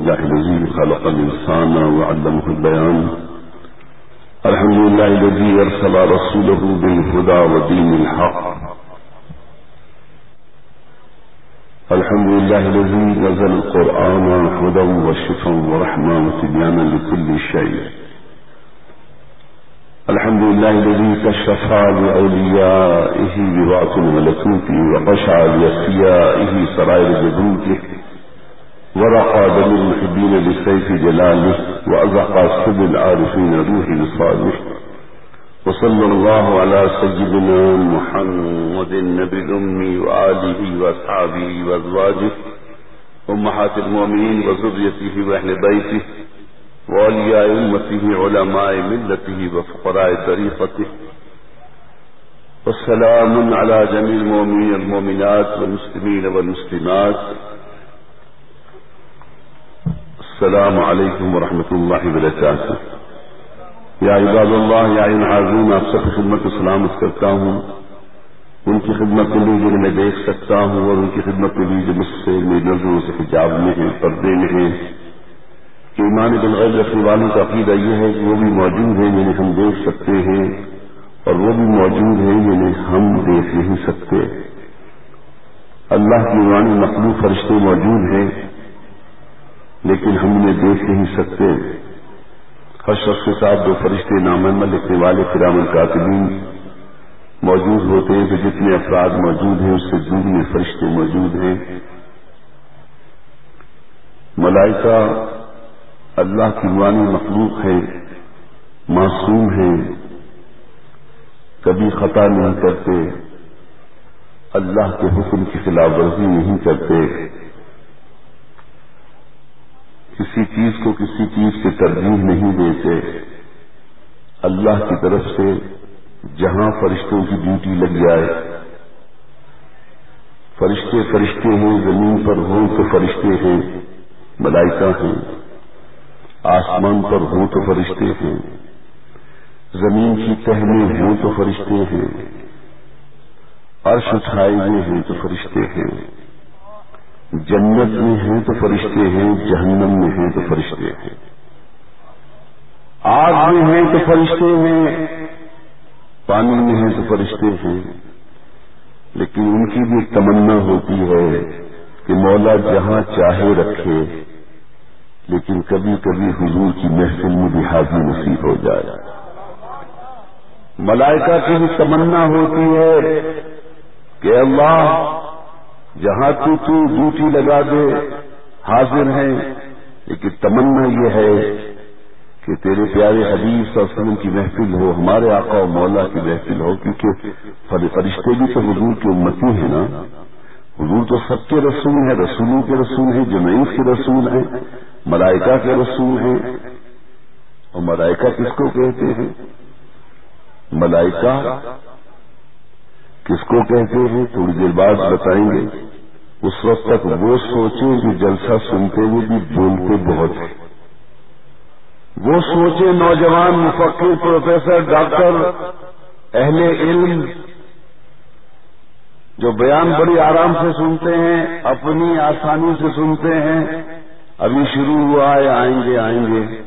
الله الذي خلق الإنسان وعلمه البيان. الحمد لله الذي أرسل رسوله بالهدى ودين الحق. الحمد لله الذي نزل القرآن هدى وشفا ورحمة وتبيانا لكل شيء. الحمد لله الذي كشف لأوليائه بباطن ملكوته وقشع لأسيائه سرائر جبروته ورقى دم المحبين بسيف جلاله وأزق سب العارفين روح بصالح وصلى الله على سيدنا محمد النبي الأمي وآله وأصحابه وأزواجه، أمهات المؤمنين وذريته وأهل بيته، وأولياء أمته، علماء ملته وفقراء طريقته. والسلام على جميع المؤمنين المؤمنات والمسلمين والمسلمات. السلام عليكم ورحمة الله وبركاته یا عباد اللہ، یا ان آپ سب کی خدمت کو سلامت کرتا ہوں۔ ان کی خدمت کے لیے جو میں دیکھ سکتا ہوں اور ان کی خدمت کے لیے جو مجھ سے میری نظروں سے حجاب میں ہیں، پردے میں ہیں۔ کہ ایمان بالغیب رکھنے والوں کا عقیدہ یہ ہے کہ وہ بھی موجود ہیں جنہیں ہم دیکھ سکتے ہیں، اور وہ بھی موجود ہیں جنہیں ہم دیکھ نہیں سکتے۔ اللہ کی ایمانی مخلوق فرشتے موجود ہیں۔ لیکن ہم انہیں دیکھ نہیں سکتے۔ ہر شخص کے ساتھ دو فرشتے نامہ لکھنے والے فرام القاتبین موجود ہوتے ہیں تو جتنے افراد موجود ہیں، اس سے دور میں فرشتے موجود ہیں۔ ملائکہ اللہ کی روانی مخلوق ہے، معصوم ہیں کبھی خطا نہیں کرتے، اللہ کے حکم کی خلاف ورزی نہیں کرتے۔ کسی چیز کو کسی چیز کی ترجیح نہیں دیتے۔ اللہ کی طرف سے جہاں فرشتوں کی ڈیوٹی لگ جائے۔ فرشتے فرشتے ہیں، زمین پر ہوں تو فرشتے ہیں، ملائکہ ہیں۔ آسمان پر ہوں تو فرشتے ہیں۔ زمین کی تہ میں ہوں تو فرشتے ہیں۔ عرش اٹھائے ہوئے ہیں تو فرشتے ہیں۔ جنت میں ہیں تو فرشتے ہیں، جہنم میں ہیں تو فرشتے ہیں۔ آگ میں ہیں تو فرشتے ہیں، پانی میں ہیں تو فرشتے ہیں۔ لیکن ان کی بھی تمنا ہوتی ہے کہ مولا جہاں چاہے رکھے، لیکن کبھی کبھی حضور کی محفل میں بھی حاضی نصیب ہو جائے۔ ملائکہ کی بھی تمنا ہوتی ہے کہ اللہ جہاں تو تو ڈیوٹی لگا دے، حاضر ہیں۔ لیکن تمنا یہ ہے کہ تیرے پیارے حبیب صلی اللہ علیہ وسلم کی محفل ہو، ہمارے آقا و مولا کی محفل ہو، کیونکہ فرشتے بھی تو حضور کی امتی ہیں نا۔ حضور تو سب کے رسول ہیں، رسولوں کے رسول ہیں جنیف کے رسول ہیں، ملائکہ کے رسول ہیں۔ اور ملائکہ کس کو کہتے ہیں؟ ملائکہ کس کو کہتے ہیں، تھوڑی دیر بعد بتائیں گے۔ اس وقت تک وہ سوچیں کہ جلسہ سنتے ہوئے بھی بولتے بہت ہیں۔ وہ سوچے نوجوان مفکر پروفیسر، ڈاکٹر اہل علم، جو بیان بڑی آرام سے سنتے ہیں، اپنی آسانی سے سنتے ہیں۔ ابھی شروع ہوا ہے، آئیں گے آئیں گے۔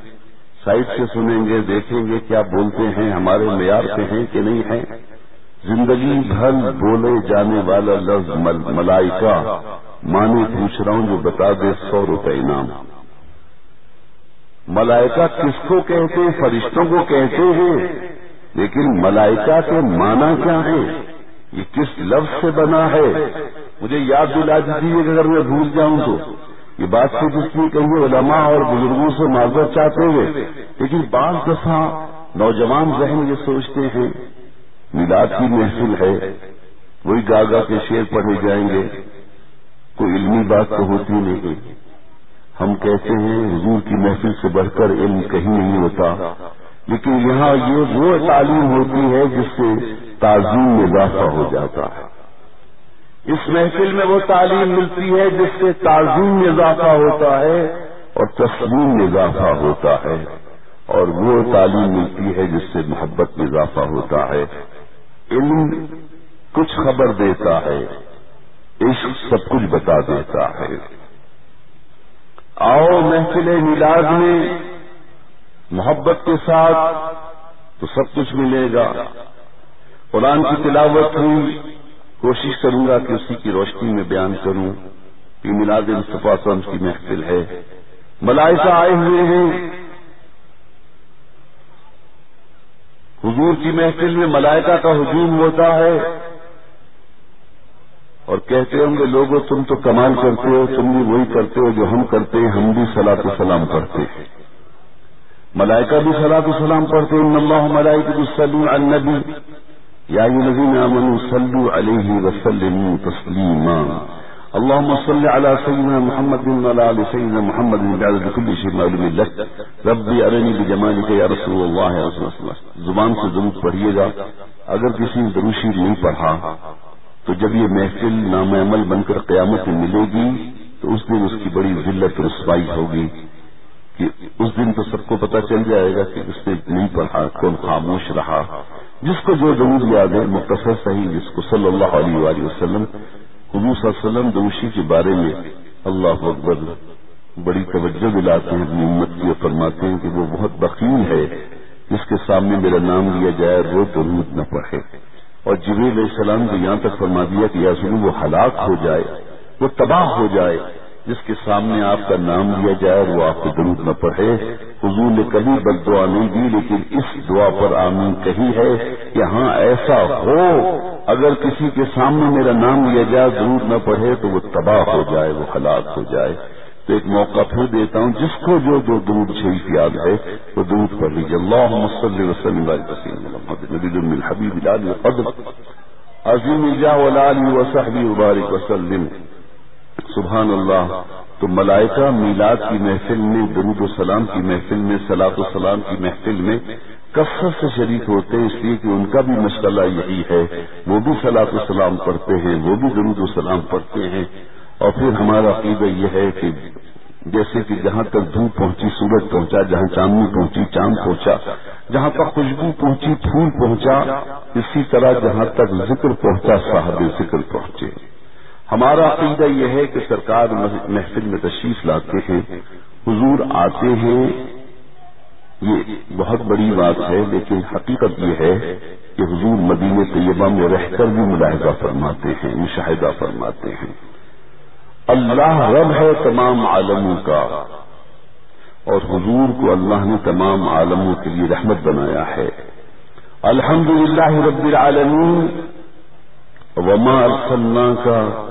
سائٹ سے سنیں گے، دیکھیں گے کیا بولتے ہیں، ہمارے معیار پہ ہیں کہ نہیں ہیں۔ زندگی بھر بولے جانے والا لفظ ملائکہ مانے پوچھ رہا ہوں جو بتا دے سو روپے انعام۔ ملائکہ کس کو کہتے ہیں؟ فرشتوں کو کہتے ہیں۔ لیکن ملائکہ کے معنی کیا ہے یہ کس لفظ سے بنا ہے؟ مجھے یاد دلا دیجیے کہ اگر میں بھول جاؤں تو۔ یہ بات سے جس میں کہیں علماء اور بزرگوں سے معذرت چاہتے ہوئے لیکن بعض دفعہ نوجوان ذہن یہ سوچتے ہیں میلاد کی محفل ہے، وہی گاگا کے شیر پڑھے جائیں گے۔ کوئی علمی بات تو ہوتی نہیں۔ ہم کہتے ہیں، حضور کی محفل سے بڑھ کر علم کہیں نہیں ہوتا۔ لیکن یہاں یہ وہ تعلیم ہوتی ہے جس سے تعظیم میں اضافہ ہو جاتا ہے۔ اس محفل میں وہ تعلیم ملتی ہے جس سے تعظیم میں اضافہ ہوتا ہے اور تسلیم میں اضافہ ہوتا ہے۔ اور وہ تعلیم ملتی ہے جس سے محبت میں اضافہ ہوتا ہے۔ علم کچھ خبر دیتا ہے، عشق سب کچھ بتا دیتا ہے۔ آؤ محفل میلاد میں محبت کے ساتھ تو سب کچھ ملے گا۔ قرآن کی تلاوت ہوئی، کوشش کروں گا کہ اسی کی روشنی میں بیان کروں۔ کہ میلاد مصطفیٰ سمس کی محفل ہے۔ ملائکہ آئے ہوئے ہیں۔ حضور کی محفل میں ملائکہ کا ہجوم ہوتا ہے اور کہتے ہوں گے، لوگوں، تم تو کمال کرتے ہو، تم بھی وہی کرتے ہو جو ہم کرتے ہیں، ہم بھی سلاۃ السلام پڑھتے ہیں۔ ملائکہ بھی سلاۃ السلام پڑھتے ہیں اللہ ملائک السلم النبی۔ یا نظیم امن صلو علیہ وسلم تسلیم اللهم صل على سيدنا محمد وعلى ال سيدنا محمد بعد كل شيء معلوم لك. ربي ارني بجمالك يا رسول الله يا رسول الله. زبان سے درود پڑھیے گا. اگر کسی نے دروشی نہیں پڑھا، تو جب یہ محفل نام عمل بن کر قیامت میں ملے گی، تو اس دن اس کی بڑی ذلت رسوائی ہوگی کہ اس دن تو سب کو پتا چل جائے گا کہ اس نے نہیں پڑھا، کون خاموش رہا۔ جس کو جو ضرور یاد ہے، مختصر صحیح، جس کو صلی اللہ علیہ وآلہ وسلم حضور صلی اللہ علیہ وسلم دوشی کے بارے میں اللہ اکبر بڑی توجہ دلاتے ہیں، اپنی امت کی فرماتے ہیں کہ وہ بہت بخیل ہے۔ جس کے سامنے میرا نام لیا جائے، وہ درود نہ پڑھے۔ اور جبریل علیہ السلام کو یہاں تک فرما دیا کہ یا سنو وہ ہلاک ہو جائے، وہ تباہ ہو جائے۔ جس کے سامنے آپ کا نام لیا جائے اور وہ آپ کو درود نہ پڑھے۔ حضور نے کبھی بد دعا نہیں دی، لیکن اس دعا پر آمین کہی ہے کہ ہاں ایسا ہو۔ اگر کسی کے سامنے میرا نام لیا جائے، درود نہ پڑھے، تو وہ تباہ ہو جائے، وہ ہلاک ہو جائے۔ تو ایک موقع پھر دیتا ہوں، جس کو جو جو درود شریف یاد ہے، وہ درود پڑھ لیجیے اللہ مسلم وسلم نبی حبیب قدر۔ عظیم وصحبی مبارک وسلم سبحان اللہ۔ تو ملائکہ میلاد کی محفل میں، درود و سلام کی محفل میں سلاط و سلام کی محفل میں کثرت سے شریک ہوتے ہیں، اس لیے کہ ان کا بھی مسئلہ یہی ہے۔ وہ بھی سلاط و سلام پڑھتے ہیں، وہ بھی درود و سلام پڑھتے ہیں۔ اور پھر ہمارا عقیدہ یہ ہے کہ جیسے کہ جہاں تک دھوپ پہنچی، سورج پہنچا، جہاں چاندنی پہنچی، چاند پہنچا، جہاں تک خوشبو پہنچی، پھول پہنچا، اسی طرح جہاں تک ذکر پہنچا، صاحب ذکر پہنچے۔ ہمارا عقیدہ یہ ہے کہ سرکار محفل میں تشریف لاتے ہیں۔ حضور آتے ہیں۔ یہ بہت بڑی بات ہے، لیکن حقیقت یہ ہے کہ حضور مدینہ طیبہ میں رہ کر بھی ملاحظہ فرماتے ہیں، مشاہدہ فرماتے ہیں۔ اللہ رب ہے تمام عالموں کا، اور حضور کو اللہ نے تمام عالموں کے لیے رحمت بنایا ہے۔ الحمد للہ رب العالمین، وما ارسلنا کا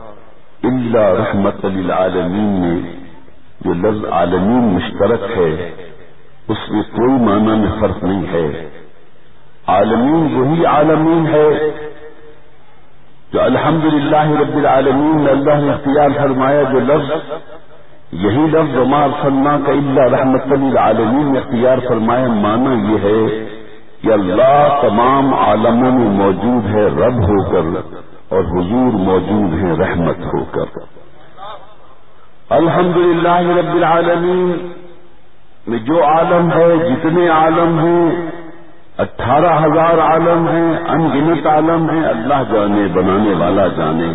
اللہ رحمت للعالمین میں جو لفظ عالمین مشترک ہے، اس میں کوئی معنی میں فرق نہیں ہے۔ عالمین وہی عالمین ہے جو الحمد للہ رب العالمین اللہ نے اختیار فرمایا، جو لفظ یہی لفظ عمار سلما کا اللہ رحمت للعالمین میں اختیار فرمایا، معنی یہ ہے کہ اللہ تمام عالموں میں موجود ہے، رب ہو کر۔ اور حضور موجود ہیں رحمت ہو کر۔ الحمد للہ رب العالمین، میں جو عالم ہے، جتنے عالم ہیں، اٹھارہ ہزار عالم ہیں، انگنت عالم ہیں، اللہ جانے، بنانے والا جانے۔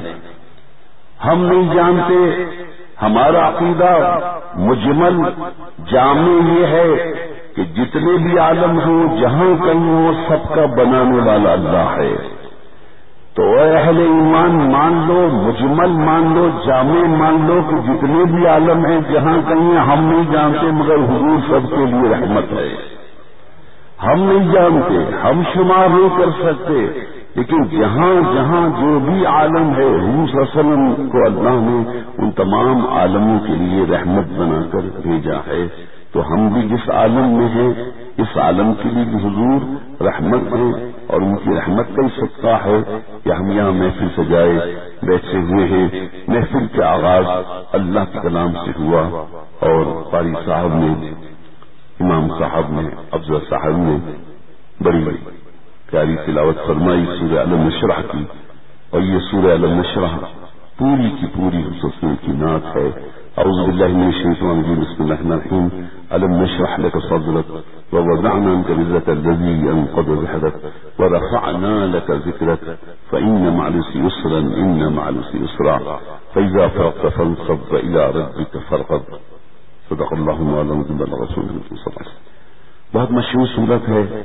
ہم نہیں جانتے، ہمارا عقیدہ مجمل جامع یہ ہے کہ جتنے بھی عالم ہوں، جہاں کہیں ہو سب کا بنانے والا اللہ ہے۔ تو اہل ایمان مان لو، مجمل مان لو، جامع مان لو کہ جتنے بھی عالم ہیں، جہاں کہیں ہم نہیں جانتے، مگر حضور سب کے لیے رحمت ہے۔ ہم نہیں جانتے، ہم شمار نہیں کر سکتے، لیکن جہاں جہاں جو بھی عالم ہے، حضور صلی اللہ علیہ وسلم کو اللہ نے ان تمام عالموں کے لیے رحمت بنا کر بھیجا ہے۔ تو ہم بھی جس عالم میں ہیں، اس عالم کے لیے بھی حضور رحمت ہے۔ اور ان کی رحمت کا ہی سکتا ہے کہ ہم یہاں محفل سجائے بیٹھے ہوئے ہیں۔ محفل کا آغاز اللہ کے کلام سے ہوا اور قاری صاحب نے، امام صاحب نے، افضل صاحب نے بڑی بڑی پیاری تلاوت فرمائی سورہ علم نشرح کی۔ اور یہ سورہ علم نشرح پوری کی پوری حسن کی نعت ہے۔ أعوذ بالله من الشيطان الرجيم، بسم الله الرحمن الرحيم. ألم نشرح لك صدرك ووضعنا عنك الذي ينقض بحدك ورفعنا لك ذكرك، فإن مع العسر يسرا، إن مع العسر يسرا. فإذا فرغت فانصب إلى ربك فارغب. صدق اللہ رسول بہت مشہور صورت ہے۔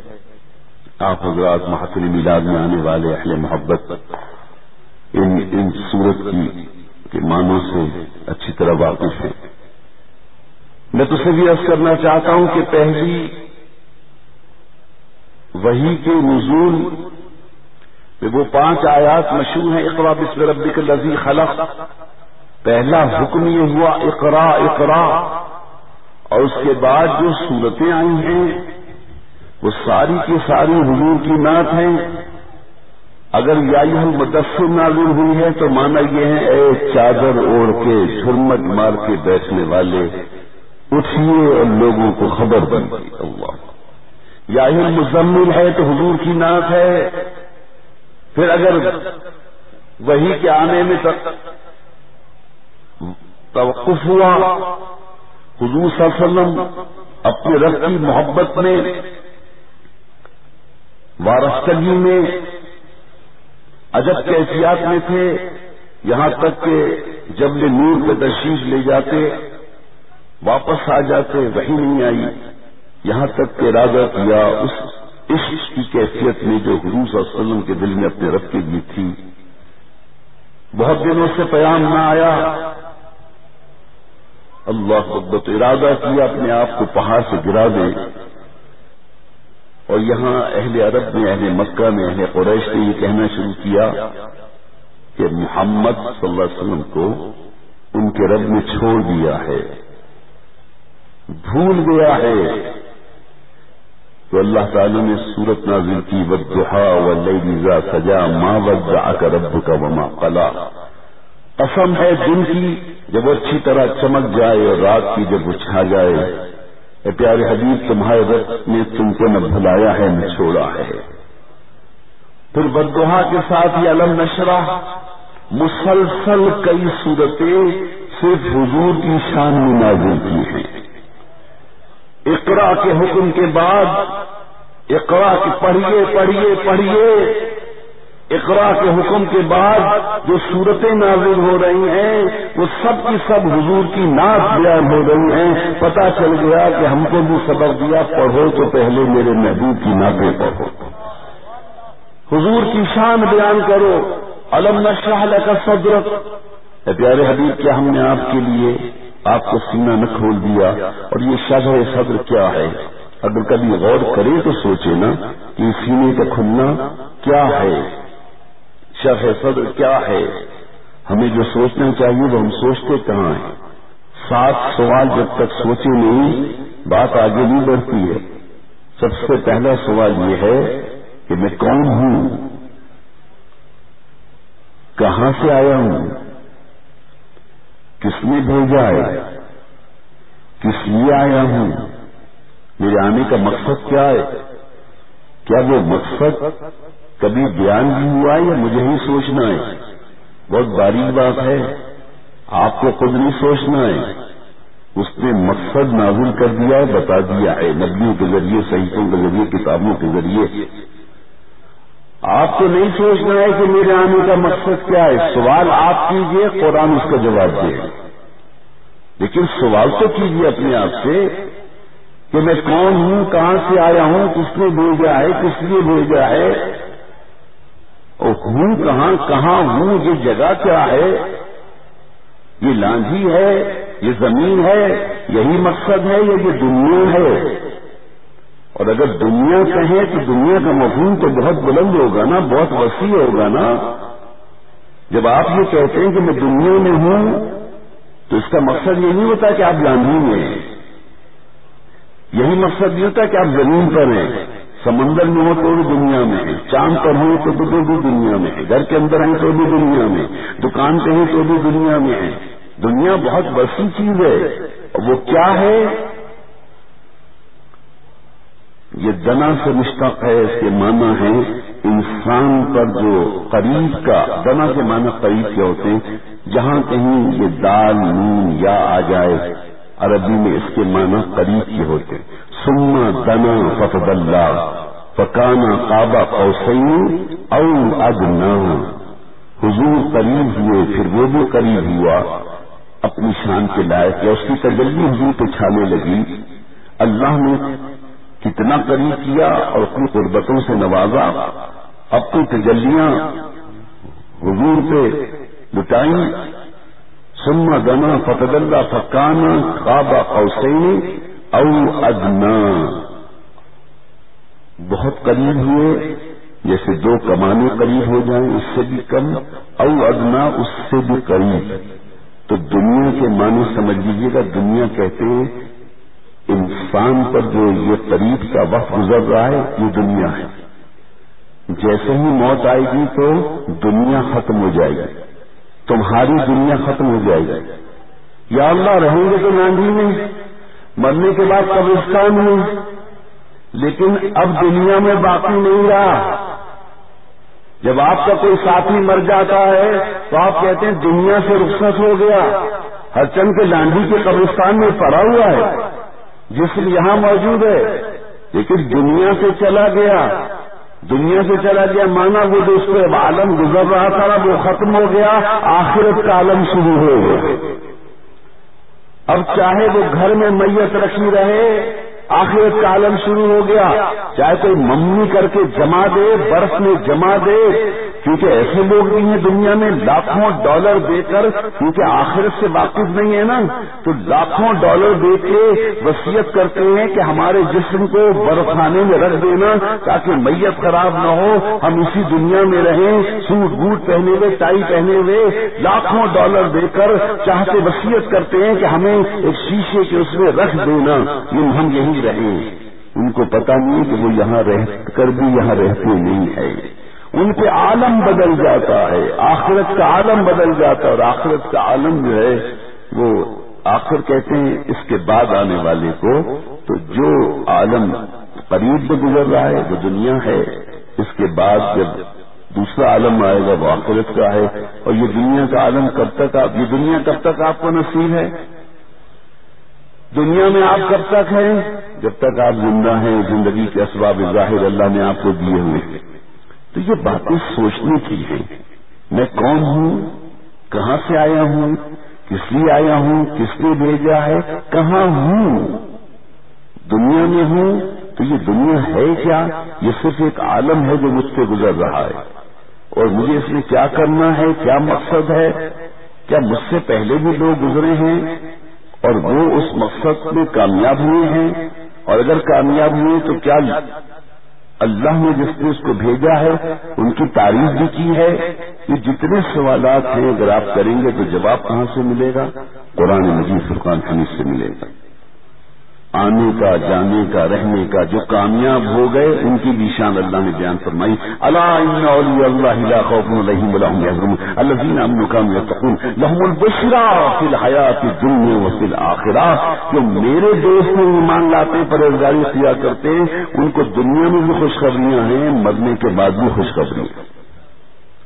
آپ حضرات محفل میلاد میں آنے والے اہل محبت، ان ان صورت کی کے معنوں سے اچھی طرح واقف ہیں۔ میں تو بھی عرض کرنا چاہتا ہوں کہ پہلی وہی کے نزول وہ پانچ آیات مشہور ہیں اقرا بسم ربک الذی خلق۔ پہلا حکم یہ ہوا اقرا اقرا اور اس کے بعد جو صورتیں آئی ہیں، وہ ساری کی ساری حضور کی نعت ہیں۔ اگر یا مدثر نازل ہوئی ہے تو مانا یہ ہے، اے چادر اوڑھ کے جھرمٹ مار کے بیٹھنے والے، اٹھیے اور لوگوں کو خبر بن گئی۔ اللہ۔ یا مزمل ہے تو حضور کی نعت ہے۔ پھر اگر وہی کے آنے میں توقف ہوا، حضور صلی اللہ علیہ وسلم اپنے رب کی محبت میں، وارستگی میں عجب کے احتیاط میں تھے، یہاں تک کہ جب یہ نور پہ تشریف لے جاتے، واپس آ جاتے وہی نہیں آئی۔ یہاں تک کہ ارادہ کیا اس عشق کی کیفیت میں جو حضور صلی اللہ علیہ وسلم کے دل میں اپنے رب کے لیے تھی۔ بہت دنوں سے پیام نہ آیا۔ اللہ محبت ارادہ کیا اپنے آپ کو پہاڑ سے گرا دے۔ اور یہاں اہل عرب میں اہل مکہ میں اہل قریش نے یہ کہنا شروع کیا کہ محمد صلی اللہ علیہ وسلم کو ان کے رب نے چھوڑ دیا ہے۔ بھول گیا ہے تو اللہ تعالی نے سورت نازل کی بدہا و لئی سجا ماں وجا کر رب کا وما قلا قسم ہے دن کی، جب اچھی طرح چمک جائے اور رات کی جب وہ چھا جائے۔ اے پیارے حبیب، تمہارے رب نے تم کو نہ بھلایا ہے، نہ چھوڑا ہے۔ پھر بدوہا کے ساتھ یہ علم نشرہ، مسلسل کئی صورتیں صرف حضور کی شان میں نازل کی ہیں۔ اقرا کے حکم کے بعد اقرا کی پڑھیے پڑھیے پڑھیے۔ اقرا کے حکم کے بعد جو صورتیں نازل ہو رہی ہیں، وہ سب کی سب حضور کی نعت بیان ہو رہی ہیں۔ پتا چل گیا کہ ہم کو بھی سبق دیا، پڑھو تو پہلے میرے محبوب کی نعتیں پڑھو۔ حضور کی شان بیان کرو۔ علم نشاہ کا صدر پیارے حبیب، کیا ہم نے آپ کے لیے آپ کو سینہ نہ کھول دیا؟ اور یہ شرح صدر کیا ہے؟ اگر کبھی غور کرے تو سوچے نا کہ سینے کا کھلنا کیا ہے؟ شرح صدر کیا ہے؟ ہمیں جو سوچنا چاہیے وہ ہم سوچتے کہاں ہیں؟ سات سوال جب تک سوچے نہیں، بات آگے نہیں بڑھتی ہے۔ سب سے پہلا سوال یہ ہے کہ میں کون ہوں؟ کہاں سے آیا ہوں؟ کس نے بھیجا ہے؟ کس لیے آیا ہوں؟ میرے آنے کا مقصد کیا ہے؟ کیا وہ مقصد کبھی بیان بھی ہوا ہے یا مجھے ہی سوچنا ہے؟ بہت باریک بات ہے۔ آپ کو خود نہیں سوچنا ہے۔ اس نے مقصد نازل کر دیا ہے بتا دیا ہے نبیوں کے ذریعے صحیحوں کے ذریعے، کتابوں کے ذریعے۔ آپ کو نہیں سوچنا ہے کہ میرے آنے کا مقصد کیا ہے۔ سوال آپ کیجیے، قرآن اس کا جواب دے۔ لیکن سوال تو کیجیے اپنے آپ سے کہ میں کون ہوں، کہاں سے آیا ہوں، کس نے بھیجا ہے، کس لیے بھیجا ہے؟ اور ہوں کہاں کہاں ہوں، یہ جگہ کیا ہے؟ یہ لانجی ہے، یہ زمین ہے، یہی مقصد ہے یا یہ دنیا ہے؟ اور اگر دنیا کہیں تو دنیا کا مفہوم تو بہت بلند ہوگا نا، بہت وسیع ہوگا نا۔ جب آپ یہ کہتے ہیں کہ میں دنیا میں ہوں، تو اس کا مقصد یہ نہیں ہوتا کہ آپ گاندھی میں ہیں۔ یہی مقصد یہ ہوتا کہ آپ زمین پر ہیں۔ سمندر میں ہو تو بھی دنیا میں ہے، چاند پر ہوں تو بھی دنیا میں ہے، گھر کے اندر ہیں تو بھی دنیا میں دکان پہ ہیں تو بھی دنیا میں ہے۔ دنیا بہت وسیع چیز ہے۔ وہ کیا ہے؟ یہ دنا سے مشتق ہے، اس کے معنی ہے انسان پر جو قریب کا، دنا کے معنی قریب کے ہوتے ہیں۔ جہاں کہیں یہ دال، نون یا آ جائے عربی میں اس کے معنی قریب کے ہوتے ہیں۔ سما دنا فقد اللہ پکانا کعبہ اوسین او ادنا۔ حضور قریب ہوئے، پھر وہ بھی قریب ہوا۔ اپنی شان کے لائق یا اس کی تجلی حضور پہ چھانے لگی۔ اللہ نے کتنا قریب کیا اور اپنی قربتوں سے نوازا۔ اپنی تجلیاں حضور پہ لٹائیں۔ سما دنا فتد اللہ فکان خواب اوسین او ادنا بہت قریب ہوئے، جیسے دو کمانے قریب ہو جائیں، اس سے بھی کم او ادنا اس سے بھی قریب. تو دنیا کے معنی سمجھ لیجیے گا، دنیا کہتے ہیں، انسان پر جو یہ قریب کا وقت گزر رہا ہے، یہ دنیا ہے۔ جیسے ہی موت آئے گی تو دنیا ختم ہو جائے گی۔ تمہاری دنیا ختم ہو جائے گی۔ یا اللہ، رہیں گے تو ناندھی میں مرنے کے بعد قبرستان میں لیکن اب دنیا میں باقی نہیں رہا۔ جب آپ کا کوئی ساتھی مر جاتا ہے، تو آپ کہتے ہیں دنیا سے رخصت ہو گیا۔ ہر چند کے لانڈی کے قبرستان میں پڑا ہوا ہے۔ جسم یہاں موجود ہے، لیکن دنیا سے چلا گیا۔ دنیا سے چلا گیا، مانا وہ جو اس پہ عالم گزر رہا تھا وہ ختم ہو گیا، آخرت کا عالم شروع ہو گیا۔ اب چاہے وہ گھر میں میت رکھی رہے، آخرت کا عالم شروع ہو گیا۔ چاہے کوئی ممنی کر کے جما دے، برف میں جما دے کیونکہ ایسے لوگ بھی ہیں دنیا میں لاکھوں ڈالر دے کر، کیونکہ آخرت سے واقف نہیں ہے نا، تو لاکھوں ڈالر دے کے وسیعت کرتے ہیں کہ ہمارے جسم کو برف خانے میں رکھ دینا تاکہ میت خراب نہ ہو۔ ہم اسی دنیا میں رہیں، سوٹ بوٹ پہنے ہوئے، ٹائی پہنے ہوئے، لاکھوں ڈالر دے کر چاہتے وسیعت کرتے ہیں کہ ہمیں ایک شیشے کے اس میں رکھ دینا۔ یہ ہم یہی رہیں۔ ان کو پتا نہیں کہ وہ یہاں رہ کر بھی یہاں رہتے نہیں ہے ان کے عالم بدل جاتا ہے، آخرت کا عالم بدل جاتا ہے اور آخرت کا عالم جو ہے، وہ آخر کہتے ہیں، اس کے بعد آنے والے کو۔ تو جو عالم قریب میں گزر رہا ہے وہ دنیا ہے، اس کے بعد جب دوسرا عالم آئے گا، وہ آخرت کا ہے۔ اور یہ دنیا کا عالم کب تک آپ، یہ دنیا کب تک آپ کو نصیب ہے؟ دنیا میں آپ کب تک ہیں؟ جب تک آپ زندہ ہیں، زندگی کے اسباب ظاہر اللہ نے آپ کو دیے ہوئے۔ ہیں تو یہ باتیں سوچنے کی ہیں میں کون ہوں؟ کہاں سے آیا ہوں؟ کس لیے آیا ہوں؟ کس نے بھیجا ہے؟ کہاں ہوں؟ دنیا میں ہوں؟ تو یہ دنیا ہے کیا؟ یہ صرف ایک عالم ہے جو مجھ سے گزر رہا ہے۔ اور مجھے اس میں کیا کرنا ہے؟ کیا مقصد ہے؟ کیا مجھ سے پہلے بھی لوگ گزرے ہیں؟ اور وہ اس مقصد میں کامیاب ہوئے ہیں؟ اور اگر کامیاب ہوئے تو کیا اللہ نے جس نے اس کو بھیجا ہے، ان کی تعریف بھی کی ہے۔ یہ جتنے سوالات ہیں، اگر آپ کریں گے تو جواب کہاں سے ملے گا؟ قرآن مجید، فرقان حمید سے ملے گا۔ آنے کا، جانے کا، رہنے کا جو کامیاب ہو گئے، ان کی بھی شان اللہ نے بیان فرمائی۔ اللہ اللہ الذين امنوا كانوا يتقون لهم البشرى في الحیات الدنيا وفي الاخره جو میرے دوست میں ایمان لاتے ہیں پرہیزگاری کیا کرتے، ان کو دنیا میں بھی خوشخبریاں ہیں، مرنے کے بعد بھی خوشخبری۔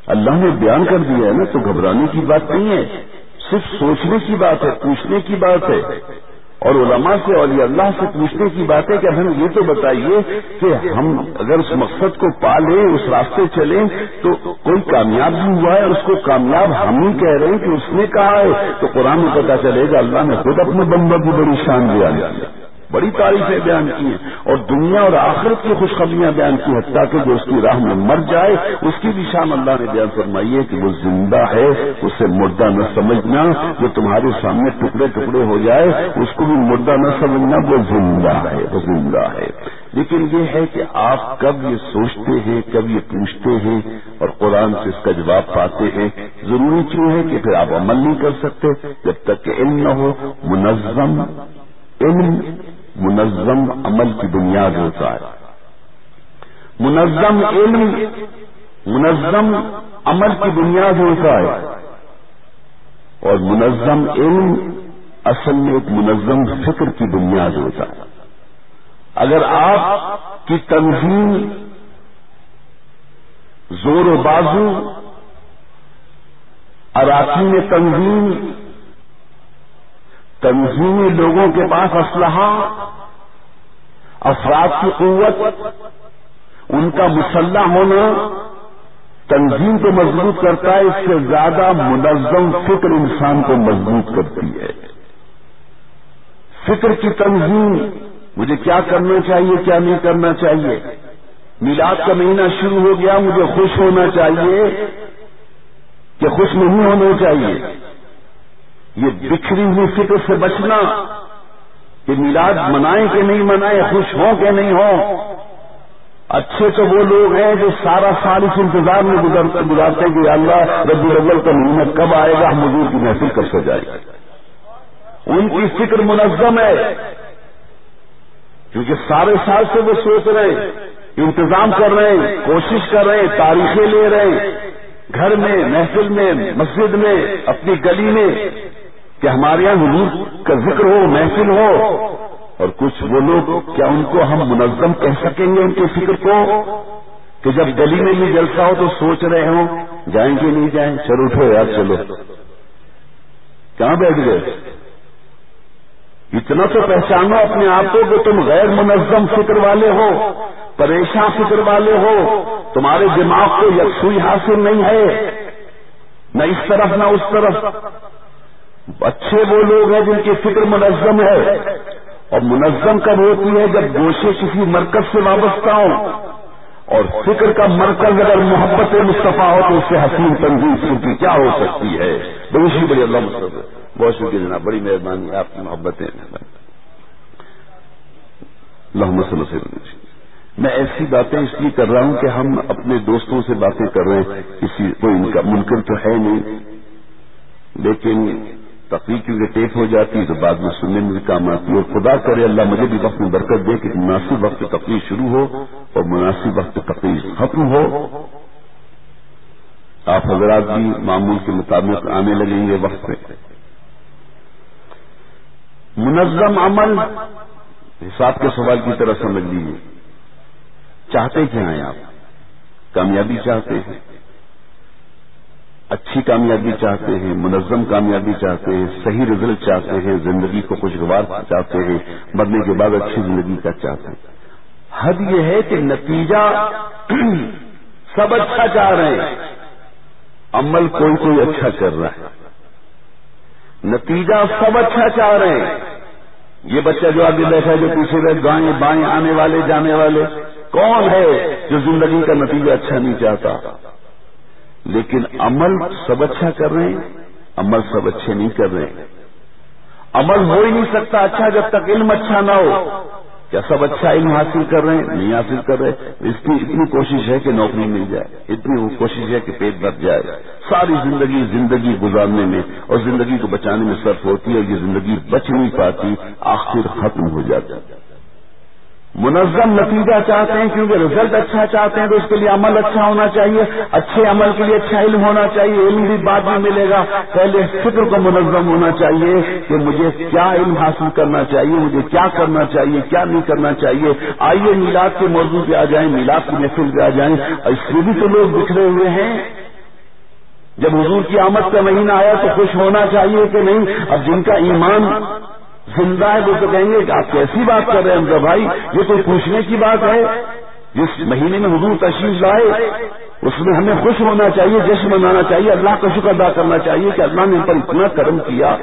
اللہ نے بیان کر دیا ہے نا، تو گھبرانے کی بات نہیں ہے۔ صرف سوچنے کی بات ہے، پوچھنے کی بات ہے۔ اور علماء سے اولیاء اللہ سے پوچھنے کی بات ہے کہ ہم یہ تو بتائیے کہ ہم اگر اس مقصد کو پا لیں اس راستے چلیں، تو کوئی کامیاب بھی ہوا ہے اور اس کو کامیاب ہم ہی کہہ رہے ہیں کہ اس نے کہا ہے۔ تو قرآن میں پتا چلے گا، اللہ نے خود اپنے بندوں کی بڑی شان دیا۔ بڑی تعریفیں بیان کی ہیں اور دنیا اور آخرت کی خوشخبریاں بیان کی حتیٰ کہ جو اس کی راہ میں مر جائے، اس کی بھی شان اللہ نے بیان فرمائی ہے کہ وہ زندہ ہے، اسے مردہ نہ سمجھنا، جو تمہارے سامنے ٹکڑے ٹکڑے ہو جائے، اس کو بھی مردہ نہ سمجھنا، وہ زندہ ہے، وہ زندہ ہے۔ لیکن یہ ہے کہ آپ کب یہ سوچتے ہیں، کب یہ پوچھتے ہیں اور قرآن سے اس کا جواب پاتے ہیں۔ ضروری کیوں ہے کہ پھر آپ عمل نہیں کر سکتے، جب تک کہ علم نہ ہو، منظم علم منظم عمل کی بنیاد ہوتا ہے۔ منظم علم، منظم عمل کی بنیاد ہوتا ہے۔ اور منظم علم اصل میں ایک منظم فکر کی بنیاد ہوتا ہے۔ اگر آپ کی تنظیم زور و بازو، اراکین تنظیم تنظیمی لوگوں کے پاس اسلحہ، افراد کی قوت، ان کا مسلح ہونا تنظیم کو مضبوط کرتا ہے، اس سے زیادہ منظم فکر انسان کو مضبوط کرتی ہے۔ فکر کی تنظیم، مجھے کیا کرنا چاہیے، کیا نہیں کرنا چاہیے؟ میلاد کا مہینہ شروع ہو گیا، مجھے خوش ہونا چاہیے کہ خوش نہیں ہونا چاہیے۔ یہ بکھری ہوئی فکر سے بچنا کہ میلاد منائیں کہ نہیں منائیں، خوش ہوں کہ نہیں ہوں۔ اچھے تو وہ لوگ ہیں جو سارا سال اس انتظار میں گزارتے ہیں کہ اللہ رب الاول کا مہینہ کب آئے گا ہم حضور کی محفل کر سو جائے گا ان کی فکر منظم ہے۔ کیونکہ سارے سال سے وہ سوچ رہے انتظام کر رہے ہیں، کوشش کر رہے ہیں، تاریخیں لے رہے ہیں۔ گھر میں، محفل میں، مسجد میں، اپنی گلی میں کہ ہمارے یہاں حضور کا ذکر ہو، محفل ہو، اور کچھ وہ لوگ کیا ان کو ہم منظم کہہ سکیں گے ان کی فکر کو؟ کہ جب گلی میں بھی جلسہ ہو تو سوچ رہے ہوں، جائیں گے نہیں جائیں؟ چلو اٹھو یار، چلو۔ کہاں بیٹھ گئے؟ اتنا تو پہچانو اپنے آپ کو کہ تم غیر منظم فکر والے ہو، پریشان فکر والے ہو، تمہارے دماغ کو یکسوئی حاصل نہیں ہے، نہ اس طرف نہ اس طرف۔ اچھے وہ لوگ ہیں جن کی فکر منظم ہے اور منظم کب ہوتی ہے جب گوشے کسی مرکز سے وابستہ ہوں اور فکر کا مرکز اگر محبت مصطفیٰ ہو تو اس سے حسین تنظیم کی کیا ہو سکتی ہے؟ بہت ہی بڑی اللہ مصطفیٰ بہت شکریہ جناب، بڑی مہربانی آپ کی محبت میں ایسی باتیں اس لیے کر رہا ہوں کہ ہم اپنے دوستوں سے باتیں کر رہے ہیں، کسی کوئی ان کا منکر تو ہے نہیں، لیکن تقریب کیونکہ ٹیک ہو جاتی ہے، تو بعد میں سننے میں بھی کام آتی ہے۔ اور خدا کرے اللہ مجھے بھی وقت میں برکت دے کہ مناسب وقت تقریر شروع ہو اور مناسب وقت تقریر ختم ہو۔ آپ حضرات بھی معمول کے مطابق آنے لگیں گے وقت پہ۔ منظم عمل، حساب کے سوال کی طرح سمجھ لیجیے چاہتے کیا ہیں آپ؟ کامیابی چاہتے ہیں۔ اچھی کامیابی چاہتے ہیں، منظم کامیابی چاہتے ہیں، صحیح رزلٹ چاہتے ہیں، زندگی کو خوشگوار چاہتے ہیں، مرنے کے بعد اچھی زندگی کا چاہتے ہیں۔ حد یہ ہے کہ نتیجہ سب اچھا چاہ رہے ہیں، عمل کوئی کوئی اچھا کر رہا ہے۔ نتیجہ سب اچھا چاہ رہے ہیں۔ یہ بچہ جو آگے بیٹھا ہے، جو پیچھے بیٹھ گائیں بائیں آنے والے، جانے والے، کون ہے جو زندگی کا نتیجہ اچھا نہیں چاہتا؟ لیکن عمل سب اچھا کر رہے ہیں، عمل سب اچھے نہیں کر رہے ہیں۔ عمل ہو ہی نہیں سکتا اچھا جب تک علم اچھا نہ ہو۔ کیا سب اچھا علم حاصل کر رہے ہیں؟ نہیں حاصل کر رہے۔ اس کی اتنی کوشش ہے کہ نوکری مل جائے۔ اتنی وہ کوشش ہے کہ پیٹ بھر جائے۔ ساری زندگی زندگی گزارنے میں اور زندگی کو بچانے میں صرف ہوتی ہے، یہ زندگی بچ نہیں پاتی، آخر ختم ہو جاتی۔ منظم نتیجہ چاہتے ہیں کیونکہ رزلٹ اچھا چاہتے ہیں تو اس کے لیے عمل اچھا ہونا چاہیے۔ اچھے عمل کے لیے اچھا علم ہونا چاہیے، علم بھی بعد میں ملے گا۔ پہلے فکر کو منظم ہونا چاہیے کہ مجھے کیا علم حاصل کرنا چاہیے، مجھے کیا کرنا چاہیے، کیا نہیں کرنا چاہیے۔ آئیے میلاد کے موضوع پہ آ جائیں، میلاد کی محفل پہ آ جائیں۔ اس میں بھی تو لوگ بکھرے ہوئے ہیں۔ جب حضور کی آمد کا مہینہ آیا تو خوش ہونا چاہیے کہ نہیں؟ اب جن کا ایمان زندہ ہے وہ تو کہیں گے کہ آپ کیسی بات کر رہے ہیں؟ حمزہ بھائی، یہ کوئی پوچھنے کی بات ہے؟ جس مہینے میں حضور تشریف لائے، اس میں ہمیں خوش ہونا چاہیے، جشن منانا چاہیے، اللہ کا شکر ادا کرنا چاہیے کہ اللہ نے ان پر اتنا کرم کیا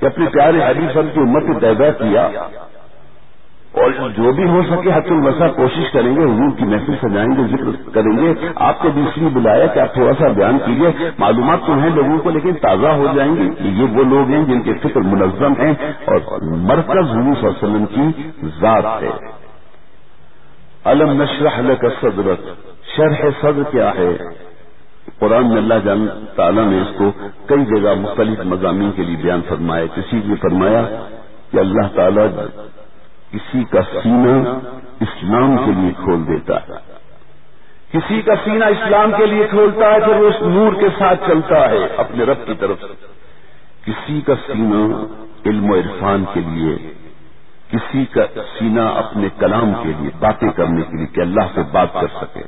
کہ اپنے پیارے حدیث کی امت کو پیدا کیا۔ اور جو بھی ہو سکے حت الوسا کوشش کریں گے، حضور کی محفل سجائیں گے، ذکر کریں گے۔ آپ کو دوسری بلایا کہ آپ تھوڑا سا بیان کیجیے معلومات تو ہیں لوگوں کو، لیکن تازہ ہو جائیں گے۔ یہ وہ لوگ ہیں جن کے فکر منظم ہیں اور مرکز حضور صلی اللہ علیہ وسلم کی ذات ہے۔ علم نشرح کا صدرت شرح صدر کیا ہے؟ قرآن میں اللہ جان تعالیٰ نے اس کو کئی جگہ مختلف مضامین کے لیے بیان فرمایا کسی نے فرمایا کہ اللہ تعالیٰ کسی کا سینہ اسلام کے لیے کھول دیتا ہے۔ کسی کا سینہ اسلام کے لیے کھولتا ہے، پھر وہ اس نور کے ساتھ چلتا ہے اپنے رب کی طرف۔ سے کسی کا سینہ علم و عرفان کے لیے، کسی کا سینہ اپنے کلام کے لیے، باتیں کرنے کے لیے کہ اللہ سے بات کر سکے۔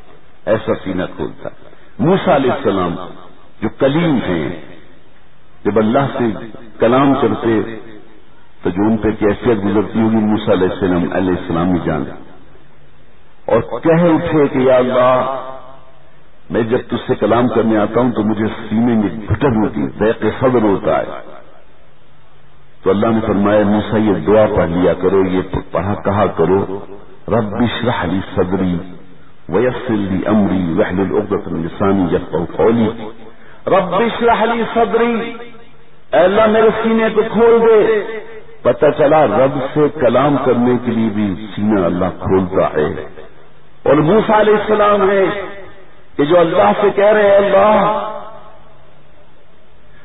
ایسا سینہ کھولتا ہے۔ موسا علیہ السلام جو کلیم ہیں، جب اللہ سے کلام کرتے تو جو ان پہ کیفیت گزرتی ہوگی موسا علیہ السلام علیہ السلام ہی جانے۔ اور کہہ اٹھے کہ یا اللہ، میں جب تج سے کلام کرنے آتا ہوں تو مجھے سینے میں گھٹن ہوتی، ذیق صدر ہوتا ہے۔ تو اللہ نے فرمایا موسا یہ دعا پڑھ لیا کرو، یہ پڑھا، کہا کرو، رب اشرح لی صدری ویسر لی امری وحل العقدۃ من لسانی یفقهوا قولی۔ رب اشرح لی صدری، اے اللہ میرے سینے کو کھول دے۔ پتہ چلا رب سے کلام کرنے کے لیے بھی سینہ اللہ کھولتا ہے۔ اور موسا علیہ السلام ہے کہ جو اللہ سے کہہ رہے ہیں، اللہ،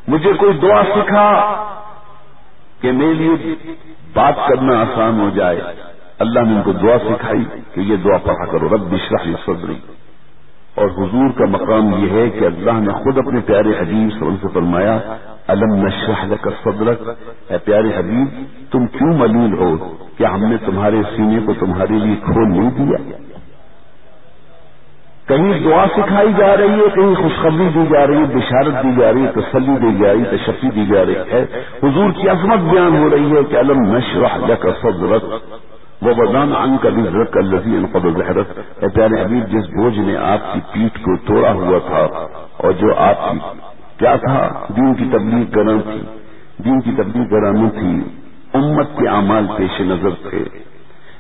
مجھے کوئی دعا سکھا کہ میرے لیے بات کرنا آسان ہو جائے۔ اللہ نے ان کو دعا سکھائی کہ یہ دعا پڑھا کرو۔ رب بشرح صدری۔ اور حضور کا مقام یہ ہے کہ اللہ نے خود اپنے پیارے حبیب سب سے فرمایا علم نشرح لك صدرک اے پیارے حبیب، تم کیوں ملیل ہو؟ کیا ہم نے تمہارے سینے کو تمہارے لیے کھول نہیں دیا؟ کہیں دعا سکھائی جا رہی ہے، کہیں خوشخبری دی جا رہی ہے، بشارت دی جا رہی ہے، تسلی دی جا رہی ہے، تشفی دی جا رہی ہے۔ حضور کی عظمت بیان ہو رہی ہے کہ علم نشرح لك صدرک وہ بدان ان کا بھی رق الزی القد الحرت اے پیارے حبیب، جس بوجھ نے آپ کی پیٹ کو توڑا ہوا تھا، اور جو آپ کی کیا تھا؟ دین کی تبلیغ کرنا تھی۔ دین کی تبلیغ کرانا تھی۔ امت کے اعمال پیش نظر تھے۔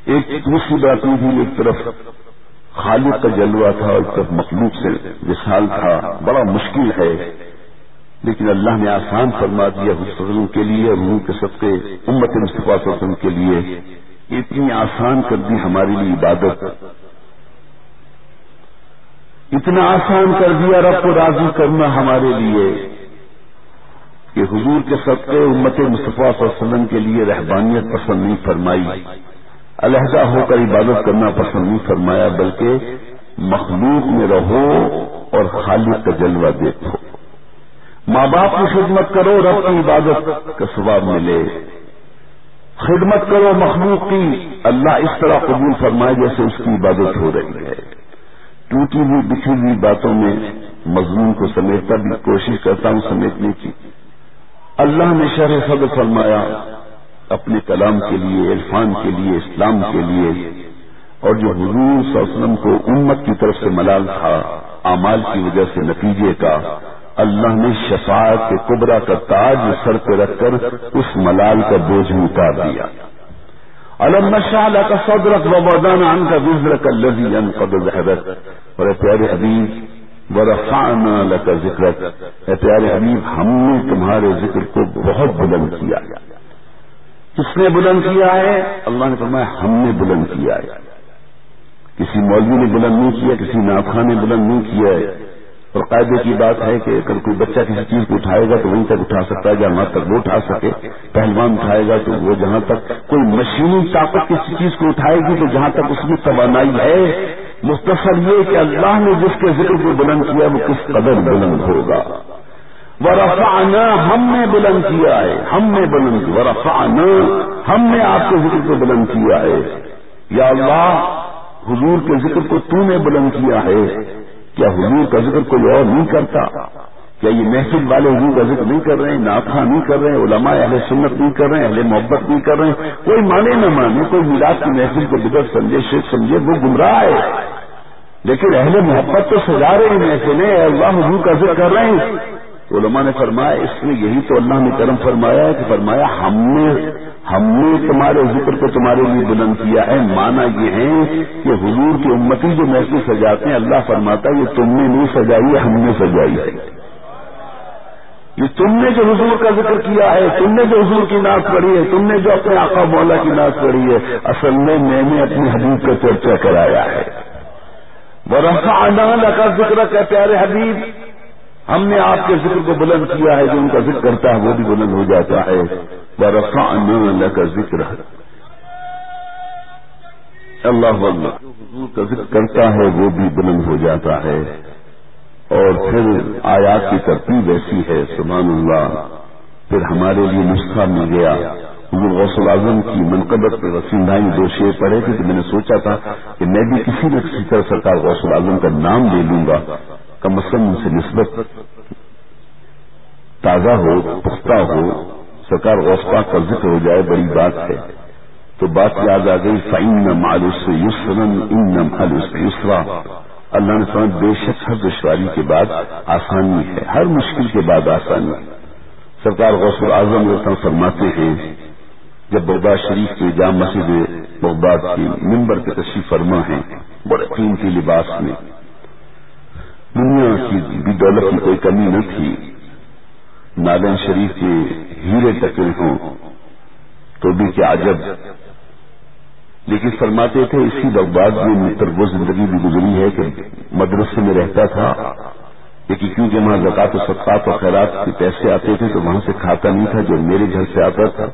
ایک دوسری بات نہیں تھی ایک طرف خالق کا جلوہ تھا اور ایک طرف مخلوق سے وشال تھا۔ بڑا مشکل ہے۔ لیکن اللہ نے آسان فرما دیا حسن کے لیے روح کے سب کے امت مصطفیٰ وسلم کے لیے۔ اتنی آسان کر دی ہمارے لیے عبادت۔ اتنا آسان کر دیا رب کو راضی کرنا ہمارے لیے کہ حضور کے صدقے امت مصطفیٰ صلی اللہ علیہ وسلم کے لیے رہبانیت پسند نہیں فرمائی، علیحدہ ہو کر عبادت کرنا پسند نہیں فرمایا، بلکہ مخلوق میں رہو اور خالق کا جلوہ دیکھو۔ ماں باپ کی خدمت کرو، رب کی عبادت کا ثواب ملے۔ خدمت کرو مخلوق کی، اللہ اس طرح قبول فرمائے جیسے اس کی عبادت ہو رہی ہے۔ ٹوٹی ہوئی بکھری ہوئی باتوں میں مضمون کو سمیٹتا بھی کوشش کرتا ہوں سمیٹنے کی۔ اللہ نے شرح صدر فرمایا، اپنے کلام کے لیے، عرفان کے لیے، اسلام کے لیے۔ اور جو حضور صلی اللہ علیہ وسلم کو امت کی طرف سے ملال تھا، اعمال کی وجہ سے نتیجے کا، اللہ نے شفاعت کے کبرا کا تاج سر پہ رکھ کر اس ملال کا بوجھ اتار دیا۔ علم شاہ کا صدرت و بدان ان کا وزر کا لذی ان قدر حضرت اور پیارے حبیب، ورفعنا لك ذکرت اے پیارے حبیب، ہم نے تمہارے ذکر کو بہت بلند کیا۔ کس نے بلند کیا ہے؟ اللہ نے فرمایا، ہم نے بلند کیا ہے۔ کسی مولوی نے بلند نہیں کیا، کسی ناخا نے بلند نہیں کیا ہے۔ اور قاعدے کی بات ہے کہ اگر کوئی بچہ کسی چیز کو اٹھائے گا تو وہیں تک اٹھا سکتا ہے جہاں تک وہ اٹھا سکے، پہلوان اٹھائے گا تو وہ جہاں تک کوئی مشینی طاقت کسی چیز کو اٹھائے گی تو جہاں تک اس میں توانائی ہے۔ مختصر یہ کہ اللہ نے جس کے ذکر کو بلند کیا، وہ کس قدر بلند ہوگا۔ ورفعنا، ہم نے بلند کیا ہے۔ ہم نے بلند، ورفعنا، ہم نے آپ کے ذکر کو بلند کیا ہے۔ یا اللہ، حضور کے ذکر کو تو نے بلند کیا ہے۔ کیا حضور کا ذکر کوئی اور نہیں کرتا؟ کیا یہ محفل والے حضور کا ذکر نہیں کر رہے ہیں؟ ناخا نہیں کر رہے ہیں؟ علماء اہل سنت نہیں کر رہے ہیں؟ اہل محبت نہیں کر رہے ہیں؟ کوئی مانے نہ مانے، کوئی میلاد کی محفل کو بدر سمجھے، شیخ سمجھے، وہ گمراہ ہے۔ لیکن اہل محبت تو سجا رہے ہیں محفلیں اللہ حضور کا ذکر کر رہے ہیں۔ علماء نے فرمایا، اس میں یہی تو اللہ نے کرم فرمایا ہے کہ فرمایا، ہم نے ہم نے تمہارے ذکر کو تمہارے لیے بلند کیا ہے۔ مانا یہ ہے کہ حضور کی امتی جو محسوس سجاتے ہیں، اللہ فرماتا ہے، یہ تم نے نہیں سجائی ہے، ہم نے سجائی ہے۔ یہ تم نے جو حضور کا ذکر کیا ہے، تم نے جو حضور کی ناز پڑھی ہے، تم نے جو اپنے آقا مولا کی ناز پڑھی ہے، اصل میں میں نے اپنے حبیب کا چرچا کرایا ہے۔ وہ رفا کا ذکر کا پیارے حبیب ہم نے آپ کے ذکر کو بلند کیا ہے، جو ان کا ذکر کرتا ہے، وہ بھی بلند ہو جاتا ہے۔ برفا اللہ کا ذکر ہے اللہ اللہ حضور کا ذکر کرتا ہے، وہ بھی بلند ہو جاتا ہے۔ اور پھر آیات کی ترتیب ایسی ہے، سبحان اللہ۔ پھر ہمارے لیے نسخہ مل گیا۔ حضور غوث العظم کی منقبت پہ وسیندائی دو شیر پڑے تھے، تو میں نے سوچا تھا کہ میں بھی کسی نہ کسی طرح سرکار غوث العظم کا نام لے لوں گا۔ کم از کم ان سے نسبت تازہ ہو، پختہ ہو، سرکار غوثہ کا ذکر ہو جائے، بڑی بات ہے۔ تو بات یاد آ گئی فائن نہ مالوس یسرن ان نہ مالوس یسرا اللہ نے سمجھ بے شک ہر دشواری کے بعد آسانی ہے، ہر مشکل کے بعد آسانی۔ سرکار غوث اعظم رسم فرماتے ہیں، جب بغداد شریف کے جام مسجد بغداد کی ممبر کے تشریف فرما ہیں بڑے قیمتی لباس میں۔ دنیا کی بھی دولت کی کوئی کمی نہ تھی۔ نالین شریف کے ہیرے ٹکے ہوں۔ تو بھی کیا عجب۔ لیکن فرماتے تھے، اسی بغداد میں متر وہ زندگی بھی گزری ہے کہ مدرسے میں رہتا تھا۔ لیکن کیونکہ وہاں زکات و سطات و خیرات کے پیسے آتے تھے، تو وہاں سے کھاتا نہیں تھا جو میرے گھر سے آتا تھا۔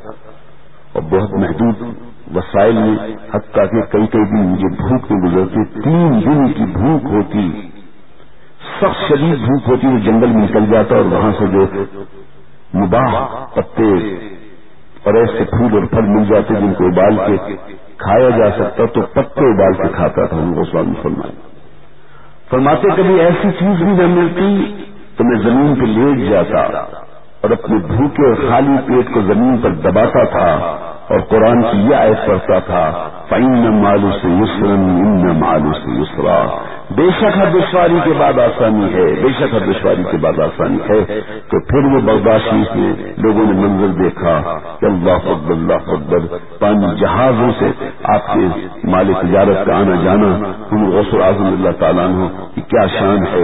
اور بہت محدود وسائل میں، حتیٰ کہ کئی کئی دن مجھے بھوک میں گزرتے، تین دن کی بھوک ہوتی۔ سخت شدید بھوک ہوتی وہ جنگل میں نکل جاتا اور وہاں سے جو مباح پتے اور ایسے پھول اور پھل مل جاتے جن کو ابال کے کھایا جا سکتا تو پتے ابال کے کھاتا تھا ان کو سوال فرمائے۔ فرماتے کبھی ایسی چیز بھی نہ ملتی تو میں زمین پہ لیٹ جاتا اور اپنے بھوکے اور خالی پیٹ کو زمین پر دباتا تھا اور قرآن کی یہ آیت پڑھتا تھا فعین مالو سے یسرن ان مالو سے یسرا بے شک ہر دشواری کے بعد آسانی ہے بے شک ہر دشواری کے بعد آسانی ہے، تو پھر وہ شریف میں لوگوں نے منظر دیکھا کہ اللہ اکبر اللہ اکبر، پانی جہازوں سے آپ کے مال تجارت کا آنا جانا ان غسل اعظم اللہ تعالیٰ عنہ کی کیا شان ہے۔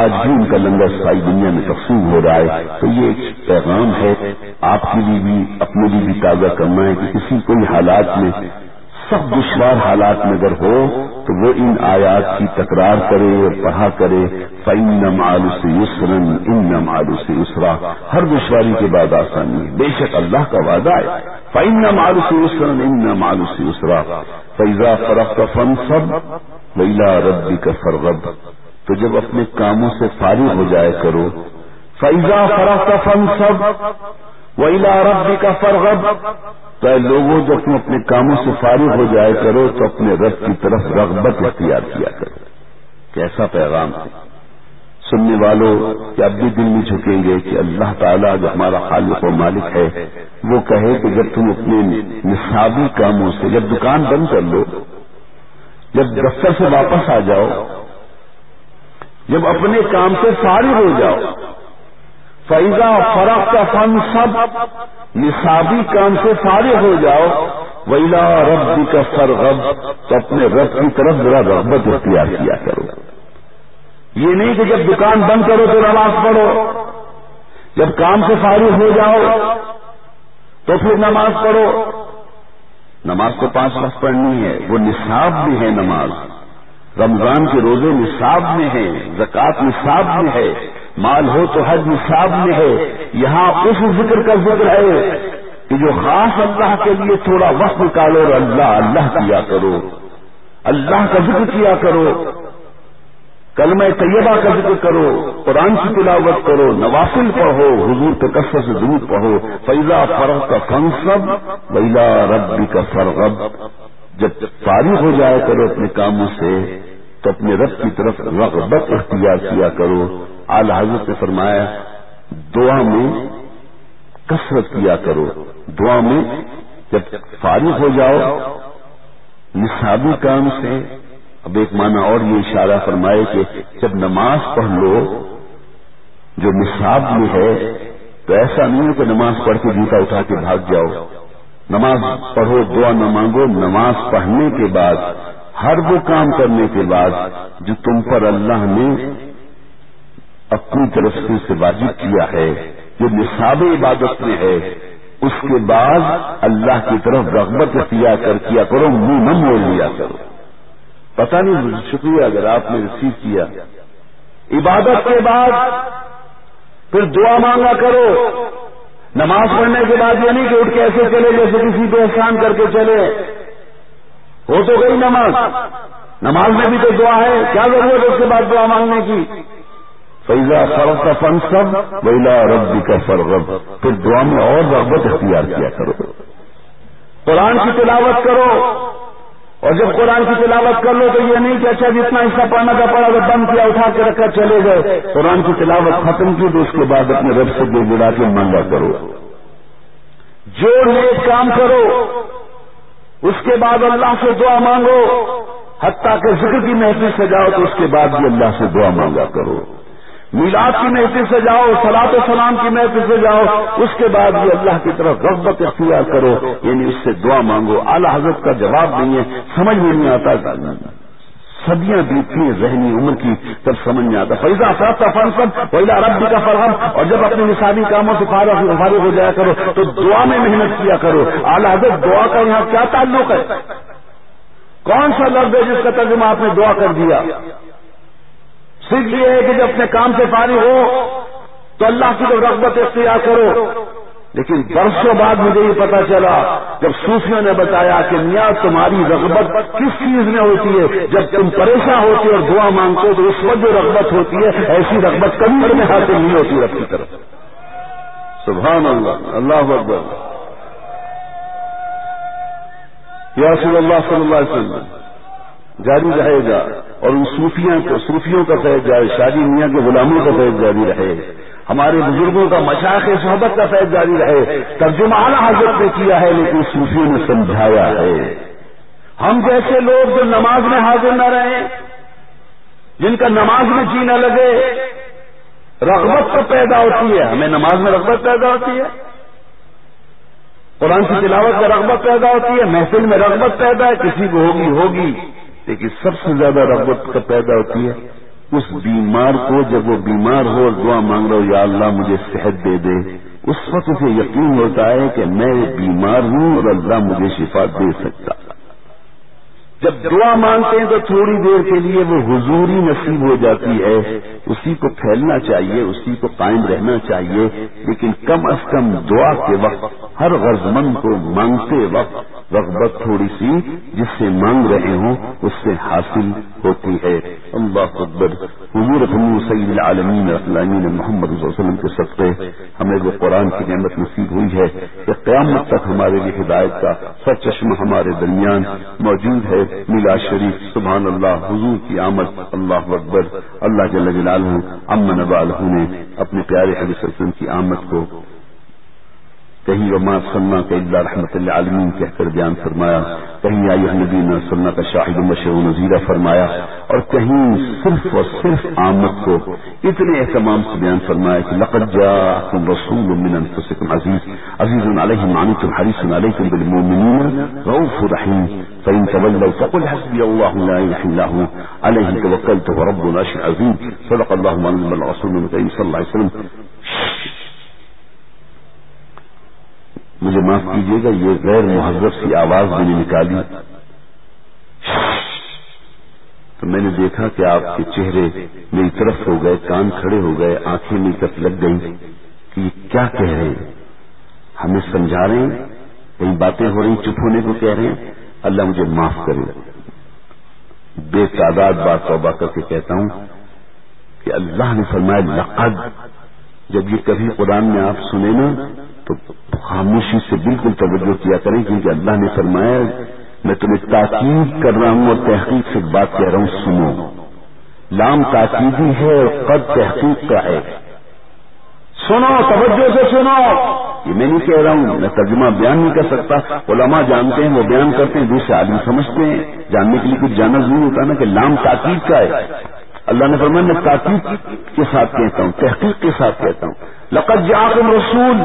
آج بھی ان کا لنگر سائی دنیا میں تقسیم ہو رہا ہے۔ تو یہ ایک پیغام ہے، آپ کے لیے بھی، اپنے لیے بھی تازہ کرنا ہے کہ کسی کوئی حالات میں سب دشوار حالات میں اگر ہو، تو وہ ان آیات کی تکرار کرے اور پڑھا کرے فعین مالو سے یسرن ان مالو سے یسرا ہر دشواری کے بعد آسانی ہے۔ بے شک اللہ کا وعدہ ہے۔ فعین مالو یسرن ان مالو سے یسرا فیضا فرق کا فن سب ویلا ربی کا فرغب تو جب اپنے کاموں سے فارغ ہو جائے کرو۔ فیضا فرق کا فن سب ویلا ربی کا فرغب تو لوگوں جب تم اپنے کاموں سے فارغ ہو جائے کرو تو اپنے رب کی طرف رغبت اختیار کیا کرو۔ کیسا پیغام ہے سننے والوں کہ اب بھی دل میں جھکیں گے کہ اللہ تعالیٰ جو ہمارا خالق و مالک ہے، وہ کہے کہ جب تم اپنے نصابی کاموں سے جب دکان بند کر لو، جب دفتر سے واپس آ جاؤ، جب اپنے کام سے فارغ ہو جاؤ فیضا فرق کا فن سب نصابی کام سے فارغ ہو جاؤ۔ ویلا رب کا سرغب تو اپنے رب کی طرف ذرا رغبت اختیار کیا کرو۔ یہ نہیں کہ جب دکان بند کرو تو نماز پڑھو۔ جب کام سے فارغ ہو جاؤ تو پھر نماز پڑھو۔ نماز کو پانچ وقت پڑھنی ہے، وہ نصاب بھی ہے نماز۔ رمضان کے روزے نصاب میں ہے زکوٰۃ نصاب میں ہے۔ مال ہو تو حج نصاب میں ہے۔ یہاں اس ذکر کا ذکر ہے کہ جو خاص اللہ کے لیے تھوڑا وقت نکالو اور اللہ اللہ کیا کرو۔ اللہ کا ذکر کیا کرو۔ کلمہ طیبہ کا ذکر کرو، قرآن کی تلاوت کرو، نوافل پڑھو، حضور کے کثر سے دودھ پڑھو۔ فیضا فرغ کا فنسب ویلا ربی کا فرغب جب فارغ ہو جایا کرو اپنے کاموں سے، تو اپنے رب کی طرف رغبت اختیار کیا کرو۔ اعلی حضرت نے فرمایا، دعا میں کثرت کیا کرو۔ دعا میں جب فارغ ہو جاؤ نصابی کام سے۔ اب ایک معنی اور یہ اشارہ فرمائے کہ جب نماز پڑھ لو، جو نصاب میں ہے، تو ایسا نہیں ہے کہ نماز پڑھ کے جوتا اٹھا کے بھاگ جاؤ۔ نماز پڑھو، دعا نہ مانگو، نماز پڑھنے کے بعد، ہر وہ کام کرنے کے بعد، جو تم پر اللہ نے اپنی طرف سے اسے واجب کیا ہے۔ جو نصاب عبادت میں ہے، اس کے بعد اللہ کی طرف رغبت اختیار کر کیا کرو، منہ نہ موڑ لیا کرو۔ پتہ نہیں شکریہ اگر آپ نے ریسیو کیا۔ عبادت کے بعد پھر دعا مانگا کرو۔ نماز پڑھنے کے بعد یہ نہیں کہ اٹھ کے ایسے چلے جیسے کسی پہ احسان کر کے چلے۔ ہو تو گئی نماز۔ نماز میں بھی تو دعا ہے۔ کیا ضرورت ہے اس کے بعد دعا مانگنے کی؟ فیضا فرق کا فن سب ویلا ربی کا فرغب پھر دعا میں اور رغبت اختیار کیا کرو۔ قرآن کی تلاوت کرو۔ اور جب قرآن کی تلاوت کر لو تو یہ نہیں کہ اچھا جتنا حصہ پڑھنا تھا پڑا تو بند کیا، اٹھا کے رکھا، چلے گئے۔ قرآن کی تلاوت ختم کی، تو اس کے بعد اپنے رب سے دل گڑا کے مانگا کرو۔ جو نیک کام کرو، اس کے بعد اللہ سے دعا مانگو۔ حتیٰ کہ ذکر کی محفل سے جاؤ تو اس کے بعد بھی اللہ سے دعا مانگا کرو۔ میلاد کی محفل سے جاؤ سلاط و سلام کی محفل سے جاؤ، اس کے بعد بھی اللہ کی طرف رغبت اختیار کرو یعنی اس سے دعا مانگو۔ اعلی حضرت کا جواب نہیں ہے، سمجھ میں نہیں آتا۔ صدیاں بیتتی ہیں ذہنی عمر کی، تب سمجھ میں آتا۔ فیضا افراد کا فن پہلا رب کا فرحم اور جب اپنے نصابی کاموں سے فارغ فارغ ہو جایا کرو، تو دعا میں محنت کیا کرو۔ اعلی حضرت، دعا کا یہاں کیا تعلق ہے؟ کون سا لفظ ہے جس کا ترجمہ آپ نے دعا کر دیا؟ صرف یہ ہے کہ جب اپنے کام سے فارغ ہو تو اللہ کی طرف رغبت اختیار کرو۔ لیکن برسوں بعد مجھے یہ پتا چلا، جب صوفیوں نے بتایا کہ میاں، تمہاری رغبت کس چیز میں ہوتی ہے؟ جب تم پریشان ہوتے اور دعا مانگتے ہو تو اس وقت جو رغبت ہوتی ہے، ایسی رغبت کبھی میں حاصل نہیں ہوتی رب کی طرف۔ سبحان اللہ اللہ اکبر۔ یا رسول اللہ صلی اللہ علیہ وسلم۔ جاری رہے گا اور ان صوفیاں کو صوفیوں کا فیض جائے شادی میاں کے غلاموں کا فیض جاری رہے۔ ہمارے بزرگوں کا مشاق صحبت کا فیض جاری رہے۔ ترجمہ اعلیٰ حضرت نے کیا ہے لیکن صوفیوں نے سمجھایا ہے۔ ہم جیسے لوگ جو نماز میں حاضر نہ رہے جن کا نماز میں جی نہ لگے، رغبت تو پیدا ہوتی ہے۔ ہمیں نماز میں رغبت پیدا ہوتی ہے۔ قرآن کی تلاوت میں رغبت پیدا ہوتی ہے۔ محفل میں رغبت پیدا ہے۔ کسی کو ہوگی ہوگی۔ لیکن سب سے زیادہ رغبت کا پیدا ہوتی ہے اس بیمار کو، جب وہ بیمار ہو اور دعا مانگ رہا ہو یا اللہ مجھے صحت دے دے۔ اس وقت اسے یقین ہوتا ہے کہ میں بیمار ہوں اور اللہ مجھے شفا دے سکتا۔ جب دعا مانگتے ہیں تو تھوڑی دیر کے لیے وہ حضوری نصیب ہو جاتی ہے۔ اسی کو پھیلنا چاہیے، اسی کو قائم رہنا چاہیے۔ لیکن کم از کم دعا کے وقت، ہر غرض مند کو مانگتے وقت رغبت تھوڑی سی جس سے مانگ رہے ہوں، اس سے حاصل ہوتی ہے۔ اللہ اکبر۔ حضور سعید العالمین العالمین محمد صلی اللہ علیہ وسلم کے سطح ہمیں وہ قرآن کی نعمت نصیب ہوئی ہے کہ قیامت تک ہمارے لیے ہدایت کا سر چشمہ ہمارے درمیان موجود ہے۔ میلا شریف سبحان اللہ حضور کی آمد، اللہ اکبر، اللہ جل جلالہ امن والہ نے اپنے پیارے حدیث وسلم کی آمد کو کہیں وما سلنا کا اللہ رحمت اللہ عالمین کہہ کر بیان فرمایا، کہیں آئی نبی نہ سلنا کا شاہد مشہ نذیرہ فرمایا، اور کہیں صرف اور صرف آمد کو اتنے اہتمام سے بیان فرمایا کہ لقد جاءكم رسول من انفسكم عزیز عزیز علیہ معنیتم حریص علیکم بالمؤمنین رؤوف رحیم فإن تولوا فقل حسبي الله لا إله إلا هو. عليه توكلت ورب العرش العظيم صدق الله من الرسول الكريم صلى الله عليه وسلم. مجھے معاف کیجیے گا، یہ غیر مہذب سی آواز میں نے نکالی۔ تو میں نے دیکھا کہ آپ کے چہرے میری طرف ہو گئے، کان کھڑے ہو گئے، آنکھیں میری طرف لگ گئی کہ یہ کیا کہہ رہے ہیں؟ ہمیں سمجھا رہے ہیں؟ کئی باتیں ہو رہی چپ ہونے کو کہہ رہے ہیں؟ اللہ مجھے معاف کرے۔ بے تعداد بات توبہ کر کے کہتا ہوں کہ اللہ نے فرمایا، لقد جب یہ کبھی قرآن میں آپ سنیں نا، تو خاموشی سے بالکل توجہ کیا کریں، کیونکہ اللہ نے فرمایا، میں تمہیں تاکید کر رہا ہوں اور تحقیق سے بات کہہ رہا ہوں، سنو۔ لام تاکیدی ہے اور قد تحقیق کا ہے۔ سنو، توجہ سے سنو۔ یہ میں نہیں کہہ رہا ہوں، میں ترجمہ بیان نہیں کر سکتا۔ علماء جانتے ہیں، وہ بیان کرتے ہیں، دوسرے عالم سمجھتے ہیں۔ جاننے کے لیے کچھ جانا ضروری ہوتا نا کہ لام تاکید کا ہے۔ اللہ نے فرمایا، میں تاکید کے ساتھ کہتا ہوں، تحقیق کے ساتھ کہتا ہوں۔ لقد جاکم رسول،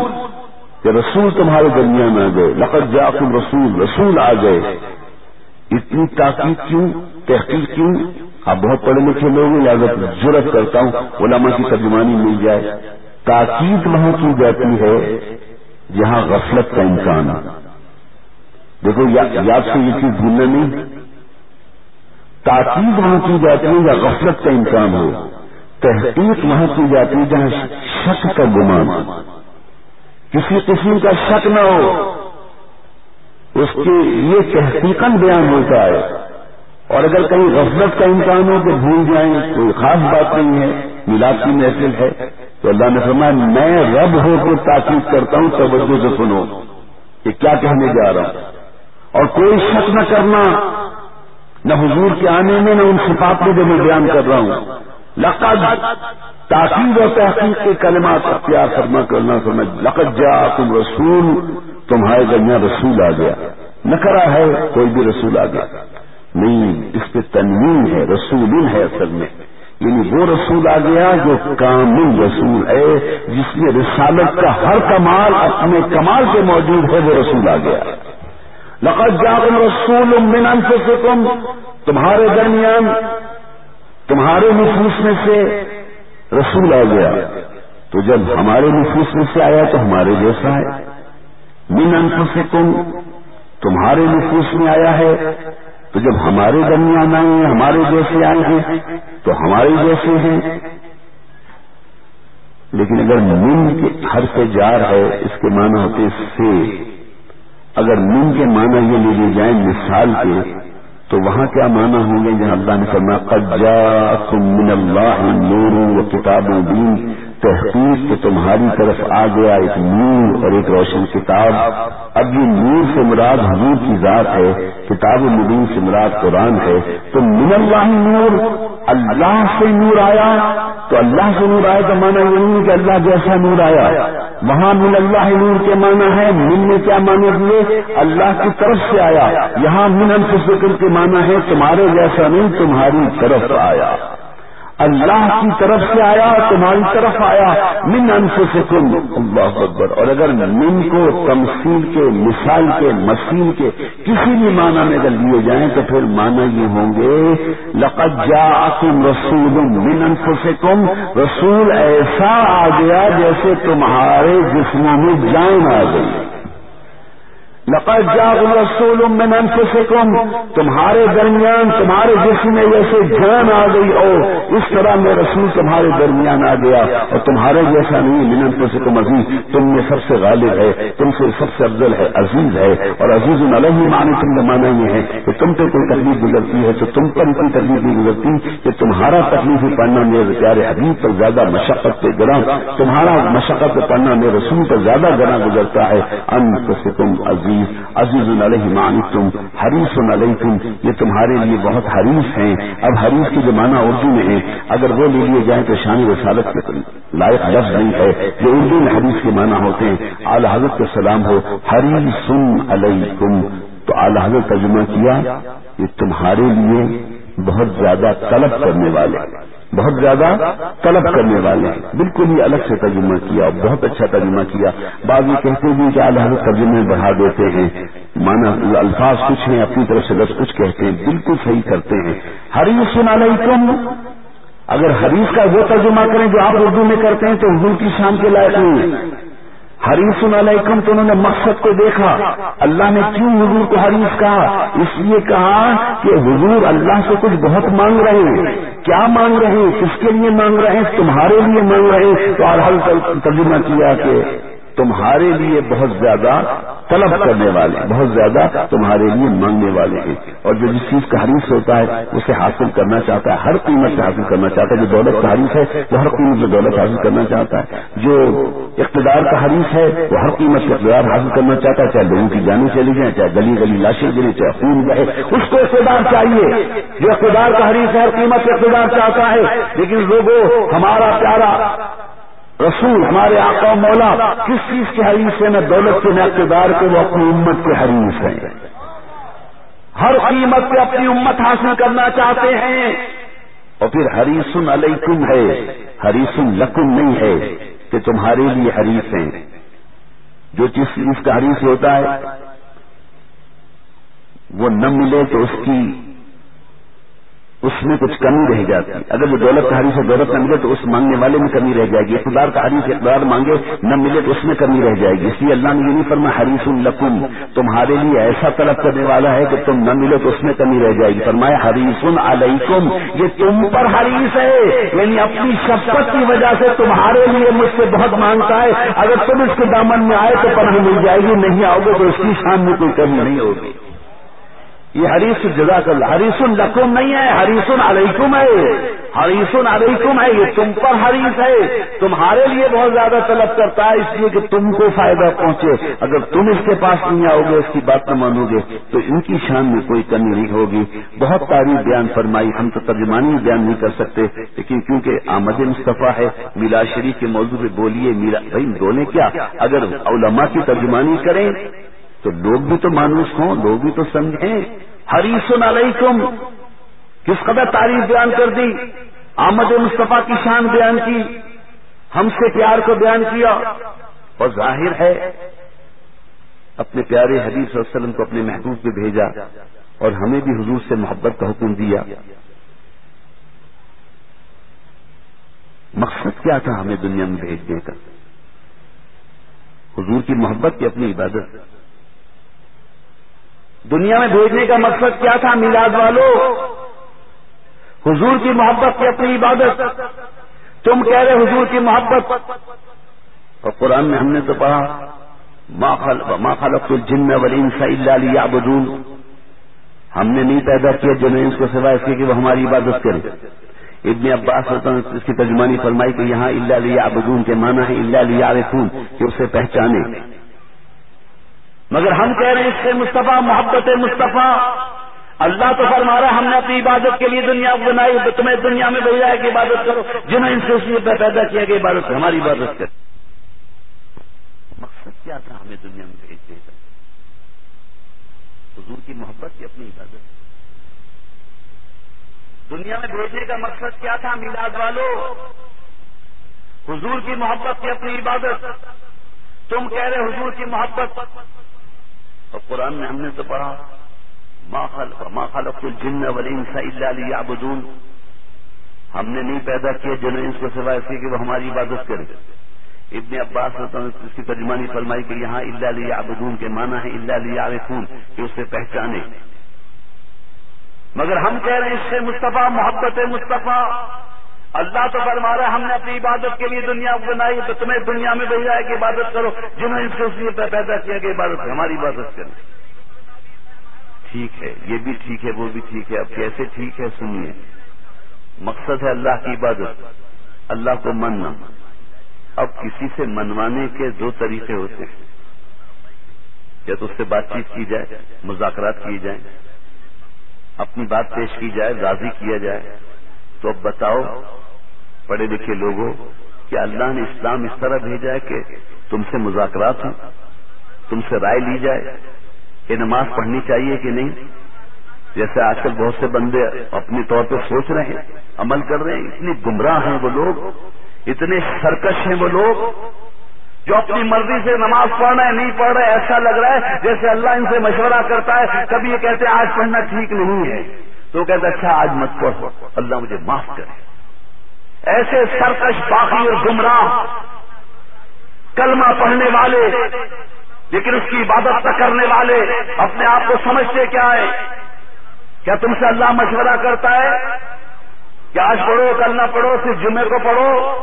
کہ رسول تمہارے درمیان آ گئے۔ لقد جاکم رسول رسول آ گئے۔ اتنی تاکید کیوں؟ تحقیق کیوں؟ آپ بہت پڑھے لکھے لوگ لہٰذا ضرورت کرتا ہوں، علماء کی ترجمانی مل جائے۔ تاکید وہاں کی جاتی ہے جہاں غفلت کا امکان دیکھو یاد سے یہ چیز بھولنا نہیں تاکید وہاں کی جاتی ہے یا غفلت کا امکان ہو۔ تحقیق وہاں کی جاتی ہے جہاں شک کا گمان کسی قسم کا شک نہ ہو۔ اس کے یہ تحقیقاً بیان ہوتا ہے۔ اور اگر کہیں غفلت کا امکان ہو کہ بھول جائیں، کوئی خاص بات نہیں ہے میلاد کی محفل ہے۔ تو اللہ نے فرمایا، میں رب ہو کر تاکید کرتا ہوں، توجہ سے سنو کہ کیا کہنے جا رہا ہوں۔ اور کوئی شک نہ کرنا، نہ حضور کے آنے میں، نہ ان صفات میں جو میں بیان کر رہا ہوں۔ لقد تاکید اور تحقیق کے کلمات اختیار فرما کرنا سمجھ۔ لقد جا تم رسول، تمہارے درمیان رسول آ گیا۔ نہ کرا ہے، کوئی بھی رسول آ گیا۔ نہیں، اس پہ تنوین ہے رسول ہے اصل میں۔ یعنی وہ رسول آ گیا جو کامل رسول ہے، جس میں رسالت کا ہر کمال اپنے کمال کے موجود ہے، وہ رسول آ گیا۔ لقد جاءكم رسول من انفسكم تمہارے درمیان، تمہارے نفوس میں سے رسول آ گیا۔ تو جب ہمارے نفوس میں سے آیا تو ہمارے جیسا ہے۔ من انفسكم تمہارے نفوس میں آیا ہے۔ تو جب ہمارے درمیان آئے ہیں، ہمارے جیسے آئے ہیں، تو ہمارے جیسے ہیں۔ لیکن اگر من کے ہر سے جار ہے، اس کے معنی ہوتے سے اگر من کے معنی یہ لے لیے جائیں مثال کے، تو وہاں کیا معنی ہوں گے؟ جہاں اللہ نے فرمایا قجا من اللہ نور و کتاب دین تحقیق کہ تمہاری طرف آ گیا ایک نور اور ایک روشن کتاب۔ اب یہ نور سے مراد حضور کی ذات ہے، کتاب المبین سے مراد قرآن ہے۔ تو من اللہ نور، اللہ سے نور آیا۔ تو اللہ سے نور آیا تو مانا یہ نہیں کہ اللہ جیسا نور آیا۔ وہاں من اللہ نور کے معنی ہے، من نے کیا معنی دیے اللہ کی طرف سے آیا۔ یہاں من انفسکم کے معنی ہے، تمہارے جیسا نہیں، تمہاری طرف آیا۔ اللہ کی طرف سے آیا، تمہاری طرف آیا، من انفسکم، اللہ اکبر۔ اور اگر من کو تمثیل کے، مثال کے مسیل کے کسی بھی معنی میں اگر لیے جائیں تو پھر معنی یہ ہوں گے، لقد جاءکم رسول من انفسکم۔ رسول ایسا آ گیا جیسے تمہارے جسموں میں جان آ گئی۔ لقد جاء رسول من انفسکم تمہارے درمیان تمہارے جسم میں جیسے جان آ گئی اور اس طرح میں رسول تمہارے درمیان آ گیا، اور تمہارے جیسا نہیں، من انفسکم عزیز، تم میں سب سے غالب ہے، تم سے سب سے افضل ہے، عزیز ہے، اور عزیز علیہ معنی تم نے مانا یہ ہے کہ تم پہ کوئی تکلیف گزرتی ہے تو تم پر کوئی تکلیف نہیں گزرتی کہ تمہارا تکلیف پڑھنا میرے پیارے حبیب پر زیادہ مشقت پہ گرا، تمہارا مشقت پہ پڑھنا میرے رسول پر زیادہ گرا گزرتا ہے انفسکم عزیز. عزیز علیہ مان تم حریص علیکم، یہ تمہارے لیے بہت حریف ہیں۔ اب حریف کے جو اردو میں ہے، اگر وہ لے لیے جائیں تو شان رسالت کے لائق لفظ نہیں ہے جو اردو میں حریف کے معنی ہوتے ہیں۔ اعلی حضرت کے سلام ہو، حریص علیکم۔ تو اعلی حضرت ترجمہ کیا؟ یہ تمہارے لیے بہت زیادہ طلب کرنے والے، بہت زیادہ طلب کرنے والے۔ ہیں بالکل ہی الگ سے ترجمہ کیا بہت اچھا ترجمہ کیا۔ بعض یہ کہتے ہیں کہ اعلی ترجمے بڑھا دیتے ہیں۔ مانا الفاظ کچھ ہیں، اپنی طرف سے بس کچھ کہتے ہیں۔ بالکل صحیح کرتے ہیں۔ حریص علیکم۔ اگر حریص کا وہ ترجمہ کریں جو آپ اردو میں کرتے ہیں تو اردو کی شان کے لائق نہیں ہے۔ حریف علیکم تو انہوں نے مقصد کو دیکھا۔ اللہ نے کیوں حضور کو حریف کہا؟ اس لیے کہا کہ حضور اللہ سے کچھ بہت مانگ رہے ہیں۔ کیا مانگ رہے ہیں؟ کس کے لیے مانگ رہے ہیں؟ تمہارے لیے مانگ رہے ہیں۔ تو حل ترجمہ کیا کہ تمہارے لیے بہت زیادہ طلب کرنے والے، بہت زیادہ تمہارے لیے مانگنے والے ہیں۔ اور جو جس چیز کا حریص ہوتا ہے، اسے حاصل کرنا چاہتا ہے، ہر قیمت سے حاصل کرنا چاہتا ہے۔ جو دولت کا حریص ہے، وہ ہر قیمت سے دولت حاصل کرنا چاہتا ہے۔ جو اقتدار کا حریص ہے، وہ ہر قیمت سے اقتدار حاصل کرنا چاہتا ہے۔ چاہے لوگوں کی جانیں چلی جائیں، چاہے گلی گلی لاشیں گرے چاہے خون بہے، اس کو اقتدار چاہیے۔ جو اقتدار کا حریص ہے، ہر قیمت سے اقتدار چاہتا ہے۔ لیکن لوگوں، ہمارا پیارا رسول ہمارے آقا و مولا، کس چیز کے حریث ہے؟ نہ دولت کے نہ اقتدار کے، وہ اپنی امت کے حریث ہیں۔ ہر قیمت پہ اپنی امت حاصل کرنا چاہتے ہیں۔ اور پھر حریث علیکم ہے حریث لکم نہیں ہے کہ تمہارے لیے حریث ہیں۔ جو چیز اس کا حریث ہوتا ہے، وہ نہ ملے تو اس کی اس میں کچھ کمی رہ جاتی۔ اگر وہ دولت کا حریف دولت نہ ملے تو اس مانگنے والے میں کمی رہ جائے گی۔ اقتدار کا حریف اقتدار مانگے نہ ملے تو اس میں کمی رہ جائے گی۔ اس لیے اللہ نے یہ نہیں فرما حریف القم تمہارے لیے ایسا طلب کرنے والا ہے کہ تم نہ ملے تو اس میں کمی رہ جائے گی۔ فرمایا حریف علیکم، یہ تم پر حریف ہے۔ یعنی اپنی شفقت کی وجہ سے تمہارے لیے مجھ سے بہت مانگتا ہے۔ اگر تم اس کے دامن میں آئے تو پناہ مل جائے گی، نہیں آؤ گے تو اس کی شان میں کوئی کمی نہیں ہوگی۔ یہ حریص جزاک اللہ، حریص لکم نہیں ہے، حریص علیکم ہے۔ حریص علیکم ہے، یہ تم پر حریص ہے۔ تمہارے لیے بہت زیادہ طلب کرتا ہے اس لیے کہ تم کو فائدہ پہنچے۔ اگر تم اس کے پاس نہیں آؤ گے، اس کی بات نہ مانو گے، تو ان کی شان میں کوئی کمی نہیں ہوگی۔ بہت تعریف بیان فرمائی، ہم تو ترجمانی بیان نہیں کر سکتے، لیکن کیونکہ آمد مصطفیٰ ہے میلا شریف کے موضوع پہ بولیے، میرا بھائی بولے کیا؟ اگر علماء کی ترجمانی کریں تو لوگ بھی تو مانوس ہوں، لوگ بھی تو سمجھیں۔ حریصن علیکم، کس قدر تعریف بیان کر دی؟ آمد مصطفیٰ کی شان بیان کی، ہم سے پیار کو بیان کیا۔ اور ظاہر ہے، اپنے پیارے حدیث صلی اللہ علیہ وسلم کو اپنے محبوب پہ بھیجا اور ہمیں بھی حضور سے محبت کا حکم دیا۔ مقصد کیا تھا ہمیں دنیا میں بھیجنے کا؟ حضور کی محبت کی اپنی عبادت۔ دنیا میں بھیجنے کا مقصد کیا تھا میلاد والوں حضور کی محبت کی اپنی عبادت۔ تم کہہ رہے حضور کی محبت۔ اور قرآن میں ہم نے تو پڑھا، ما خلقت الجن والانس الا ليعبدون۔ ہم نے نہیں پیدا کیا جنہیں اس کو سوائے اس کے کہ وہ ہماری عبادت کرے۔ ابن عباس اس کی ترجمانی فرمائی کہ یہاں اللہ لیا ابدون کے معنی ہے اللہ لیا خون کہ اسے پہچانے۔ مگر ہم کہہ رہے ہیں اس سے مصطفیٰ، محبت مصطفیٰ۔ اللہ تو فرما رہا ہم نے اپنی عبادت کے لیے دنیا بنائی تمہیں دنیا میں بھیجا ہے کہ عبادت کرو۔ جنہیں ان سے اس لیے پیدا کیا کہ عبادت ہماری عبادت کرے مقصد کیا تھا ہمیں دنیا میں بھیجنے کا حضور کی محبت کی اپنی عبادت۔ دنیا میں بھیجنے کا مقصد کیا تھا، میلاد والوں حضور کی محبت کی اپنی عبادت۔ تم کہہ رہے حضور کی محبت۔ اور قرآن میں ہم نے تو پڑھا، ما خلق الجن والانس الا ليعبدون۔ ہم نے نہیں پیدا کیا جنہیں اس کو سوائے اس کہ وہ ہماری عبادت کرے۔ ابن عباس اس کی ترجمانی فرمائی کہ یہاں اللہ ليعبدون کے معنی ہے اللہ ليعرفون، کہ اسے پہچانے۔ مگر ہم کہہ رہے ہیں اس سے مصطفیٰ، محبت مصطفیٰ۔ اللہ تو فرما رہا ہم نے اپنی عبادت کے لیے دنیا بنائی، تو تمہیں دنیا میں بھیجا ہے کہ عبادت کرو۔ جنہوں نے اس لیے پیدا کیا کہ عبادت ہماری عبادت کریں ٹھیک ہے، یہ بھی ٹھیک ہے، وہ بھی ٹھیک ہے۔ اب کیسے ٹھیک ہے، سنیے۔ مقصد ہے اللہ کی عبادت، اللہ کو مننا۔ اب کسی سے منوانے کے دو طریقے ہوتے ہیں۔ یا تو اس سے بات چیت کی جائے، مذاکرات کیے جائیں، اپنی بات پیش کی جائے، راضی کیا جائے، تو اب بتاؤ پڑھے لکھے لوگوں کہ اللہ نے اسلام اس طرح بھیجا ہے کہ تم سے مذاکرات ہوں، تم سے رائے لی جائے کہ نماز پڑھنی چاہیے کہ نہیں۔ جیسے آج کل بہت سے بندے اپنے طور پہ سوچ رہے ہیں، عمل کر رہے ہیں، اتنے گمراہ ہیں وہ لوگ، اتنے سرکش ہیں وہ لوگ جو اپنی مرضی سے نماز پڑھ رہے ہیں، نہیں پڑھ رہے، ایسا لگ رہا ہے جیسے اللہ ان سے مشورہ کرتا ہے، کبھی یہ کہتے ہیں، آج پڑھنا ٹھیک نہیں ہے۔ تو وہ کہتے اچھا آج مت پڑھو، اللہ مجھے معاف کرے۔ ایسے سرکش باقی اور گمراہ کلمہ پڑھنے والے، لیکن اس کی عبادت نہ کرنے والے اپنے آپ کو سمجھتے کیا ہے؟ کیا تم سے اللہ مشورہ کرتا ہے؟ کہ آج پڑھو، کل نہ پڑھو، صرف جمعے کو پڑھو؟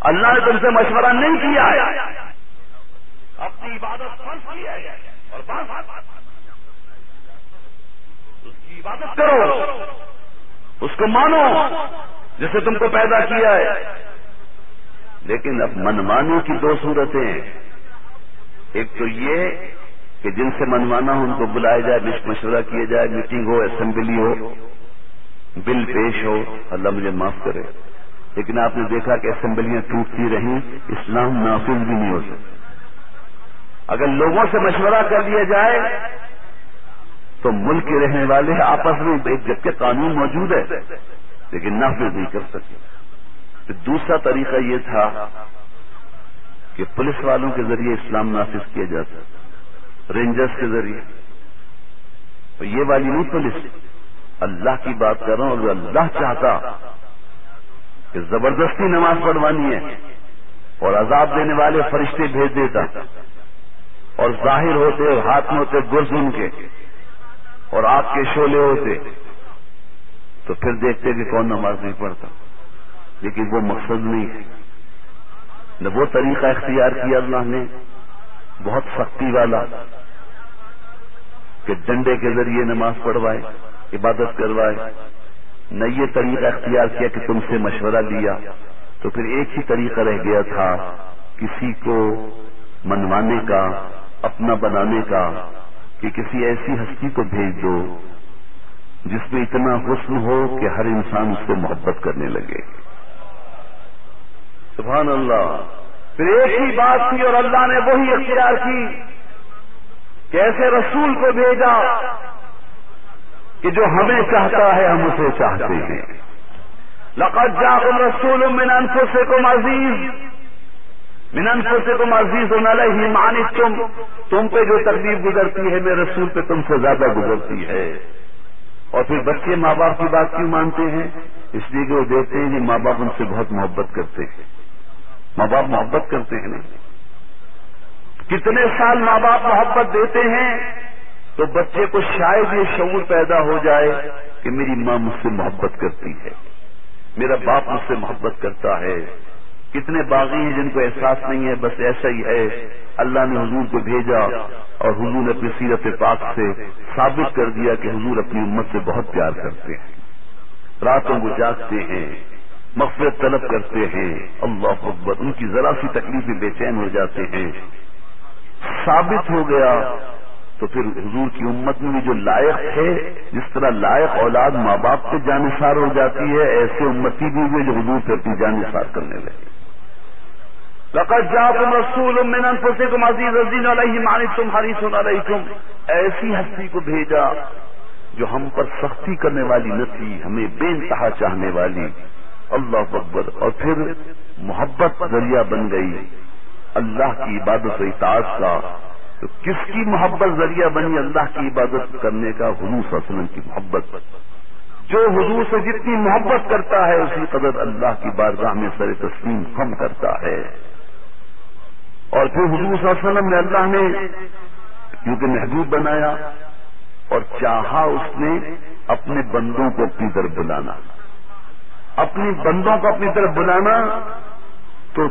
اللہ نے تم سے مشورہ نہیں کیا ہے۔ اپنی عبادت ہے اور اس کی عبادت کرو۔ اس کو مانو۔ جسے تم کو پیدا کیا ہے۔ لیکن اب منمانی کی دو صورتیں ہیں۔ ایک تو یہ کہ جن سے منوانا ہو ان کو بلایا جائے مشورہ کیا جائے میٹنگ ہو اسمبلی ہو، بل پیش ہو، اللہ مجھے معاف کرے۔ لیکن آپ نے دیکھا کہ اسمبلیاں ٹوٹتی رہیں، اسلام نافذ بھی نہیں ہو سکتا۔ اگر لوگوں سے مشورہ کر لیا جائے، تو ملک کے رہنے والے آپس میں ایک جبکہ قانون موجود ہے۔ لیکن نافذ نہیں کر سکتے پھر دوسرا طریقہ یہ تھا کہ پولیس والوں کے ذریعے اسلام نافذ کیا جاتا رینجرز کے ذریعے۔ تو یہ والی نہیں پولیس۔ اللہ کی بات کر رہا ہوں اور اللہ چاہتا کہ زبردستی نماز پڑھوانی ہے اور عذاب دینے والے فرشتے بھیج دیتا اور ظاہر ہوتے اور ہاتھ میں ہوتے گرز ان کے اور آپ کے شولے ہوتے تو پھر دیکھتے کہ کون نماز نہیں پڑھتا۔ لیکن وہ مقصد نہیں ہے۔ نہ وہ طریقہ اختیار کیا اللہ نے، بہت سختی والا، کہ ڈنڈے کے ذریعے نماز پڑھوائے، عبادت کروائے۔ نہ یہ طریقہ اختیار کیا کہ تم سے مشورہ لیا۔ تو پھر ایک ہی طریقہ رہ گیا تھا، کسی کو منوانے کا، اپنا بنانے کا، کہ کسی ایسی ہستی کو بھیج دو جس میں اتنا حسن ہو کہ ہر انسان اس سے محبت کرنے لگے۔ سبحان اللہ۔ پھر ایک ہی بات تھی اور اللہ نے وہی اختیار کی کہ ایسے رسول کو بھیجا کہ جو ہمیں چاہتا ہے ہم اسے چاہتے ہیں۔ لقد جاءكم رسول من انفسكم عزيز من انفسكم عزيز عليه ما عنتم تم پہ جو تکلیف گزرتی ہے میرے رسول پہ تم سے زیادہ گزرتی ہے۔ اور پھر بچے ماں باپ کی بات کیوں مانتے ہیں؟ اس لیے کہ وہ دیکھتے ہیں کہ ماں باپ ان سے بہت محبت کرتے ہیں۔ ماں باپ محبت کرتے ہیں نا۔ کتنے سال ماں باپ محبت دیتے ہیں تو بچے کو شاید یہ شعور پیدا ہو جائے کہ میری ماں مجھ سے محبت کرتی ہے۔ میرا باپ مجھ سے محبت کرتا ہے۔ کتنے باغی ہیں جن کو احساس نہیں ہے، بس ایسا ہی ہے۔ اللہ نے حضور کو بھیجا اور حضور نے اپنی سیرت پاک سے ثابت کر دیا کہ حضور اپنی امت سے بہت پیار کرتے ہیں۔ راتوں کو جاگتے ہیں، مغفرت طلب کرتے ہیں۔ اللہ اکبر، ان کی ذرا سی تکلیفیں بے چین ہو جاتے ہیں۔ ثابت ہو گیا تو پھر حضور کی امت میں جو لائق ہے، جس طرح لائق اولاد ماں باپ سے جانصار ہو جاتی ہے، ایسے امتی بھی ہوئے جو حضور سے اپنی جانصار کرنے لگے۔ لقد جاءكم رسول من انفسكم عزيز الدين عليه ما عنتم حريص ایسی ہستی کو بھیجا جو ہم پر سختی کرنے والی نہ تھی، ہمیں بے انتہا چاہنے والی. اللہ اکبر. اور پھر محبت ذریعہ بن گئی. اللہ کی عبادت و اطاعت کا. تو کس کی محبت ذریعہ بنی؟ اللہ کی عبادت کرنے کا حضور صلی اللہ علیہ وسلم کی محبت. جو حضور سے جتنی محبت کرتا ہے، اسی قدر اللہ کی بارگاہ میں سر تسلیم کم کرتا ہے. اور پھر حضور صلی اللہ علیہ وسلم نے اللہ نے کیونکہ محبوب بنایا اور چاہا اس نے اپنے بندوں کو اپنی طرف بلانا۔ اپنی بندوں کو اپنی طرف بلانا تو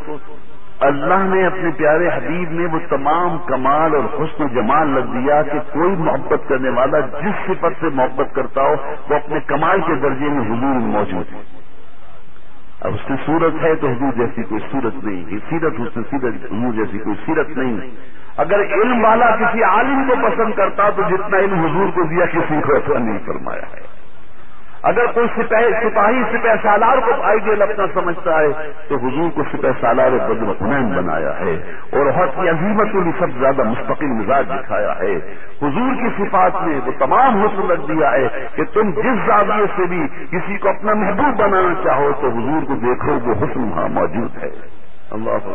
اللہ نے اپنے پیارے حبیب میں وہ تمام کمال اور حسن و جمال لگ دیا کہ کوئی محبت کرنے والا جس صفت سے محبت کرتا ہو وہ اپنے کمال کے درجے میں حضور میں موجود ہے۔ اب اس کی صورت ہے تو حضور جیسی کوئی صورت نہیں سیرت اس سیرت، حضور جیسی کوئی سیرت نہیں۔ اگر علم والا کسی عالم کو پسند کرتا تو جتنا علم حضور کو دیا کسی کو ایسا نہیں فرمایا ہے۔ اگر کوئی سپاہی سپہ سالار کو آئیڈیل اپنا سمجھتا ہے، تو حضور کو سپہ سالار بدر حنین بنایا ہے اور حق کی عظیمت کو بھی سب سے زیادہ مستقل مزاج دکھایا ہے۔ حضور کی صفات میں وہ تمام حسن رکھ دیا ہے کہ تم جس زاویے سے بھی کسی کو اپنا محبوب بنانا چاہو تو حضور کو دیکھو، وہ حسن وہاں موجود ہے۔ اللہ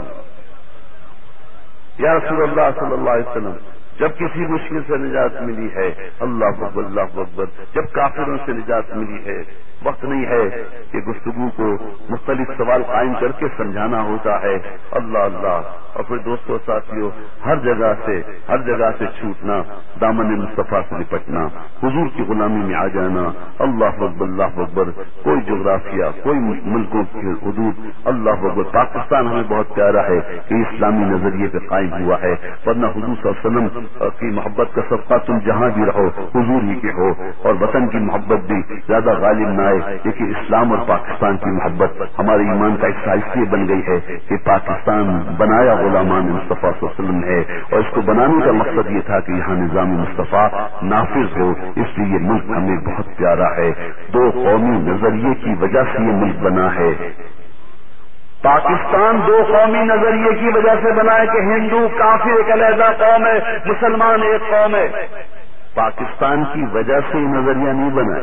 یا رسول اللہ صلی اللہ علیہ وسلم جب کسی مشکل سے نجات ملی ہے، اللہ اکبر اللہ اکبر۔ جب کافروں سے نجات ملی ہے وقت نہیں ہے کہ گفتگو کو مختلف سوال قائم کر کے سمجھانا ہوتا ہے۔ اللہ اللہ۔ اور پھر دوستوں ساتھیوں ہر جگہ سے، ہر جگہ سے چھوٹنا، دامن مصطفیٰ سے نپٹنا، حضور کی غلامی میں آ جانا، اللہ اکبر اللہ اکبر۔ کوئی جغرافیہ، کوئی ملکوں کی حدود، اللہ اکبر۔ پاکستان ہمیں بہت پیارا ہے کہ اسلامی نظریے پہ قائم ہوا ہے۔ ورنہ حضور صلی اللہ علیہ وسلم کی محبت کا سب تم جہاں بھی رہو، حضور ہی کے ہو۔ اور وطن کی محبت بھی زیادہ غالب نہ آئے لیکن اسلام اور پاکستان کی محبت ہمارے ایمان کا ایک سائز بن گئی ہے کہ پاکستان بنایا غلامان مصطفیٰ صلی اللہ علیہ وسلم ہے اور اس کو بنانے کا مقصد یہ تھا کہ یہاں نظام مصطفیٰ نافذ ہو، اس لیے یہ ملک ہمیں بہت پیارا ہے۔ دو قومی نظریے کی وجہ سے یہ ملک بنا ہے۔ پاکستان دو قومی نظریے کی وجہ سے بنا ہے کہ ہندو کافی ایک علیحدہ قوم ہے، مسلمان، ایک قوم ہے۔ پاکستان کی وجہ سے یہ نظریہ نہیں بنا۔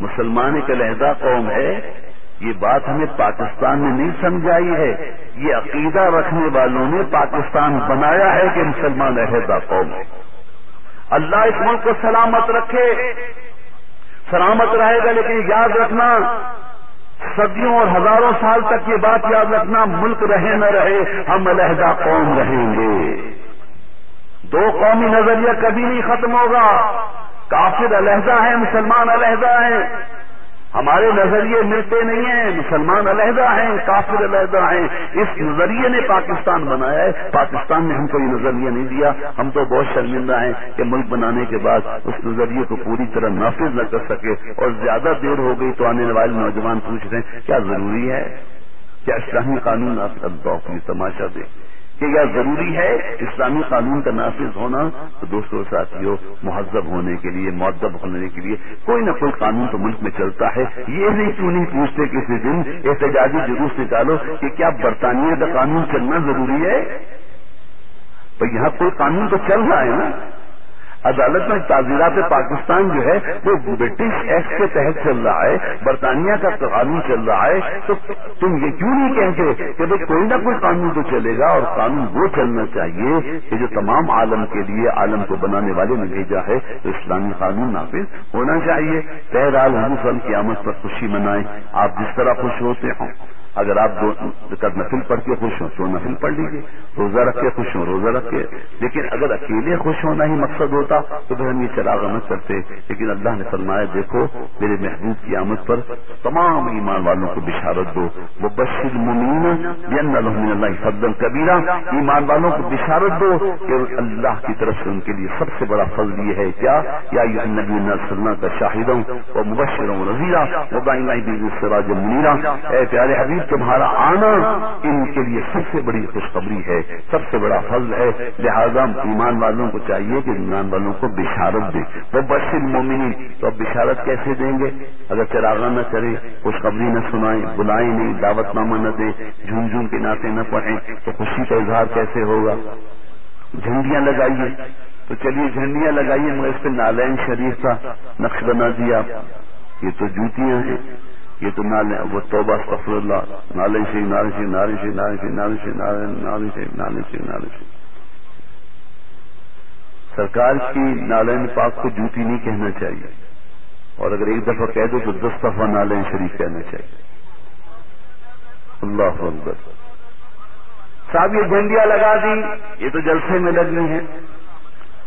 مسلمان ایک علیحدہ قوم ہے، یہ بات ہمیں پاکستان میں نہیں سمجھائی ہے۔ یہ عقیدہ رکھنے والوں نے پاکستان بنایا ہے کہ مسلمان علیحدہ قوم ہے۔ اللہ اس ملک کو سلامت رکھے۔ سلامت رہے گا، لیکن یاد رکھنا، صدیوں اور ہزاروں سال تک یہ بات یاد رکھنا، ملک رہے نہ رہے، ہم علیحدہ قوم رہیں گے۔ دو قومی نظریہ کبھی نہیں ختم ہوگا۔ کافر علیحدہ ہیں، مسلمان علیحدہ ہیں۔ ہمارے نظریے ملتے نہیں ہیں، مسلمان علیحدہ ہیں، کافر علیحدہ ہیں۔ اس نظریے نے پاکستان بنایا ہے۔ پاکستان نے ہم کو یہ نظریہ نہیں دیا۔ ہم تو بہت شرمندہ ہیں کہ ملک بنانے کے بعد اس نظریے کو پوری طرح نافذ نہ کر سکے اور زیادہ دیر ہو گئی تو آنے والے نوجوان پوچھ رہے ہیں، کیا ضروری ہے؟ کیا اسلامی قانون آپ کا تماشا دے؟ کہ یہ ضروری ہے اسلامی قانون کا نافذ ہونا؟ تو دوستوں ساتھیوں مہذب ہونے کے لیے معدب ہونے کے لیے کوئی نہ کوئی قانون تو ملک میں چلتا ہے۔ یہ نہیں کیوں نہیں پوچھتے کسی دن؟ احتجاجی جلوس نکالو کہ کیا برطانیہ کا قانون چلنا ضروری ہے؟ بھائی یہاں کوئی قانون تو چل رہا ہے نا؟ عدالت میں تعزیرات پاکستان جو ہے وہ برٹش ایکٹ کے تحت چل رہا ہے، برطانیہ کا قانون چل رہا ہے، تو تم یہ کیوں نہیں کہتے کہ بھائی کوئی نہ کوئی قانون تو چلے گا اور قانون وہ چلنا چاہیے کہ جو تمام عالم کے لیے عالم کو بنانے والے نے بھیجا ہے، تو اسلامی قانون نافذ ہونا چاہیے۔ بہرحال ہم قیامت پر خوشی منائیں۔ آپ جس طرح خوش ہوتے ہوں۔ اگر آپ دو نفل پڑھ کے خوش ہوں تو نفل پڑھ لیجیے روزہ رکھ کے خوش ہوں، روزہ رکھ کے۔ لیکن اگر اکیلے خوش ہونا ہی مقصد ہوتا، تو پھر ہم یہ چراغ نہ کرتے۔ لیکن اللہ نے فرمایا، دیکھو، میرے محبوب کی آمد پر تمام ایمان والوں کو بشارت دو۔ وہ بشر ممین الحمد اللہ فضل کبیرہ ایمان والوں کو بشارت دو کہ اللہ کی طرف سے ان کے لیے سب سے بڑا فضل یہ ہے۔ کیا؟ یا نبی اللہ کا شاہد ہوں وہ مبشر ہوں رضیرہ وہ سراج منیرا اے پیارے حبیب تمہارا آنا ان کے لیے سب سے بڑی خوشخبری ہے، سب سے بڑا فضل ہے۔ لہذا ایمان والوں کو چاہیے کہ ایمان والوں کو بشارت دیں۔ وہ بشر مومنی تو اب بشارت کیسے دیں گے؟ اگر چراغا نہ کرے خوشخبری نہ سنائیں، بلائیں نہیں دعوت نامہ نہ دیں، جھوم جھوم کے ناطے نہ پڑھیں، تو خوشی کا اظہار کیسے ہوگا؟ جھنڈیاں لگائیے۔ تو چلیے، جھنڈیاں لگائیے، مگر اس پہ نالین شریف کا نقش بنا دیا۔ یہ تو جوتیاں ہیں۔ یہ تو نالے وہ توبہ سفر اللہ نالے سے نالے سے نالے سے نالے سے نالے سے نالے نالے سے نالے سے نالے سے سرکار کی نالین پاک کو جوتی نہیں کہنا چاہیے۔ اور اگر ایک دفعہ کہہ دو تو دس دفعہ نالین شریف کہنا چاہیے۔ اللہ اکبر۔ صاحب یہ جھنڈیاں لگا دی، یہ تو جلسے میں لگنی ہے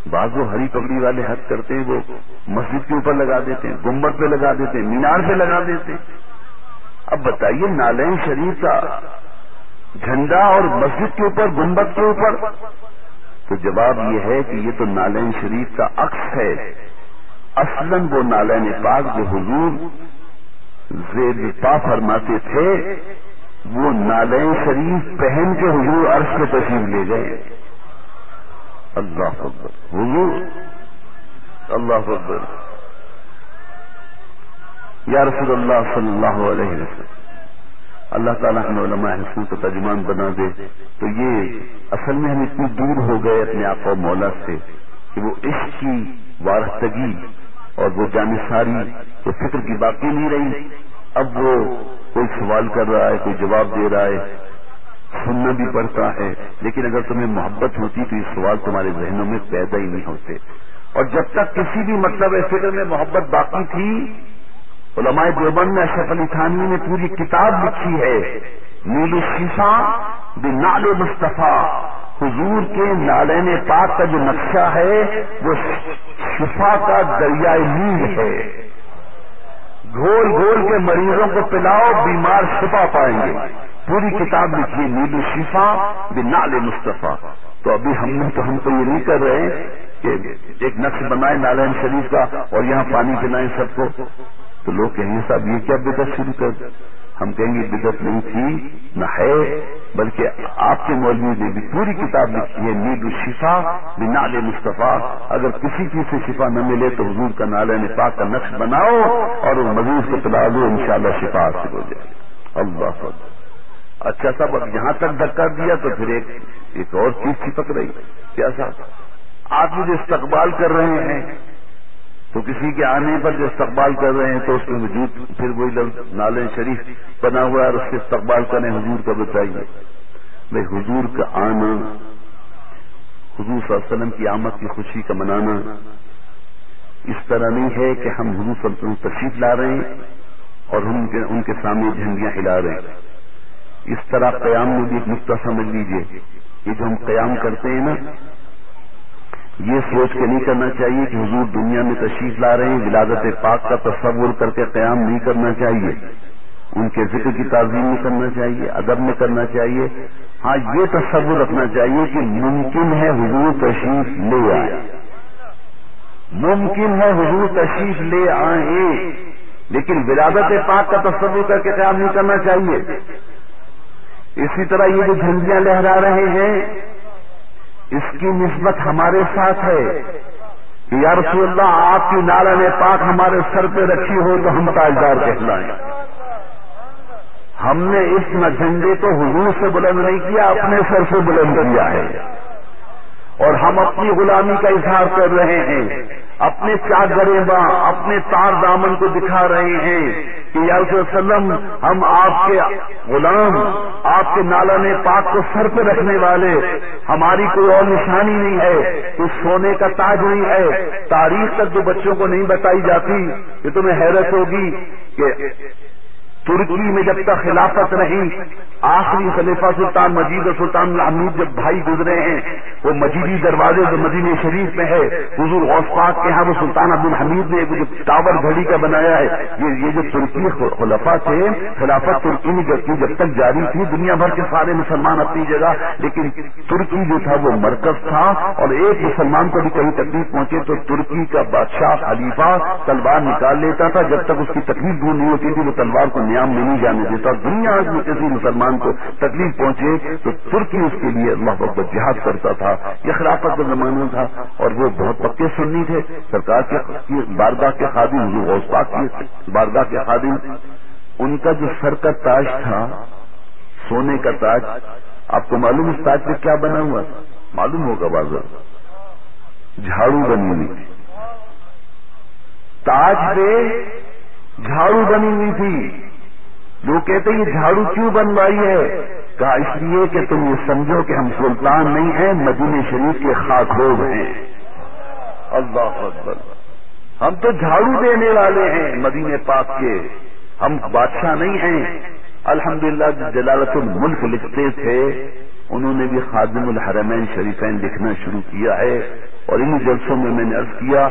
بعض وہ ہری پگڑی والے حد کرتے ہیں، وہ مسجد کے اوپر لگا دیتے ہیں گمبت پہ لگا دیتے ہیں، مینار پہ لگا دیتے ہیں۔ اب بتائیے، نالین شریف کا جھنڈا اور مسجد کے اوپر گمبت کے اوپر؟ تو جواب یہ ہے کہ یہ تو نالین شریف کا عکس ہے۔ اصلاً وہ نالین پاک جو حضور زیر پا فرماتے تھے، وہ نالین شریف پہن کے حضور عرض کے تشریف لے گئے۔ اللہ اکبر۔ حضور، اللہ اکبر۔ یا رسول اللہ صلی اللہ علیہ وسلم، اللہ تعالیٰ ہمیں علماء حسن کو ترجمان بنا دے۔ تو یہ اصل میں ہم اتنی دور ہو گئے اپنے آپ و مولا سے کہ وہ عشق کی وارستگی اور وہ جانساری تو فکر کی باقی نہیں رہی۔ اب وہ کوئی سوال کر رہا ہے، کوئی جواب دے رہا ہے سننا بھی پڑتا ہے۔ لیکن اگر تمہیں محبت ہوتی تو یہ سوال تمہارے ذہنوں میں پیدا ہی نہیں ہوتے۔ اور جب تک کسی بھی مطلب فکر میں محبت باقی تھی، علماء دیوبند میں اشرف علی تھانوی نے پوری کتاب لکھی ہے، نیل الشیفا بن نال مصطفیٰ۔ حضور کے نالین پاک کا جو نقشہ ہے، وہ شفا کا دریائے نیل ہے۔ گھول گھول کے مریضوں کو پلاؤ، بیمار چھپا پائیں گے۔ پوری کتاب لکھی نیب شفا بنال مصطفیٰ۔ تو ابھی ہم نے تو ہم کو یہ نہیں کر رہے کہ ایک نقش بنائے نارائن شریف کا اور یہاں پانی پلائیں سب کو۔ تو لوگ کہیں گے، صاحب یہ کیا بدت شروع کر ہم کہیں گے بدت نہیں تھی، نہ ہے، بلکہ آپ کے مولوی نے بھی پوری کتاب لکھی ہے نیب الشفا نال مصطفیٰ۔ اگر کسی چیز سے شفا نہ ملے تو حضور کا نالے نے پاک کا نقش بناؤ اور وہ مزید کو پلا دو ان شاء اللہ شفا حاصل ہو جائے۔ اللہ اچھا صاحب، اب یہاں تک دھکا دیا تو پھر ایک ایک اور چیز چپک رہی۔ کیا صاحب؟ آپ مجھے استقبال کر رہے ہیں تو کسی کے آنے پر جو استقبال کر رہے ہیں تو اس میں وجود پھر وہی لفظ نالے شریف بنا ہوا ہے اور اس کے استقبال کریں حضور کا بتائیے بھائی، حضور کا آنا، حضور صلی اللہ علیہ وسلم کی آمد کی خوشی کا منانا اس طرح نہیں ہے کہ ہم حضور صلی اللہ علیہ وسلم تشریف لا رہے ہیں اور ان کے ان کے سامنے جھنڈیاں ہلا رہے ہیں۔ اس طرح قیام میں بھی ایک نقطہ سمجھ لیجیے، یہ جو ہم قیام کرتے ہیں نا یہ سوچ کے نہیں کرنا چاہیے کہ حضور دنیا میں تشریف لا رہے ہیں، ولادت پاک کا تصور کر کے قیام نہیں کرنا چاہیے۔ ان کے ذکر کی تعظیم میں کرنا چاہیے، ادب میں کرنا چاہیے۔ ہاں یہ تصور رکھنا چاہیے کہ ممکن ہے حضور تشریف لے آئے۔ ممکن ہے حضور تشریف لے آئے، لیکن ولادت پاک کا تصور کر کے قیام نہیں کرنا چاہیے۔ اسی طرح یہ جو جھنڈیاں لہرا رہے ہیں اس کی نسبت ہمارے ساتھ ہے کہ یا رسول اللہ، آپ کی نارن پاک ہمارے سر پہ رکھی ہو تو ہم تاجدار کہلائیں۔ ہم نے اس جھنڈے کو حضور سے بلند نہیں کیا، اپنے سر سے بلند کیا ہے۔ اور ہم اپنی غلامی کا اظہار کر رہے ہیں۔ اپنے چاک گریباں اپنے تار دامن کو دکھا رہے ہیں کہ یا وسلم، ہم آپ کے غلام، آپ کے نالان پاک کو سر پہ رکھنے والے ہماری کوئی اور نشانی نہیں ہے کچھ سونے کا تاج نہیں ہے۔ تاریخ تک جو بچوں کو نہیں بتائی جاتی، یہ تمہیں حیرت ہوگی کہ ترکی میں جب تک خلافت رہی آخری خلیفہ سلطان مجید اور سلطان الحمید جب بھائی گزرے ہیں، وہ مجیدی دروازے جو مدینہ شریف میں ہے۔ حضور غوث پاک کے ہاں وہ سلطان عبد الحمید نے جو ٹاور گھڑی کا بنایا ہے، یہ یہ جو ترکی خلفا تھے، خلافت ترکی میں جب جب تک جاری تھی، دنیا بھر کے سارے مسلمان اپنی جگہ، لیکن ترکی جو تھا وہ مرکز تھا۔ اور ایک مسلمان کو بھی کہیں تکلیف پہنچے تو ترکی کا بادشاہ خلیفہ تلوار نکال لیتا تھا۔ جب تک اس کی تکلیف دور نہیں ہوتی تھی، وہ تلوار کو نیام میں نہیں جانے دیتا، دنیا میں کسی مسلمان کو تکلیف پہنچے تو ترکی اس کے لیے اللہ بہت جہاد کرتا تھا، یہ خلافت کا زمانہ تھا اور وہ بہت پکے سنی تھے۔ سرکار کے بارگاہ کے خادم جو غوث پاک کی بارگاہ کے خادم، ان کا جو سر کا تاج تھا، سونے کا تاج، آپ کو معلوم اس تاج پہ کیا بنا ہوا؟ معلوم ہوگا بازار جھاڑو بنی ہوئی تاج پہ جھاڑو بنی ہوئی تھی۔ لوگ کہتے ہیں، یہ جھاڑو کیوں بنوائی ہے؟ کہا، اس لیے کہ تم یہ سمجھو کہ ہم سلطان نہیں ہیں مدین شریف کے خاکوب ہیں. اللہ اکبر۔ ہم تو جھاڑو دینے والے ہیں مدین پاک کے۔ ہم بادشاہ نہیں ہیں۔ الحمدللہ للہ جلالت الملک لکھتے تھے۔ انہوں نے بھی خادم الحرمین شریفین لکھنا شروع کیا ہے۔ اور ان جلسوں میں میں نے عرض کیا،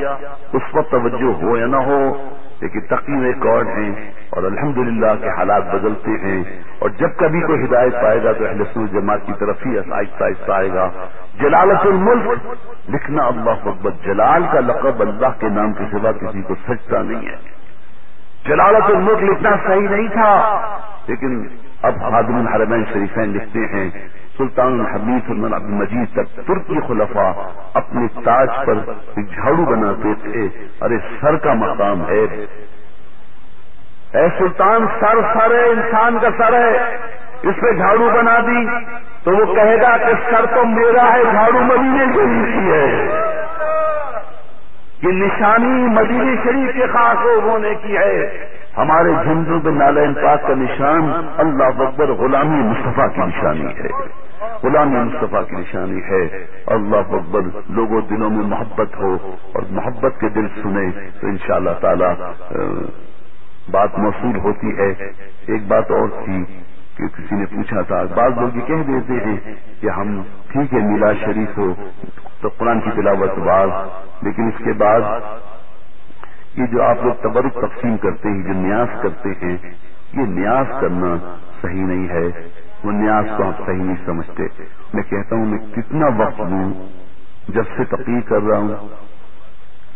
اس وقت توجہ ہو یا نہ ہو لیکن تقیم ریکارڈ ہیں اور الحمدللہ کے حالات بدلتے ہیں اور جب کبھی کوئی ہدایت پائے گا تو اہل سور جماعت کی طرف ہی آہستہ آہستہ آئے گا۔ جلالت الملک، لکھنا اللہ محبت جلال کا لقب اللہ کے نام کے سوا کسی کو سجتا نہیں ہے۔ جلالت الملک لکھنا صحیح نہیں تھا، لیکن اب خادم الحرمین شریفین لکھتے ہیں سلطان الحمید عبد المجید تک ترکی خلفا اپنے تاج پر ایک جھاڑو بناتے تھے۔ ارے، سر کا مقام ہے۔ اے سلطان، سر سر ہے، انسان کا سر ہے۔ اس پہ جھاڑو بنا دی تو وہ کہے گا کہ سر تو میرا ہے، جھاڑو مدینے کے کی ہے یہ نشانی مدینہ شریف کے خاص ہونے کی ہے۔ ہمارے جھنڈوں پہ نالین پاک کا نشان اللہ اکبر غلامی مصطفیٰ کی نشانی ہے۔ غلامی مصطفیٰ کی نشانی ہے۔ اللہ اکبر لوگوں دلوں میں محبت ہو اور محبت کے دل سنے تو ان شاء اللہ تعالی بات موصول ہوتی ہے۔ ایک بات اور تھی کہ کسی نے پوچھا تھا، بعض لوگ یہ کہہ دیتے ہیں کہ ہم ٹھیک ہے میلا شریف ہو۔ تو قرآن کی تلاوت بعض، لیکن اس کے بعد یہ جو آپ لوگ تبرک تقسیم کرتے ہیں، جو نیاز کرتے ہیں، یہ نیاز کرنا صحیح نہیں ہے۔ وہ نیاز کو آپ صحیح نہیں سمجھتے۔ میں کہتا ہوں، میں کتنا وقت دوں جب سے تقریر کر رہا ہوں۔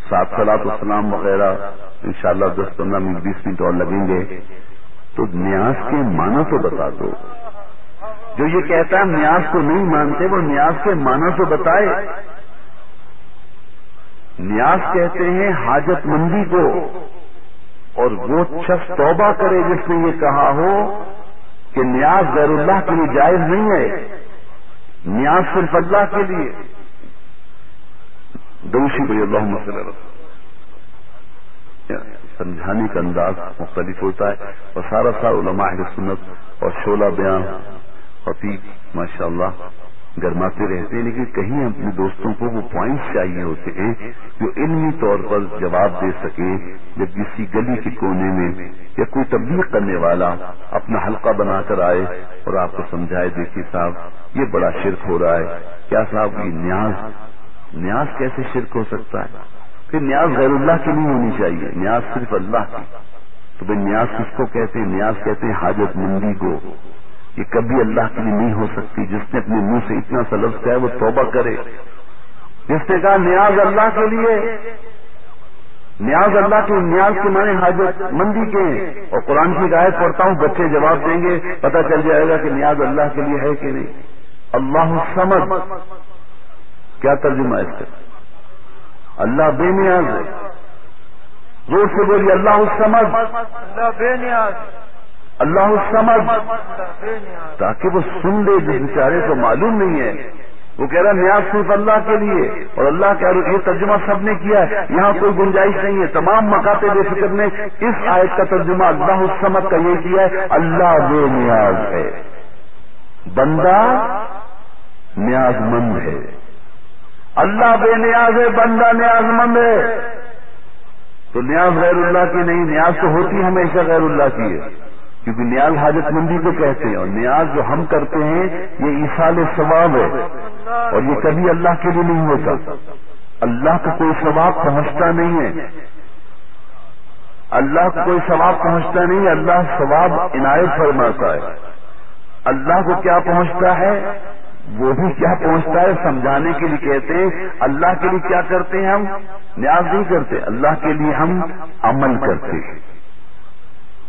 سات سلاد اسلام وغیرہ، انشاءاللہ دس پندرہ منٹ، بیس منٹ اور لگیں گے۔ تو نیاز کے معنی تو بتا دو۔ جو یہ کہتا ہے نیاز کو نہیں مانتے، وہ نیاز کے معنی تو بتائے۔ نیاز کہتے ہیں حاجت مندی کو، اور وہ شخص توبہ کرے جس نے یہ کہا ہو کہ نیاز غیر اللہ کے لیے جائز نہیں ہے۔ نیاز صرف اللہ کے لیے۔ دوشی بھائی اللہ مسئلہ سمجھانے کا انداز مختلف ہوتا ہے۔ اور سارا سارا علماء سنت اور شولہ بیان حقیق ماشاء اللہ گرماتے رہتے ہیں، لیکن کہیں اپنے دوستوں کو وہ پوائنٹس چاہیے ہوتے ہیں جو علمی طور پر جواب دے سکے جب کسی گلی کے کونے میں، یا کوئی تبلیغ کرنے والا اپنا حلقہ بنا کر آئے اور آپ کو سمجھائے، دیکھیے صاحب، یہ بڑا شرک ہو رہا ہے، کیا صاحب یہ نیاز نیاز کیسے شرک ہو سکتا ہے؟ پھر نیاز غیر اللہ کی نہیں ہونی چاہیے، نیاز صرف اللہ کی، تو بھائی نیاز کس کو کہتے ہیں؟ نیاز کہتے ہیں حاجت مندی کو یہ کبھی اللہ کے لیے نہیں ہو سکتی، جس نے اپنے منہ سے اتنا سا لفظ کیا ہے، وہ توبہ کرے۔ جس نے کہا نیاز اللہ کے لیے، نیاز اللہ کے نیاز کے معنی حاجت مندی کے ہیں۔ اور قرآن کی گائے پڑھتا ہوں، بچے جواب دیں گے، پتہ چل جائے گا کہ نیاز اللہ کے لیے ہے کہ نہیں۔ اللہ سمجھ کیا ترجمہ اس کا؟ اللہ بے نیاز ہے۔ زور سے بولیے، اللہ سمجھ اللہ بے نیاز۔ اللہ سمجھ تاکہ وہ سن لے جس بیچارے کو معلوم نہیں ہے۔ وہ کہہ رہا نیاز صرف اللہ کے لیے۔ اور اللہ کے یہ ترجمہ سب نے کیا ہے۔ یہاں کوئی گنجائش نہیں ہے۔ تمام مکاتے بے فکر نے اس آیت کا ترجمہ اللہ السمد کا یہ کیا ہے، اللہ بے نیاز ہے۔ بندہ نیاز مند ہے۔ اللہ بے نیاز ہے، بندہ نیاز مند ہے۔ تو نیاز غیر اللہ کی نہیں، نیاز تو ہوتی ہمیشہ غیر اللہ کی ہے۔ کیونکہ نیاز حاجت مندی کو کہتے ہیں اور نیاز جو ہم کرتے ہیں، یہ ایسال ثواب ہے۔ اور یہ کبھی اللہ کے لیے نہیں ہوتا۔ اللہ کا کوئی ثواب پہنچتا نہیں ہے۔ اللہ کو کوئی ثواب پہنچتا نہیں، اللہ ثواب عنایت فرماتا ہے۔ اللہ کو کیا پہنچتا ہے؟ وہ بھی کیا پہنچتا ہے، سمجھانے کے لیے کہتے ہیں۔ اللہ کے لیے کیا کرتے ہیں ہم؟ نیاز نہیں کرتے۔ اللہ کے لیے ہم عمل کرتے ہیں۔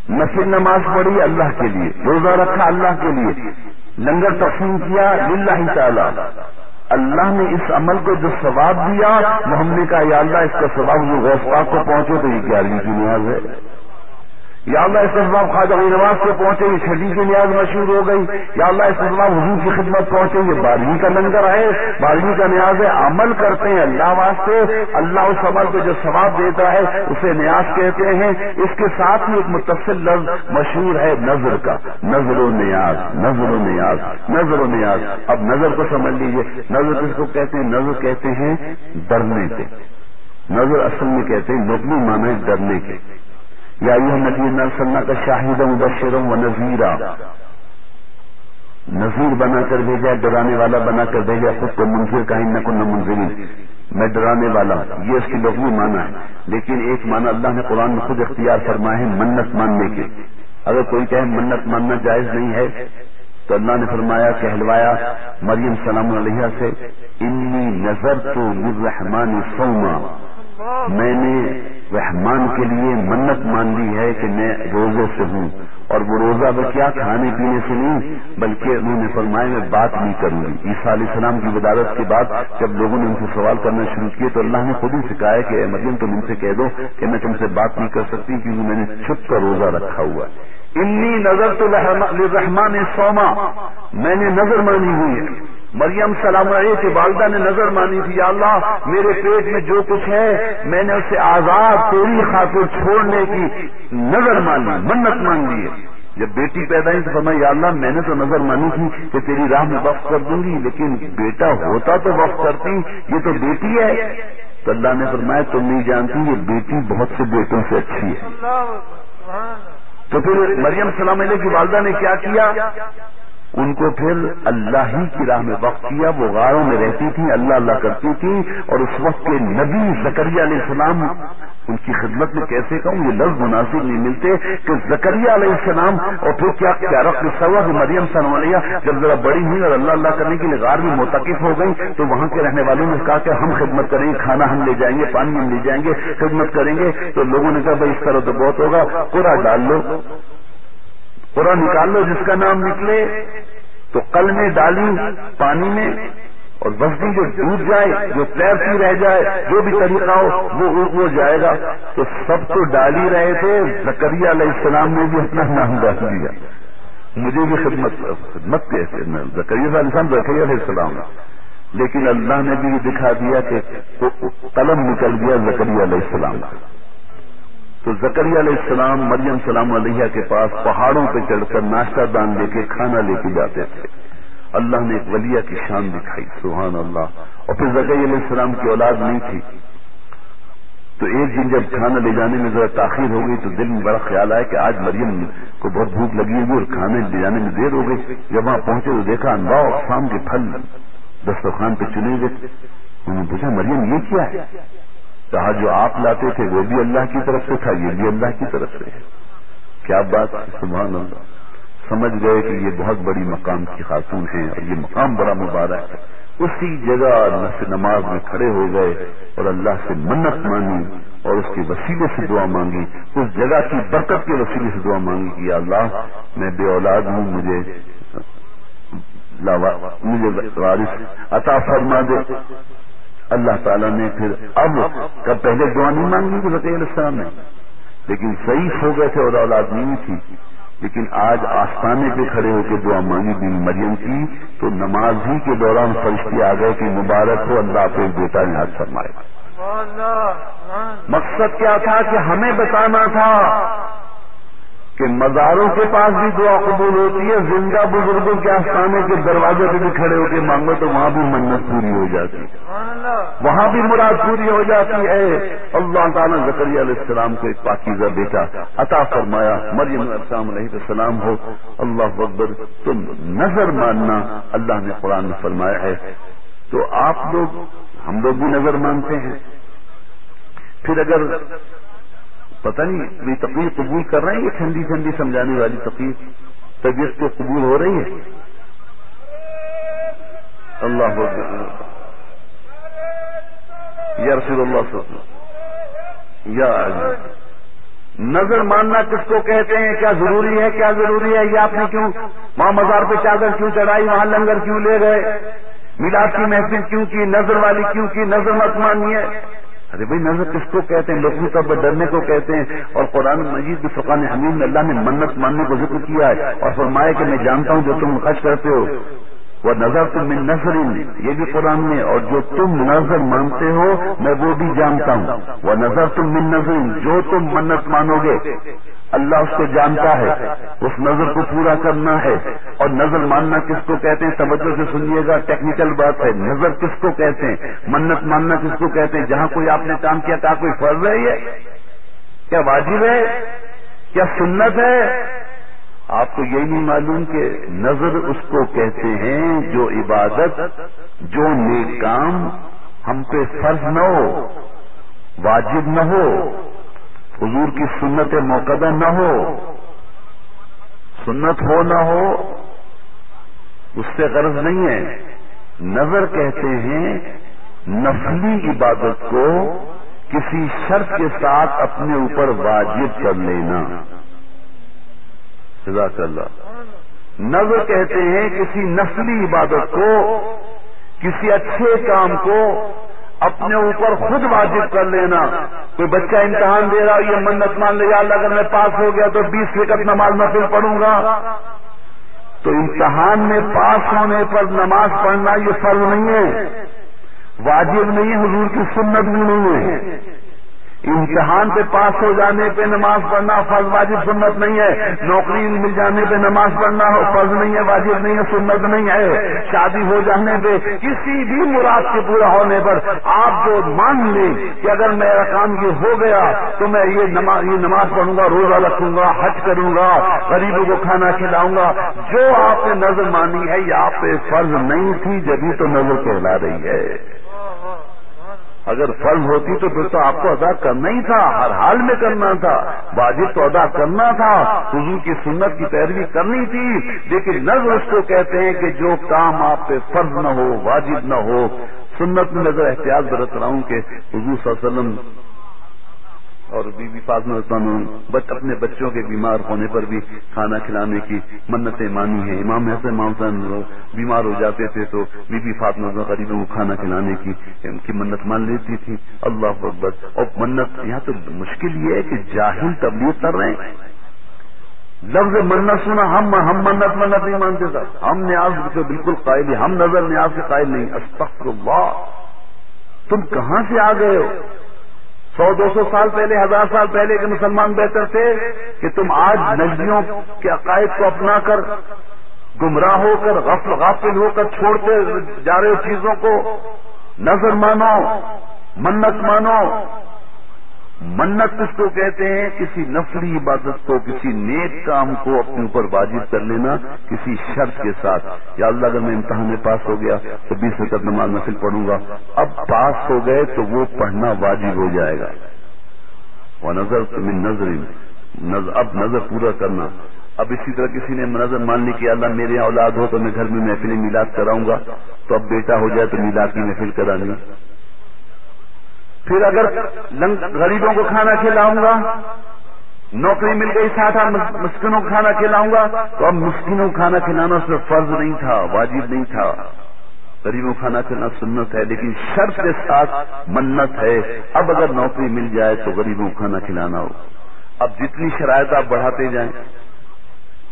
مسجد نماز پڑھی اللہ کے لیے، روزہ رکھا اللہ کے لیے، لنگر تقسیم کیا، للہ تعالیٰ اللہ نے اس عمل کو جو ثواب دیا وہ ہم نے کہا، یا اللہ، اس کا ثواب جو غوث کو پہنچے تو یہ گیارہویں کی نیاز ہے۔ یا اللہ اس اسباب خواجہ نواز سے پہنچے، یہ چھٹی کی نیاز مشہور ہو گئی۔ یا اللہ اس اسباب حضور کی خدمت پہنچے، یہ بارہویں کا لنگر ہے۔ بارہویں کا نیاز ہے، عمل کرتے ہیں اللہ واسطے۔ اللہ اس عمل کو جو ثواب دیتا ہے، اسے نیاز کہتے ہیں۔ اس کے ساتھ ہی ایک متصل لفظ مشہور ہے، نظر کا۔ نظر و نیاز، نظر و نیاز، نظر و نیاز۔ اب نظر کو سمجھ لیجیے نظر کس کو کہتے ہیں؟ نظر کہتے ہیں ڈرنے کے۔ نظر اصل میں کہتے ہیں لوگ مانا ڈرنے کے۔ یا یہ نبی نرسلنا کا شاہد مبشروں و نذیرہ. نذیر بنا کر بھیجا، ڈرانے والا بنا کر بھیجا، خود کو منظر کا نہ کو نہ منظری. میں ڈرانے والا یہ اس کی لوگ مانا ہے. لیکن ایک مانا اللہ نے قرآن میں خود اختیار فرمائے ہیں، منت ماننے کے. اگر کوئی کہے منت ماننا جائز نہیں ہے، تو اللہ نے فرمایا، کہلوایا مریم سلام علیہ سے، انی نظر تو رحمان سوما میں نے رحمان کے لیے منت مان لی ہے کہ میں روزے سے ہوں اور وہ روزہ میں کیا کھانے پینے سے نہیں، بلکہ انہوں نے فرمایا میں بات نہیں کروں گی۔ عیسیٰ علیہ السلام کی ودارت کے بعد جب لوگوں نے ان سے سوال کرنا شروع کیے تو اللہ نے خود ہی سکھایا کہ مریم تم ان سے کہہ دو کہ میں تم سے بات نہیں کر سکتی کیونکہ میں نے چھپ کا روزہ رکھا ہوا انی نظر تو رحمان سوما میں نے نظر مانی ہوئی ہے۔ مریم سلام علیہ کی والدہ نے نظر مانی تھی، یا اللہ، میرے پیٹ میں جو کچھ ہے، میں نے اسے آزاد، تیری خاطر چھوڑنے کی نظر مانی، منت مان لی ہے۔ جب بیٹی پیدا ہوئی تو فرمایا یا اللہ، میں نے تو نظر مانی تھی کہ تیری راہ میں وقف کر دوں گی، لیکن بیٹا ہوتا تو وقف کرتی، یہ تو بیٹی ہے۔ تو اللہ نے فرمایا، تم نہیں جانتی، یہ بیٹی بہت سے بیٹوں سے اچھی ہے۔ تو پھر مریم سلام علیہ کی والدہ نے کیا کیا؟ ان کو پھر اللہ ہی کی راہ میں وقت کیا، وہ غاروں میں رہتی تھی اللہ اللہ کرتی تھی اور اس وقت کے نبی زکریہ علیہ السلام، ان کی خدمت میں کیسے کہوں، یہ لفظ مناسب نہیں ملتے کہ زکریہ علیہ السلام، اور پھر کیا کیا رقم سوا کہ مریم سنولیہ جب ذرا بڑی ہوئی اور اللہ اللہ کرنے کے لیے غار میں متقف ہو گئی تو وہاں کے رہنے والوں نے کہا کہ ہم خدمت کریں گے، کھانا ہم لے جائیں گے، پانی ہم لے جائیں گے، خدمت کریں گے، تو لوگوں نے کہا بھائی اس طرح تو بہت ہوگا پورا ڈال لو۔ پورا نکال لو جس کا نام نکلے تو کل میں ڈالی، پانی میں، اور بستی جو ڈوب جائے، جو تیرتی رہ جائے، جو بھی طریقہ ہو، وہ وہ جائے گا۔ تو سب تو ڈال ہی رہے تھے زکریہ علیہ السلام نے بھی اپنا نام ڈال دیا۔ مجھے بھی خدمت خدمت کیسے زکریہ علیہ السلام زکریہ علیہ السلام۔ لیکن اللہ نے بھی دکھا دیا کہ قلم نکل گیا زکریہ علیہ السلام۔ تو زکری علیہ السلام مریم سلام علیہ کے پاس پہاڑوں پہ چڑھ کر ناشتہ دان لے کے کھانا لے کے جاتے تھے۔ اللہ نے ایک ولیہ کی شان دکھائی، سبحان اللہ۔ اور پھر زکری علیہ السلام کی اولاد نہیں تھی۔ تو ایک دن جب کھانا لے جانے میں ذرا تاخیر ہو گئی تو دل میں بڑا خیال آیا کہ آج مریم کو بہت بھوک لگی ہوگی اور کھانے لے جانے میں دیر ہو گئی۔ جب وہاں پہنچے تو دیکھا انداؤ شام کے پھل دسترخوان پہ چنے ہوئے انہوں نے پوچھا، مریم، یہ کیا ہے؟ کہا، جو آپ لاتے تھے، وہ بھی اللہ کی طرف سے تھا، یہ بھی اللہ کی طرف سے ہے۔ کیا بات سبحان اللہ۔ سمجھ گئے کہ یہ بہت بڑی مقام کی خاتون ہیں اور یہ مقام بڑا مبارک ہے۔ اسی جگہ نماز میں کھڑے ہو گئے اور اللہ سے منت مانگی اور اس کے وسیلے سے دعا مانگی۔ اس جگہ کی برکت کے وسیلے سے دعا مانگی کہ اللہ، میں بے اولاد ہوں، مجھے مجھے وارث عطا فرما دے۔ اللہ تعالیٰ نے پھر اب کب پہلے دعا نہیں مانگی کہ علیہ السلام نے؟ لیکن ضعیف ہو گئے تھے اور اولاد نہیں تھی۔ لیکن آج آستانے پہ کھڑے ہو کے دعا مانگی بن مریم کی تو نماز ہی کے دوران فرشتے آ گئے کہ مبارک ہو اللہ پہ بیٹا یاد فرمائے۔ مقصد کیا تھا کہ ہمیں بتانا تھا؟ کہ مزاروں کے پاس بھی دعا قبول ہوتی ہے، زندہ بزرگوں کے آستانے کے دروازے پہ بھی کھڑے ہو کے مانگو تو وہاں بھی منت پوری ہو جاتی۔ ہے وہاں بھی مراد پوری ہو جاتی ہے۔ اللہ تعالیٰ زکری علیہ السلام کو ایک پاکیزہ بیٹا عطا فرمایا، مریم السلام علیہ السلام ہو۔ اللہ اکبر، تم نظر ماننا اللہ نے قرآن میں فرمایا ہے۔ تو آپ لوگ ہم لوگ بھی نظر مانتے ہیں۔ پھر اگر پتہ نہیں یہ تقریر قبول کر رہے ہیں یہ ٹھنڈی ٹھنڈی سمجھانے والی تقریر؟ طبیعت تو قبول ہو رہی ہے؟ اللہ یا رسول اللہ صلی یا نظر ماننا کس کو کہتے ہیں؟ کیا ضروری ہے؟ کیا ضروری ہے؟ یہ آپ نے کیوں وہاں مزار پہ چادر کیوں چڑھائی؟ وہاں لنگر کیوں لے گئے؟ میلاد کی محفل کیوں کی؟ نظر والی کیوں کی؟ نظر مت مانی ہے ارے بھائی نظر کس کو کہتے ہیں؟ لوگوں کا ڈرنے کو کہتے ہیں۔ اور قرآن مجید فقان حمید میں اللہ نے منت ماننے کو ذکر کیا ہے اور فرمایا کہ میں جانتا ہوں جو تم خرچ کرتے ہو۔ وہ نظر تم من نظر، یہ بھی قرآن میں، اور جو تم نظر مانتے ہو، میں وہ بھی جانتا ہوں۔ وہ نظر تم من نظر، جو تم منت مانو گے، اللہ اس کو جانتا ہے۔ اس نظر کو پورا کرنا ہے۔ اور نظر ماننا کس کو کہتے ہیں؟ توجہ سے سنیے گا، ٹیکنیکل بات ہے۔ نظر کس کو کہتے ہیں؟ منت ماننا کس کو کہتے ہیں؟ جہاں کوئی آپ نے کام کیا، کہا کوئی فرض ہے یہ؟ کیا واجب ہے؟ کیا سنت ہے؟ آپ کو یہی نہیں معلوم کہ نظر اس کو کہتے ہیں جو عبادت، جو نیک کام ہم پہ فرض نہ ہو، واجب نہ ہو، حضور کی سنت موقع نہ ہو، سنت ہو نہ ہو، اس سے غرض نہیں ہے۔ نظر کہتے ہیں نفلی عبادت کو کسی شرط کے ساتھ اپنے اوپر واجب کر لینا۔ جزاک اللہ نظر کہتے ہیں کسی نسلی عبادت کو، کسی اچھے کام کو اپنے اوپر خود واجب کر لینا۔ کوئی بچہ امتحان دے رہا یہ منت مان لے اللہ اگر میں پاس ہو گیا تو بیس فکر نماز میں پھر پڑھوں گا۔ تو امتحان میں پاس ہونے پر نماز پڑھنا یہ فرض نہیں ہے۔ واجب نہیں، حضور کی سنت بھی نہیں ہے۔ امتحان پہ پاس ہو جانے پہ نماز پڑھنا فرض، واجب سنت نہیں ہے۔ نوکری مل جانے پہ نماز پڑھنا ہو، فرض نہیں ہے، واجب نہیں ہے، سنت نہیں ہے۔ شادی ہو جانے پہ کسی بھی مراد کے پورا ہونے پر آپ جو مان لیں کہ اگر میرا کام یہ ہو گیا تو میں یہ نماز یہ نماز پڑھوں گا، روزہ رکھوں گا، حج کروں گا، غریبوں کو کھانا کھلاؤں گا۔ جو آپ نے نظر مانی ہے، یہ آپ پہ فرض نہیں تھی، جبھی تو نظر کہلا رہی ہے۔ اگر فرض ہوتی تو پھر تو آپ کو ادا کرنا ہی تھا، ہر حال میں کرنا تھا۔ واجب تو ادا کرنا تھا، حضور کی سنت کی پیروی کرنی تھی، لیکن نظر اس کو کہتے ہیں کہ جو کام آپ پہ فرض نہ ہو، واجب نہ ہو، سنت میں نظر احتیاط برت رہا ہوں کہ حضور صلی اللہ علیہ وسلم اور بی بی فاطمہ بچ اپنے بچوں کے بیمار ہونے پر بھی کھانا کھلانے کی منتیں مانی ہیں۔ امام حسن امام بیمار ہو جاتے تھے تو بی بی فاطمہ غریبوں کو کھانا کھلانے کی ان کی منت مان لیتی تھی۔ اللہ اکبر۔ اور منت یہاں تو مشکل یہ ہے کہ جاہل تبلیغ کر رہے ہیں۔ لفظ منت سنا، ہم ہم منت منت نہیں مانتے تھا ہم نیاز سے بالکل قائل ہم نظر نیاز کے قائل نہیں۔ استغفر اللہ۔ تم کہاں سے آ گئے ہو؟ سو دو سو سال پہلے، ہزار سال پہلے کے مسلمان بہتر تھے کہ تم آج نجیوں کے عقائد کو اپنا کر، گمراہ ہو کر، غفل، غافل ہو کر چھوڑتے جا رہے چیزوں کو۔ نظر مانو، منت مانو منت کس کو کہتے ہیں، کسی نفلی عبادت کو، کسی نیک کام کو اپنے اوپر واجب کر لینا، کسی شرط کے ساتھ۔ یا اللہ، اگر میں امتحان میں پاس ہو گیا تو بیس وقت نماز نفل پڑھوں گا۔ اب پاس ہو گئے تو وہ پڑھنا واجب ہو جائے گا۔ وہ نظر۔ تمہیں نظر اب نظر پورا کرنا۔ اب اسی طرح کسی نے نظر مان لی کہ اللہ، میرے اولاد ہو تو میں گھر میں محفل میلاد کراؤں گا۔ تو اب بیٹا ہو جائے تو میلاد کی محفل کرانی۔ پھر اگر غریبوں کو کھانا کھلاؤں گا، نوکری مل گئی ساتھ مسکینوں کو کھانا کھلاؤں گا، تو اب مسکینوں کو کھانا کھلانا اس میں فرض نہیں تھا، واجب نہیں تھا۔ غریبوں کھانا کھلانا سنت ہے، لیکن شرط کے ساتھ منت ہے۔ اب اگر نوکری مل جائے تو غریبوں کو کھانا کھلانا ہو۔ اب جتنی شرائط آپ بڑھاتے جائیں،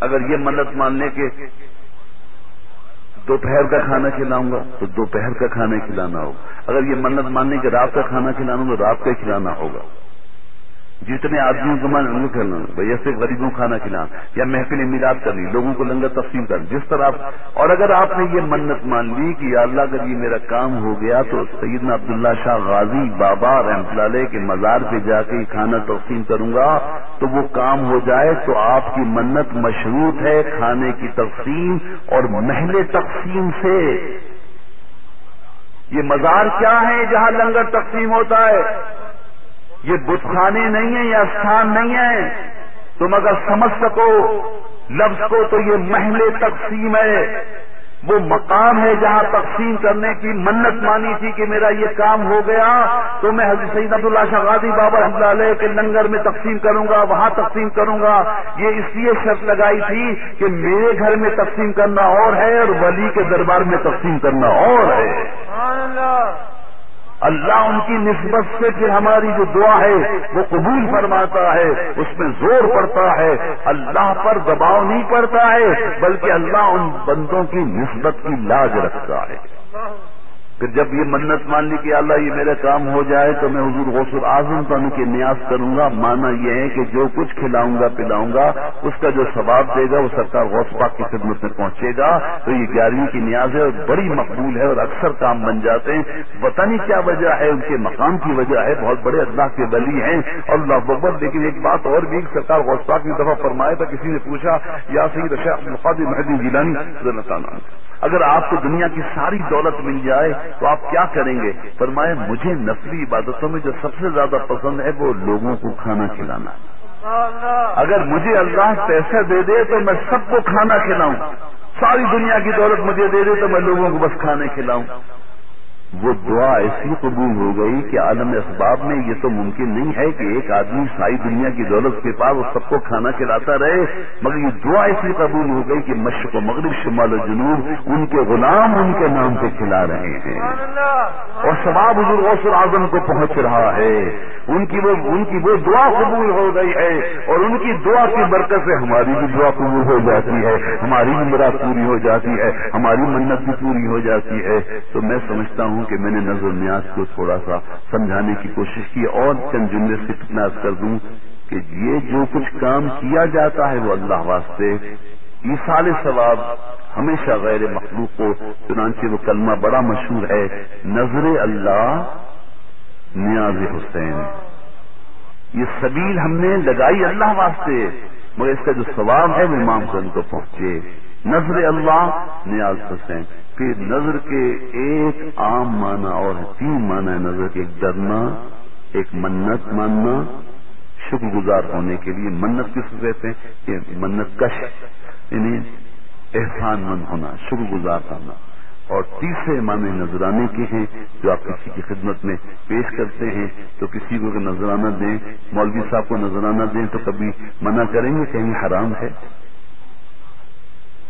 اگر یہ منت مان لے کہ دوپہر کا کھانا کھلاؤں گا تو دوپہر کا کھانا کھلانا ہوگا۔ اگر یہ منت ماننے کہ رات کا کھانا کھلانا تو رات کا کھلانا ہوگا۔ جتنے آدمیوں کو میں لنگر کھیلنا، بھائی ایسے غریبوں کھانا کھلانا، یا محفل میلاد کرنی، لوگوں کو لنگر تقسیم کرنا، جس طرح آپ اور اگر آپ نے یہ منت مان لی کہ یا اللہ اگر یہ میرا کام ہو گیا تو سیدنا عبداللہ شاہ غازی بابا رحمت اللہ علیہ کے مزار پہ جا کے کھانا تقسیم کروں گا، تو وہ کام ہو جائے تو آپ کی منت مشروط ہے کھانے کی تقسیم اور محل تقسیم سے۔ یہ مزار کیا ہے جہاں لنگر تقسیم ہوتا ہے؟ یہ بت خانے نہیں ہیں یا استھان نہیں ہے تم اگر سمجھ سکو، لفظ کو تو یہ محل تقسیم ہے۔ وہ مقام ہے جہاں تقسیم کرنے کی منت مانی تھی کہ میرا یہ کام ہو گیا، تو میں حضرت سعید عبداللہ شاہ غازی بابا رحمۃ علیہ کے لنگر میں تقسیم کروں گا، وہاں تقسیم کروں گا۔ یہ اس لیے شرط لگائی تھی کہ میرے گھر میں تقسیم کرنا اور ہے اور ولی کے دربار میں تقسیم کرنا اور ہے۔ اللہ ان کی نسبت سے پھر ہماری جو دعا ہے وہ قبول فرماتا ہے، اس میں زور پڑتا ہے۔ اللہ پر دباؤ نہیں پڑتا ہے، بلکہ اللہ ان بندوں کی نسبت کی لاج رکھتا ہے۔ پھر جب یہ منت مان لی کہ اللہ یہ میرا کام ہو جائے تو میں حضور غوث اعظم کا کے نیاز کروں گا۔ مانا یہ ہے کہ جو کچھ کھلاؤں گا، پلاؤں گا، اس کا جو ثواب دے گا، وہ سرکار غوث پاک کی خدمت میں پہنچے گا۔ تو یہ گیارہویں کی نیاز ہے اور بڑی مقبول ہے اور اکثر کام بن جاتے ہیں۔ پتہ نہیں کیا وجہ ہے، ان کے مقام کی وجہ ہے۔ بہت بڑے اللہ کے بلی ہیں۔ اور اللہ ببر لیکن ایک بات اور بھی سرکار غوث پاک کی دفعہ فرمایا تھا، کسی نے پوچھا یا سید اشاء محدود جیلانی اگر آپ کو دنیا کی ساری دولت مل جائے تو آپ کیا کریں گے؟ فرمایا مجھے نفلی عبادتوں میں جو سب سے زیادہ پسند ہے وہ لوگوں کو کھانا کھلانا۔ اگر مجھے اللہ پیسے دے دے تو میں سب کو کھانا کھلاؤں۔ ساری دنیا کی دولت مجھے دے دے تو میں لوگوں کو بس کھانے کھلاؤں۔ وہ دعا ایسی قبول ہو گئی کہ عالم اسباب میں یہ تو ممکن نہیں ہے کہ ایک آدمی ساری دنیا کی دولت کے پاس وہ سب کو کھانا کھلاتا رہے، مگر یہ دعا ایسی قبول ہو گئی کہ مشرق و مغرب، شمال و جنوب، ان کے غلام ان کے نام پہ کھلا رہے ہیں۔ اور ثواب حضور غوث اعظم کو پہنچ رہا ہے۔ ان کی وہ ان کی وہ دعا قبول ہو گئی ہے اور ان کی دعا کی برکت سے ہماری بھی دعا قبول ہو جاتی ہے۔ ہماری بھی مراد پوری ہو جاتی ہے۔ ہماری منت بھی پوری ہو جاتی ہے۔ تو میں سمجھتا ہوں کہ میں نے نظر نیاز کو تھوڑا سا سمجھانے کی کوشش کی اور چند جملے سے کتنا کر دوں کہ یہ جو کچھ کام کیا جاتا ہے وہ اللہ واسطے سال ثواب ہمیشہ غیر مخلوق کو چنانچہ وہ کلمہ بڑا مشہور ہے، نظر اللہ نیاز حسین۔ یہ سبیل ہم نے لگائی اللہ واسطے، مگر اس کا جو ثواب ہے وہ امام سن کو پہنچے۔ نظر اللہ نیاز حسین۔ پھر نظر کے ایک عام معنی اور تین معنی نظر کے ایک ڈرنا ایک منت ماننا شکر گزار ہونے کے لیے منت کس کہتے ہیں؟ کہ منت کش یعنی احسان مند ہونا، شکر گزار کرنا۔ اور تیسرے معنی نذرانے کے ہیں جو آپ کسی کی خدمت میں پیش کرتے ہیں، تو کسی کو اگر نذرانہ دیں، مولوی صاحب کو نذرانہ دیں، تو کبھی منع کریں گے کہیں حرام ہے۔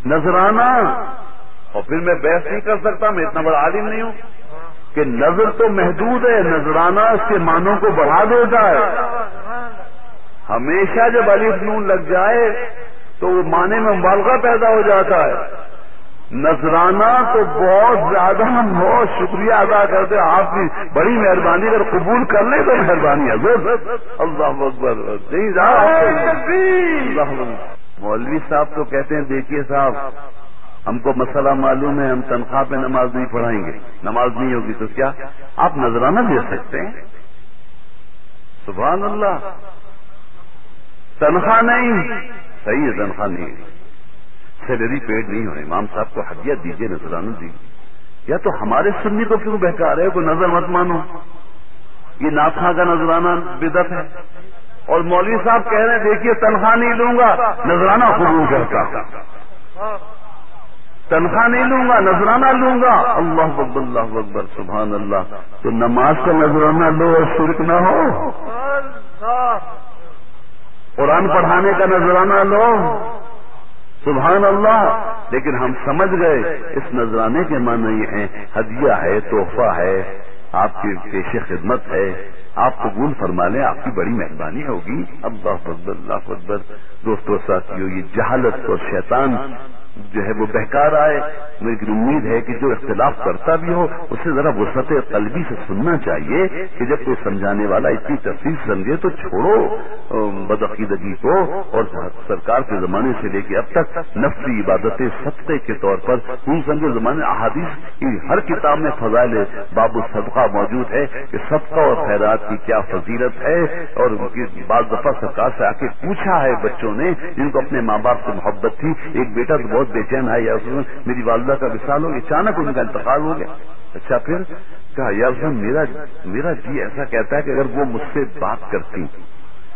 نذرانہ اور پھر میں بحث نہیں کر سکتا میں اتنا بڑا عالم نہیں ہوں کہ نظر تو محدود ہے نذرانہ اس کے معنوں کو بڑھا دیتا ہے ہمیشہ جب علی نون لگ جائے تو وہ معنی میں مبالغہ پیدا ہو جاتا ہے۔ نذرانہ تو بہت زیادہ ہم بہت شکریہ ادا کرتے آپ کی بڑی مہربانی اگر قبول کر لیں تو مہربانی ہے۔ اللہ اکبر۔ مولوی صاحب تو کہتے ہیں دیکھیے صاحب ہم کو مسئلہ معلوم ہے، ہم تنخواہ پہ نماز نہیں پڑھائیں گے۔ نماز نہیں ہوگی تو کیا؟ آپ نذرانہ دے سکتے ہیں؟ سبحان اللہ۔ تنخواہ نہیں۔ صحیح ہے، تنخواہ نہیں سیلری پیڈ نہیں ہو امام صاحب کو ہدیہ دیجیے نظرانہ دیجیے یا تو ہمارے سنی کو کیوں بہکار ہے کوئی نظر مت مانو۔ یہ ناخا کا نذرانہ بدت ہے۔ اور مولوی صاحب کہہ رہے ہیں، دیکھیے، تنخواہ نہیں لوں گا۔ نذرانہ قبول کرتا تنخواہ نہیں لوں گا، نذرانہ لوں گا۔ اللہ اکبر اللہ اکبر، سبحان اللہ۔ تو نماز کا نذرانہ لو اور شرک نہ ہو۔ قرآن پڑھانے کا نذرانہ لو۔ سبحان اللہ۔ لیکن ہم سمجھ گئے، اس نذرانے کے معنی یہ ہیں، ہدیہ ہے، تحفہ ہے، آپ کی پیش خدمت ہے۔ آپ قبول فرما لیں، آپ کی بڑی مہربانی ہوگی۔ اللہ اکبر اللہ اکبر۔ دوستوں ساتھیوں یہ جہالت اور شیطان جو ہے وہ بہکار آئے۔ میری امید ہے کہ جو اختلاف کرتا بھی ہو، اسے ذرا وسط قلبی سے سننا چاہیے کہ جب کوئی سمجھانے والا اتنی تفصیل سمجھے تو چھوڑو۔ بدعقیدگی کو۔ اور سرکار کے زمانے سے لے کے اب تک نفلی عبادتیں سطح کے طور پر ان سمجھے زمانے احادیث کی ہر کتاب میں فضائل باب الصدقہ موجود ہے کہ صدقہ اور خیرات کی کیا فضیلت ہے۔ اور بعض دفعہ سرکار سے آ کے پوچھا ہے بچوں نے، جن کو اپنے ماں باپ سے محبت تھی، ایک بیٹا تو بہت بے چین ہے یا میری والدہ کا وشال ہو اچانک ان کا انتقال ہو گیا۔ اچھا پھر کہا، یا میرا میرا جی ایسا کہتا ہے کہ اگر وہ مجھ سے بات کرتی،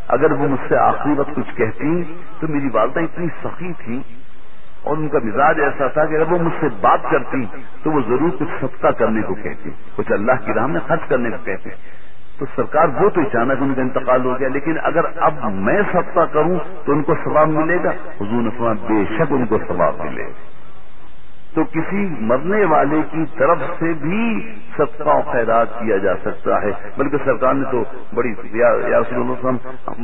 اگر وہ مجھ سے آخری وقت کچھ کہتی، تو میری والدہ اتنی سخی تھی اور ان کا مزاج ایسا تھا کہ اگر وہ مجھ سے بات کرتی، تو وہ ضرور کچھ صدقہ کرنے کو کہتی، کچھ اللہ کی راہ میں خرچ کرنے کو کہتی۔ تو سرکار وہ تو اچانک ان کا انتقال ہو گیا، لیکن اگر اب میں صدقہ کروں تو ان کو ثواب ملے گا؟ حضور نے بے شک ان کو ثواب ملے گا۔ تو کسی مرنے والے کی طرف سے بھی صدقہ و خیرات کیا جا سکتا ہے۔ بلکہ سرکار نے تو بڑی وسلم،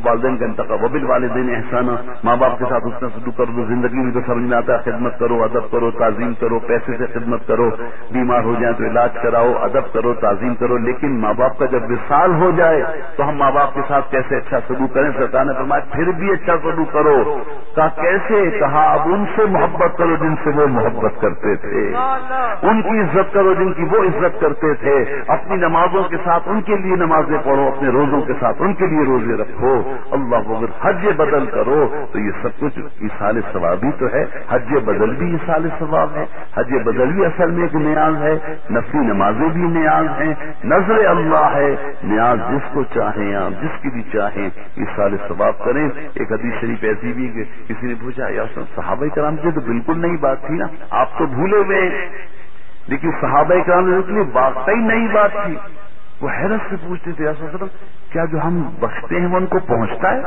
والدین کا انتخاب وبل والدین احسانہ ماں باپ کے ساتھ اتنا سلوک کرو تو زندگی میں تو سمجھ میں آتا ہے، خدمت کرو، ادب کرو، تعظیم کرو، پیسے سے خدمت کرو، بیمار ہو جائیں تو علاج کراؤ، ادب کرو، تعظیم کرو، لیکن ماں باپ کا جب وصال ہو جائے تو ہم ماں باپ کے ساتھ کیسے اچھا سلوک کریں؟ سرکار نے فرمایا، پھر بھی اچھا سلوک کرو۔ کہا، کیسے؟ کہا، اب ان سے محبت کرو جن سے وہ محبت کرتے کرتے تھے۔ ان کی عزت کرو جن کی وہ عزت کرتے تھے۔ اپنی نمازوں کے ساتھ ان کے لیے نمازیں پڑھو، اپنے روزوں کے ساتھ ان کے لیے روزے رکھو۔ اللہ اگر حج بدل کرو تو یہ سب کچھ اسال ثوابی تو ہے۔ حج بدل بھی اسال ثواب ہے۔ حج بدل بھی اصل میں ایک نیاز ہے۔ نفی نمازیں بھی نیاز ہیں۔ نظر اللہ ہے۔ نیاز جس کو چاہیں آپ، جس کی بھی چاہیں اسال ثواب کریں۔ ایک حدیث شریف ایسی بھی کہ کسی نے پوچھا، یا صحابہ کرام سے تو بالکل نہیں بات تھی نا۔ آپ تو بھولے ہوئے۔ لیکن صحابہ کرام نے واقعی نئی بات تھی وہ حیرت سے پوچھتے تھے ایسا کیا جو ہم بخشتے ہیں وہ ان کو پہنچتا ہے؟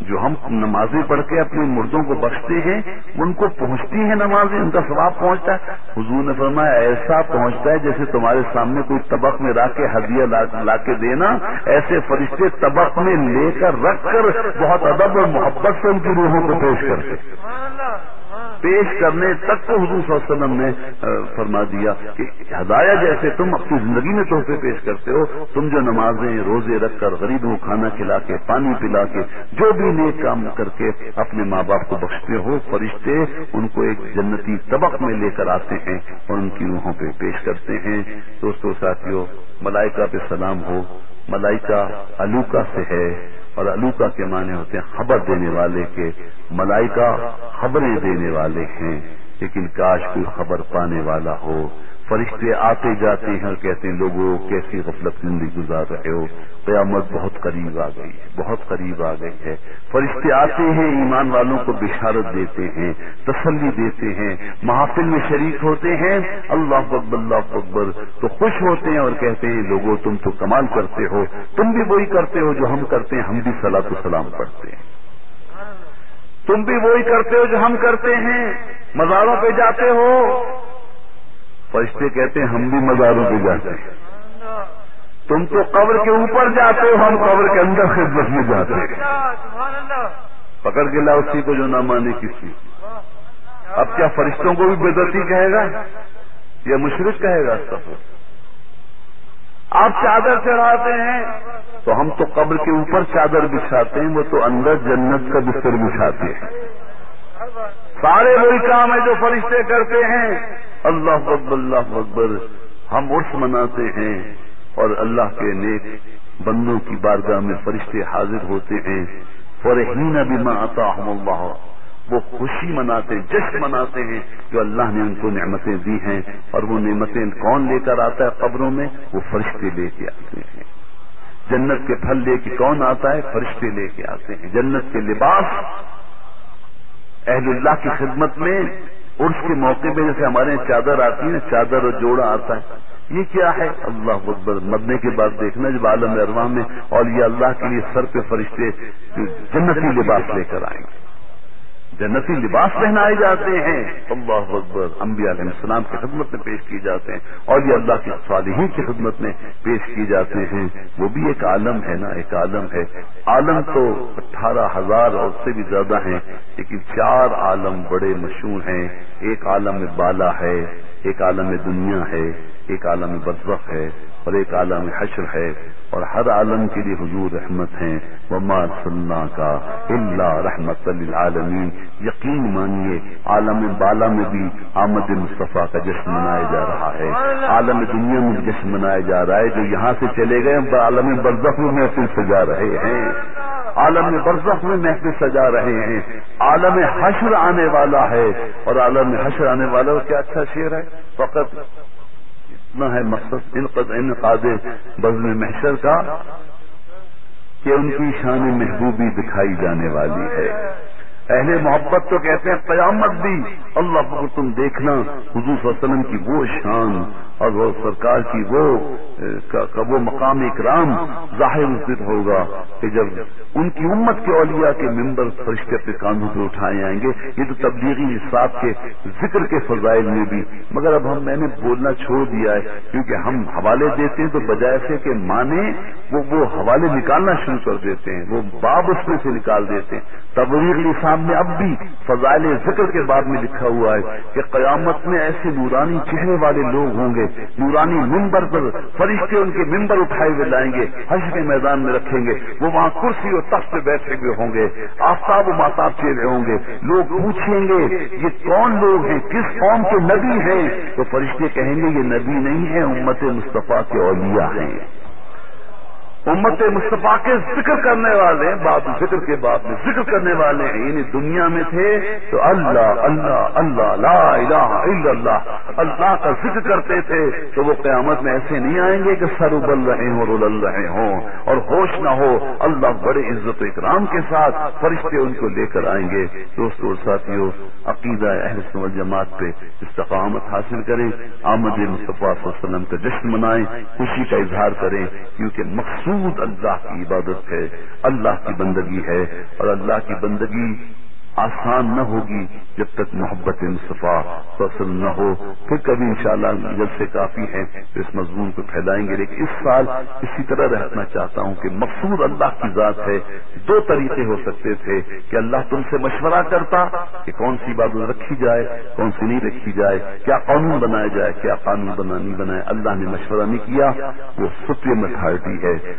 جو ہم نمازیں پڑھ کے اپنے مردوں کو بخشتے ہیں ان کو پہنچتی ہیں نمازیں، ان کا ثواب پہنچتا ہے۔ حضور نے فرمایا، ایسا پہنچتا ہے جیسے تمہارے سامنے کوئی طبق میں لا کے ہدیہ لا کے دینا، ایسے فرشتے طبق میں لے کر رکھ کر بہت ادب اور محبت سے ان کی روحوں کو پیش کرتے۔ پیش کرنے تک تو حضور صلی اللہ علیہ وسلم نے فرما دیا کہ ہدایہ جیسے تم اپنی زندگی میں تحفے پیش کرتے ہو، تم جو نمازیں روزے رکھ کر غریبوں کھانا کھلا کے، پانی پلا کے، جو بھی نیک کام کر کے اپنے ماں باپ کو بخشتے ہو، فرشتے ان کو ایک جنتی طبق میں لے کر آتے ہیں اور ان کی روحوں پہ پیش کرتے ہیں۔ دوستوں ساتھیوں ملائکہ پہ سلام ہو۔ ملائکہ الوکا سے ہے۔ اور الوکا کے معنی ہوتے ہیں خبر دینے والے کے، ملائکہ خبریں دینے والے ہیں، لیکن کاش کوئی خبر پانے والا ہو۔ فرشتے آتے جاتے ہیں اور کہتے ہیں لوگوں کیسی غفلت زندگی گزار رہے ہو؟ قیامت بہت قریب آ گئی ہے، بہت قریب آ گئی ہے. فرشتے آتے ہیں، ایمان والوں کو بشارت دیتے ہیں، تسلی دیتے ہیں، محافل میں شریک ہوتے ہیں، اللہ اکبر اللہ اکبر تو خوش ہوتے ہیں اور کہتے ہیں لوگوں تم تو کمال کرتے ہو، تم بھی وہی کرتے ہو جو ہم کرتے ہیں، ہم بھی سلاۃ السلام پڑھتے ہیں۔ تم بھی وہی کرتے ہو جو ہم کرتے ہیں، مزاروں پہ جاتے ہو فرشتے کہتے ہیں، ہم بھی مزاروں پہ جاتے ہیں۔ تم تو قبر کے اوپر جاتے ہو، ہم قبر کے اندر خدمت میں جاتے ہیں۔ پکڑ کے لا اسی کو جو نہ مانے کسی اب کیا فرشتوں کو بھی بےدتی کہے گا؟ یا مشرق کہے گا؟ سب آپ چادر چڑھاتے ہیں، تو ہم تو قبر کے اوپر چادر بچھاتے ہیں، وہ تو اندر جنت کا بستر بچھاتے ہیں۔ سارے وہی کام ہے جو فرشتے کرتے ہیں اللہ اکبر اللہ اکبر، ہم عرس مناتے ہیں اور اللہ کے نیک بندوں کی بارگاہ میں فرشتے حاضر ہوتے ہیں۔ اور بھی ماں آتا ہم اللہ۔ وہ خوشی مناتے ہیں جشن مناتے ہیں جو اللہ نے ان کو نعمتیں دی ہیں۔ اور وہ نعمتیں کون لے کر آتا ہے قبروں میں؟ وہ فرشتے لے کے آتے ہیں۔ جنت کے پھل لے کے کون آتا ہے؟ فرشتے لے کے آتے ہیں۔ جنت کے لباس اہل اللہ کی خدمت میں عرس کے موقع پہ جیسے ہمارے یہاں چادر آتی ہے، چادر اور جوڑا آتا ہے۔ یہ کیا ہے؟ اللہ اکبر۔ مرنے کے بعد دیکھنا جب عالم ارواں میں اور یہ اللہ کے لیے سر پہ فرشتے جنتی لباس لے کر آئیں۔ گے جنتی لباس پہنائے جاتے ہیں۔ اللہ اکبر۔ انبیاء علیہ السلام کی خدمت میں پیش کیے جاتے ہیں۔ اور یہ اللہ کے صالحین کی خدمت میں پیش کیے جاتے ہیں۔ وہ بھی ایک عالم ہے نا، ایک عالم ہے۔ عالم تو اٹھارہ ہزار اور سے بھی زیادہ ہیں، لیکن چار عالم بڑے مشہور ہیں۔ ایک عالم بالا ہے، ایک عالم دنیا ہے، ایک عالم برزخ ہے اور ایک عالم حشر ہے۔ اور ہر عالم کے لیے حضور رحمت ہیں۔ ومار سلنا کا اللہ رحمت للعالمین یقین مانیے، عالم بالا میں بھی آمد مصطفیٰ کا جشن منایا جا رہا ہے۔ عالم دنیا میں جشن منایا جا رہا ہے جو یہاں سے چلے گئے عالم برزخ میں محفل سجا رہے ہیں۔ عالم برزخ میں محفل سجا رہے ہیں۔ عالم حشر آنے والا ہے۔ اور عالم حشر آنے والا کیا اچھا شعر ہے؟ فقط اتنا ہے مقصد انقاد بزم محشر کا کہ ان کی شان محبوبی دکھائی جانے والی ہے۔ اہل محبت تو کہتے ہیں قیامت بھی اللہ کو تم دیکھنا، حضور صلی اللہ علیہ وسلم کی وہ شان اور وہ سرکار کی وہ وہ مقام اکرام ظاہر اس دن ہوگا کہ جب ان کی امت کے اولیاء کے ممبر فرشتے اپنے کاندھوں پہ اٹھائے آئیں گے۔ یہ تو تبلیغی حساب کے ذکر کے فضائل میں بھی۔ مگر اب ہم میں نے بولنا چھوڑ دیا ہے، کیونکہ ہم حوالے دیتے ہیں تو بجائے سے کہ مانے وہ وہ حوالے نکالنا شروع کر دیتے ہیں۔ وہ باب اس میں سے نکال دیتے ہیں۔ تبلیغ نصاب میں اب بھی فضائل ذکر کے بعد میں لکھا ہوا ہے کہ قیامت میں ایسے نورانی چہرے والے لوگ ہوں گے۔ نورانی ممبر پر فرشتے ان کے ممبر اٹھائے ہوئے لائیں گے حج کے میدان میں رکھیں گے، وہ وہاں کرسی اور تخت پہ بیٹھے ہوئے ہوں گے، آفتاب و ماتاب چہرے ہوں گے۔ لوگ پوچھیں گے، یہ کون لوگ ہیں؟ کس قوم کے نبی ہیں؟ تو فرشتے کہیں گے، یہ نبی نہیں ہے امت مصطفیٰ کے اولیاء ہیں۔ امت مصطفیٰ کے ذکر کرنے والے بات ذکر کے بعد میں ذکر کرنے والے ہیں یعنی دنیا میں تھے تو اللہ اللہ اللہ، لا الہ الا اللہ اللہ کا ذکر کرتے تھے تو وہ قیامت میں ایسے نہیں آئیں گے کہ سر ابل رہے ہوں رول رہے ہوں، اور ہوش نہ ہو، اللہ بڑے عزت و اکرام کے ساتھ فرشتے ان کو لے کر آئیں گے۔ دوستوں اور ساتھیوں عقیدہ اہل سمل جماعت پہ استقامت حاصل کریں، آمد مصطفیٰ صلی اللہ علیہ وسلم کا جشن منائیں، خوشی کا اظہار کریں، کیونکہ مقصود اللہ کی عبادت ہے اللہ کی بندگی ہے اور اللہ کی بندگی آسان نہ ہوگی جب تک محبت مصطفیٰ فصل نہ ہو۔ پھر کبھی انشاءاللہ شاء اللہ سے کافی ہے تو اس مضمون کو پھیلائیں گے۔ لیکن اس سال اسی طرح رہنا چاہتا ہوں کہ مقصود اللہ کی ذات ہے۔ دو طریقے ہو سکتے تھے کہ اللہ تم سے مشورہ کرتا کہ کون سی بات رکھی جائے، کون سی نہیں رکھی جائے، کیا قانون بنایا جائے، کیا قانون بنا نہیں بنائے اللہ نے مشورہ نہیں کیا۔ وہ ستیہ اتھارٹی ہے،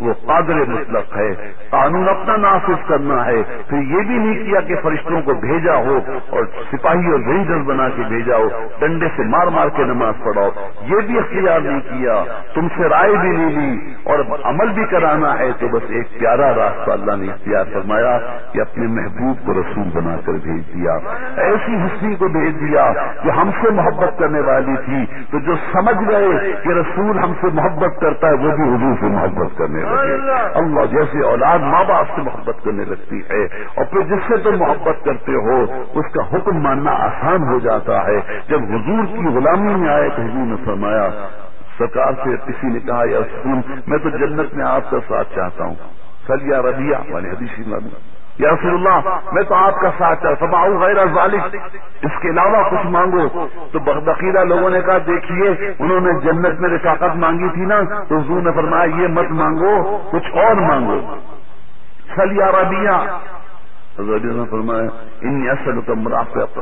وہ قادر مطلق ہے۔ قانون اپنا نافذ کرنا ہے۔ پھر یہ بھی نہیں کیا کہ فرشتوں کو بھیجا ہو اور سپاہی اور ریجنس بنا کے بھیجا ہو، ڈنڈے سے مار مار کے نماز پڑھاؤ۔ یہ بھی اختیار نہیں کیا، تم سے رائے بھی نہیں لی اور عمل بھی کرانا ہے تو بس ایک پیارا راستہ اللہ نے اختیار فرمایا کہ اپنے محبوب کو رسول بنا کر بھیج دیا۔ ایسی ہستی کو بھیج دیا جو ہم سے محبت کرنے والی تھی، تو جو سمجھ گئے کہ رسول ہم سے محبت کرتا ہے، وہ بھی حضور سے محبت کرنے لگے۔ اللہ جیسے اولاد ماں باپ سے محبت کرنے لگتی ہے اور پھر جس سے تم محبت کرتے ہو، اس کا حکم ماننا آسان ہو جاتا ہے۔ جب حضور کی غلامی میں آئے تو حضور نے فرمایا، سرکار سے کسی نے کہا، یا سکون میں تو جنت میں آپ کا ساتھ چاہتا ہوں۔ سل یا ربیہ والے حدیثی یا رسول اللہ، میں تو آپ کا ساتھ چاہتا ہوں۔ غیر ظالم اس کے علاوہ کچھ مانگو۔ تو بقیدہ لوگوں نے کہا، دیکھیے، انہوں نے جنت میں رفاقت مانگی تھی نا۔ تو حضور نے فرمایا، یہ مت مانگو، کچھ اور مانگو۔ سل یا ربیہ فرمایا ان اصل کا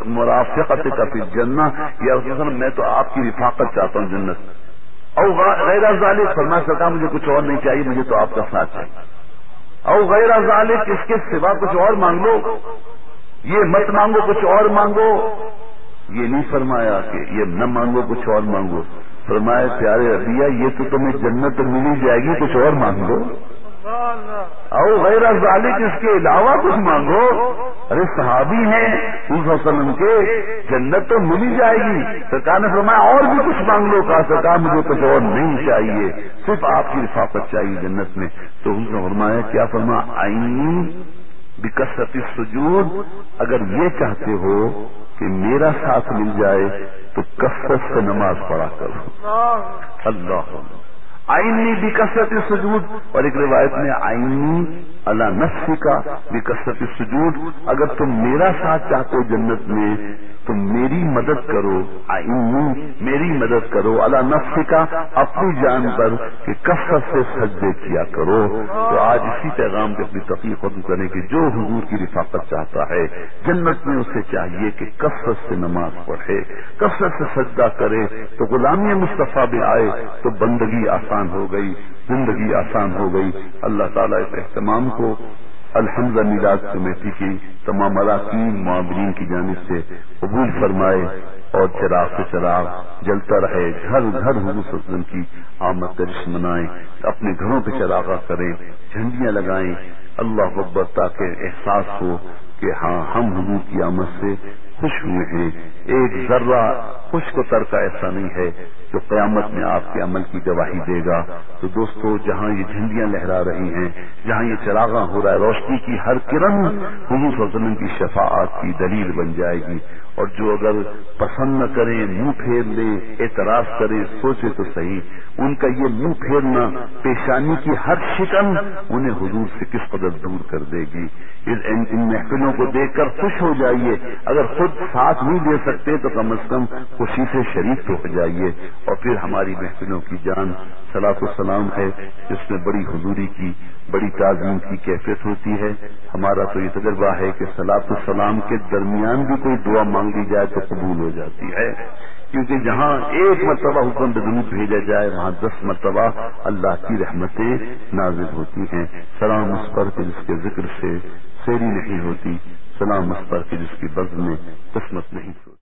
مرافقت کا پھر جننا یا میں تو آپ کی رفاقت چاہتا ہوں جنت او غیر ظالب فرما سکتا مجھے کچھ اور نہیں چاہیے، مجھے تو آپ کا ساتھ چاہیے. او غیر ظالب اس کے سوا کچھ اور مانگ لو یہ مت مانگو، کچھ اور مانگو؟ یہ نہیں فرمایا کہ یہ نہ مانگو، کچھ اور مانگو۔ فرمایا، پیارے ابیا یہ تو تمہیں جنت ملی جائے گی، کچھ اور مانگو؟ او غیر ذالک اس کے علاوہ کچھ مانگو؟ ارے صحابی ہیں وسلم کے جنت تو ملی جائے گی۔ سرکار نے فرمایا، اور بھی کچھ مانگ لو۔ کہا، سرکار، مجھے کچھ اور نہیں چاہیے۔ صرف آپ کی رفاقت چاہیے جنت میں۔ تو اس نے فرمایا، کیا فرما آئین بکثرت سجود اگر یہ چاہتے ہو کہ میرا ساتھ مل جائے، تو کثرت سے نماز پڑھا کرو۔ اللہ آئینی بھی کثرت سجود، اور ایک روایت میں آئینی اللہ نفسی کا بھی کثرت سجود، اگر تم میرا ساتھ چاہتے ہو جنت میں تم میری مدد کرو، آئینی، میری مدد کرو اللہ نفسی کا اپنی جان پر کہ کثرت سے سجدے کیا کرو۔ تو آج اسی پیغام کے اپنی تفریح ختم کرنے کی جو حضور کی رفاقت چاہتا ہے، جنت میں اسے چاہیے کہ کثرت سے نماز پڑھے، کثرت سے سجدہ کرے۔ تو غلامی مصطفیٰ بھی آئے، تو بندگی آسان ہو گئی، زندگی آسان ہو گئی۔ اللہ تعالیٰ اس اہتمام کو الحمد میلاد کمیٹی کی تمام اراکین معاملین کی جانب سے قبول فرمائے اور چراغ سے چراغ جلتا رہے، گھر گھر حضور وسلم کی آمد کرش منائیں، اپنے گھروں پہ چراغا کریں، جھنڈیاں لگائیں، اللہ اکبر تاکہ احساس ہو کہ ہاں ہم حضور کی آمد سے خوش ہوئے۔ ہیں ایک ذرہ خوش کو ترکا ایسا نہیں ہے جو قیامت میں آپ کے عمل کی گواہی دے گا۔ تو دوستو، جہاں یہ جھنڈیاں لہرا رہی ہیں، جہاں یہ چراغاں ہو رہا ہے، روشنی کی ہر کرن حضور صلی اللہ علیہ وسلم کی شفاعت کی دلیل بن جائے گی۔ اور جو اگر پسند نہ کریں، منہ پھیر لیں، اعتراض کریں سوچے تو صحیح۔ ان کا یہ منہ پھیرنا پیشانی کی ہر شکن انہیں حضور سے کس قدر دور کر دے گی؟ ان محفلوں کو دیکھ کر خوش ہو جائیے۔ اگر خود ساتھ نہیں دے سکتے تو کم از کم خوشی سے شریک تو ہو جائیے۔ اور پھر ہماری محفلوں کی جان سلاط و سلام ہے، جس میں بڑی حضوری کی بڑی تعظیم کی کیفیت ہوتی ہے۔ ہمارا تو یہ تجربہ ہے کہ سلاط السلام کے درمیان بھی کوئی دعا مانگ لی جائے تو قبول ہو جاتی ہے۔ کیونکہ جہاں ایک مرتبہ حکم بدنوت بھیجا جائے، وہاں دس مرتبہ اللہ کی رحمتیں نازل ہوتی ہیں۔ سلام اس پر کہ جس کے ذکر سے سیری نہیں ہوتی، سلام اس پر کہ جس کی بز میں قسمت نہیں۔ ہوتی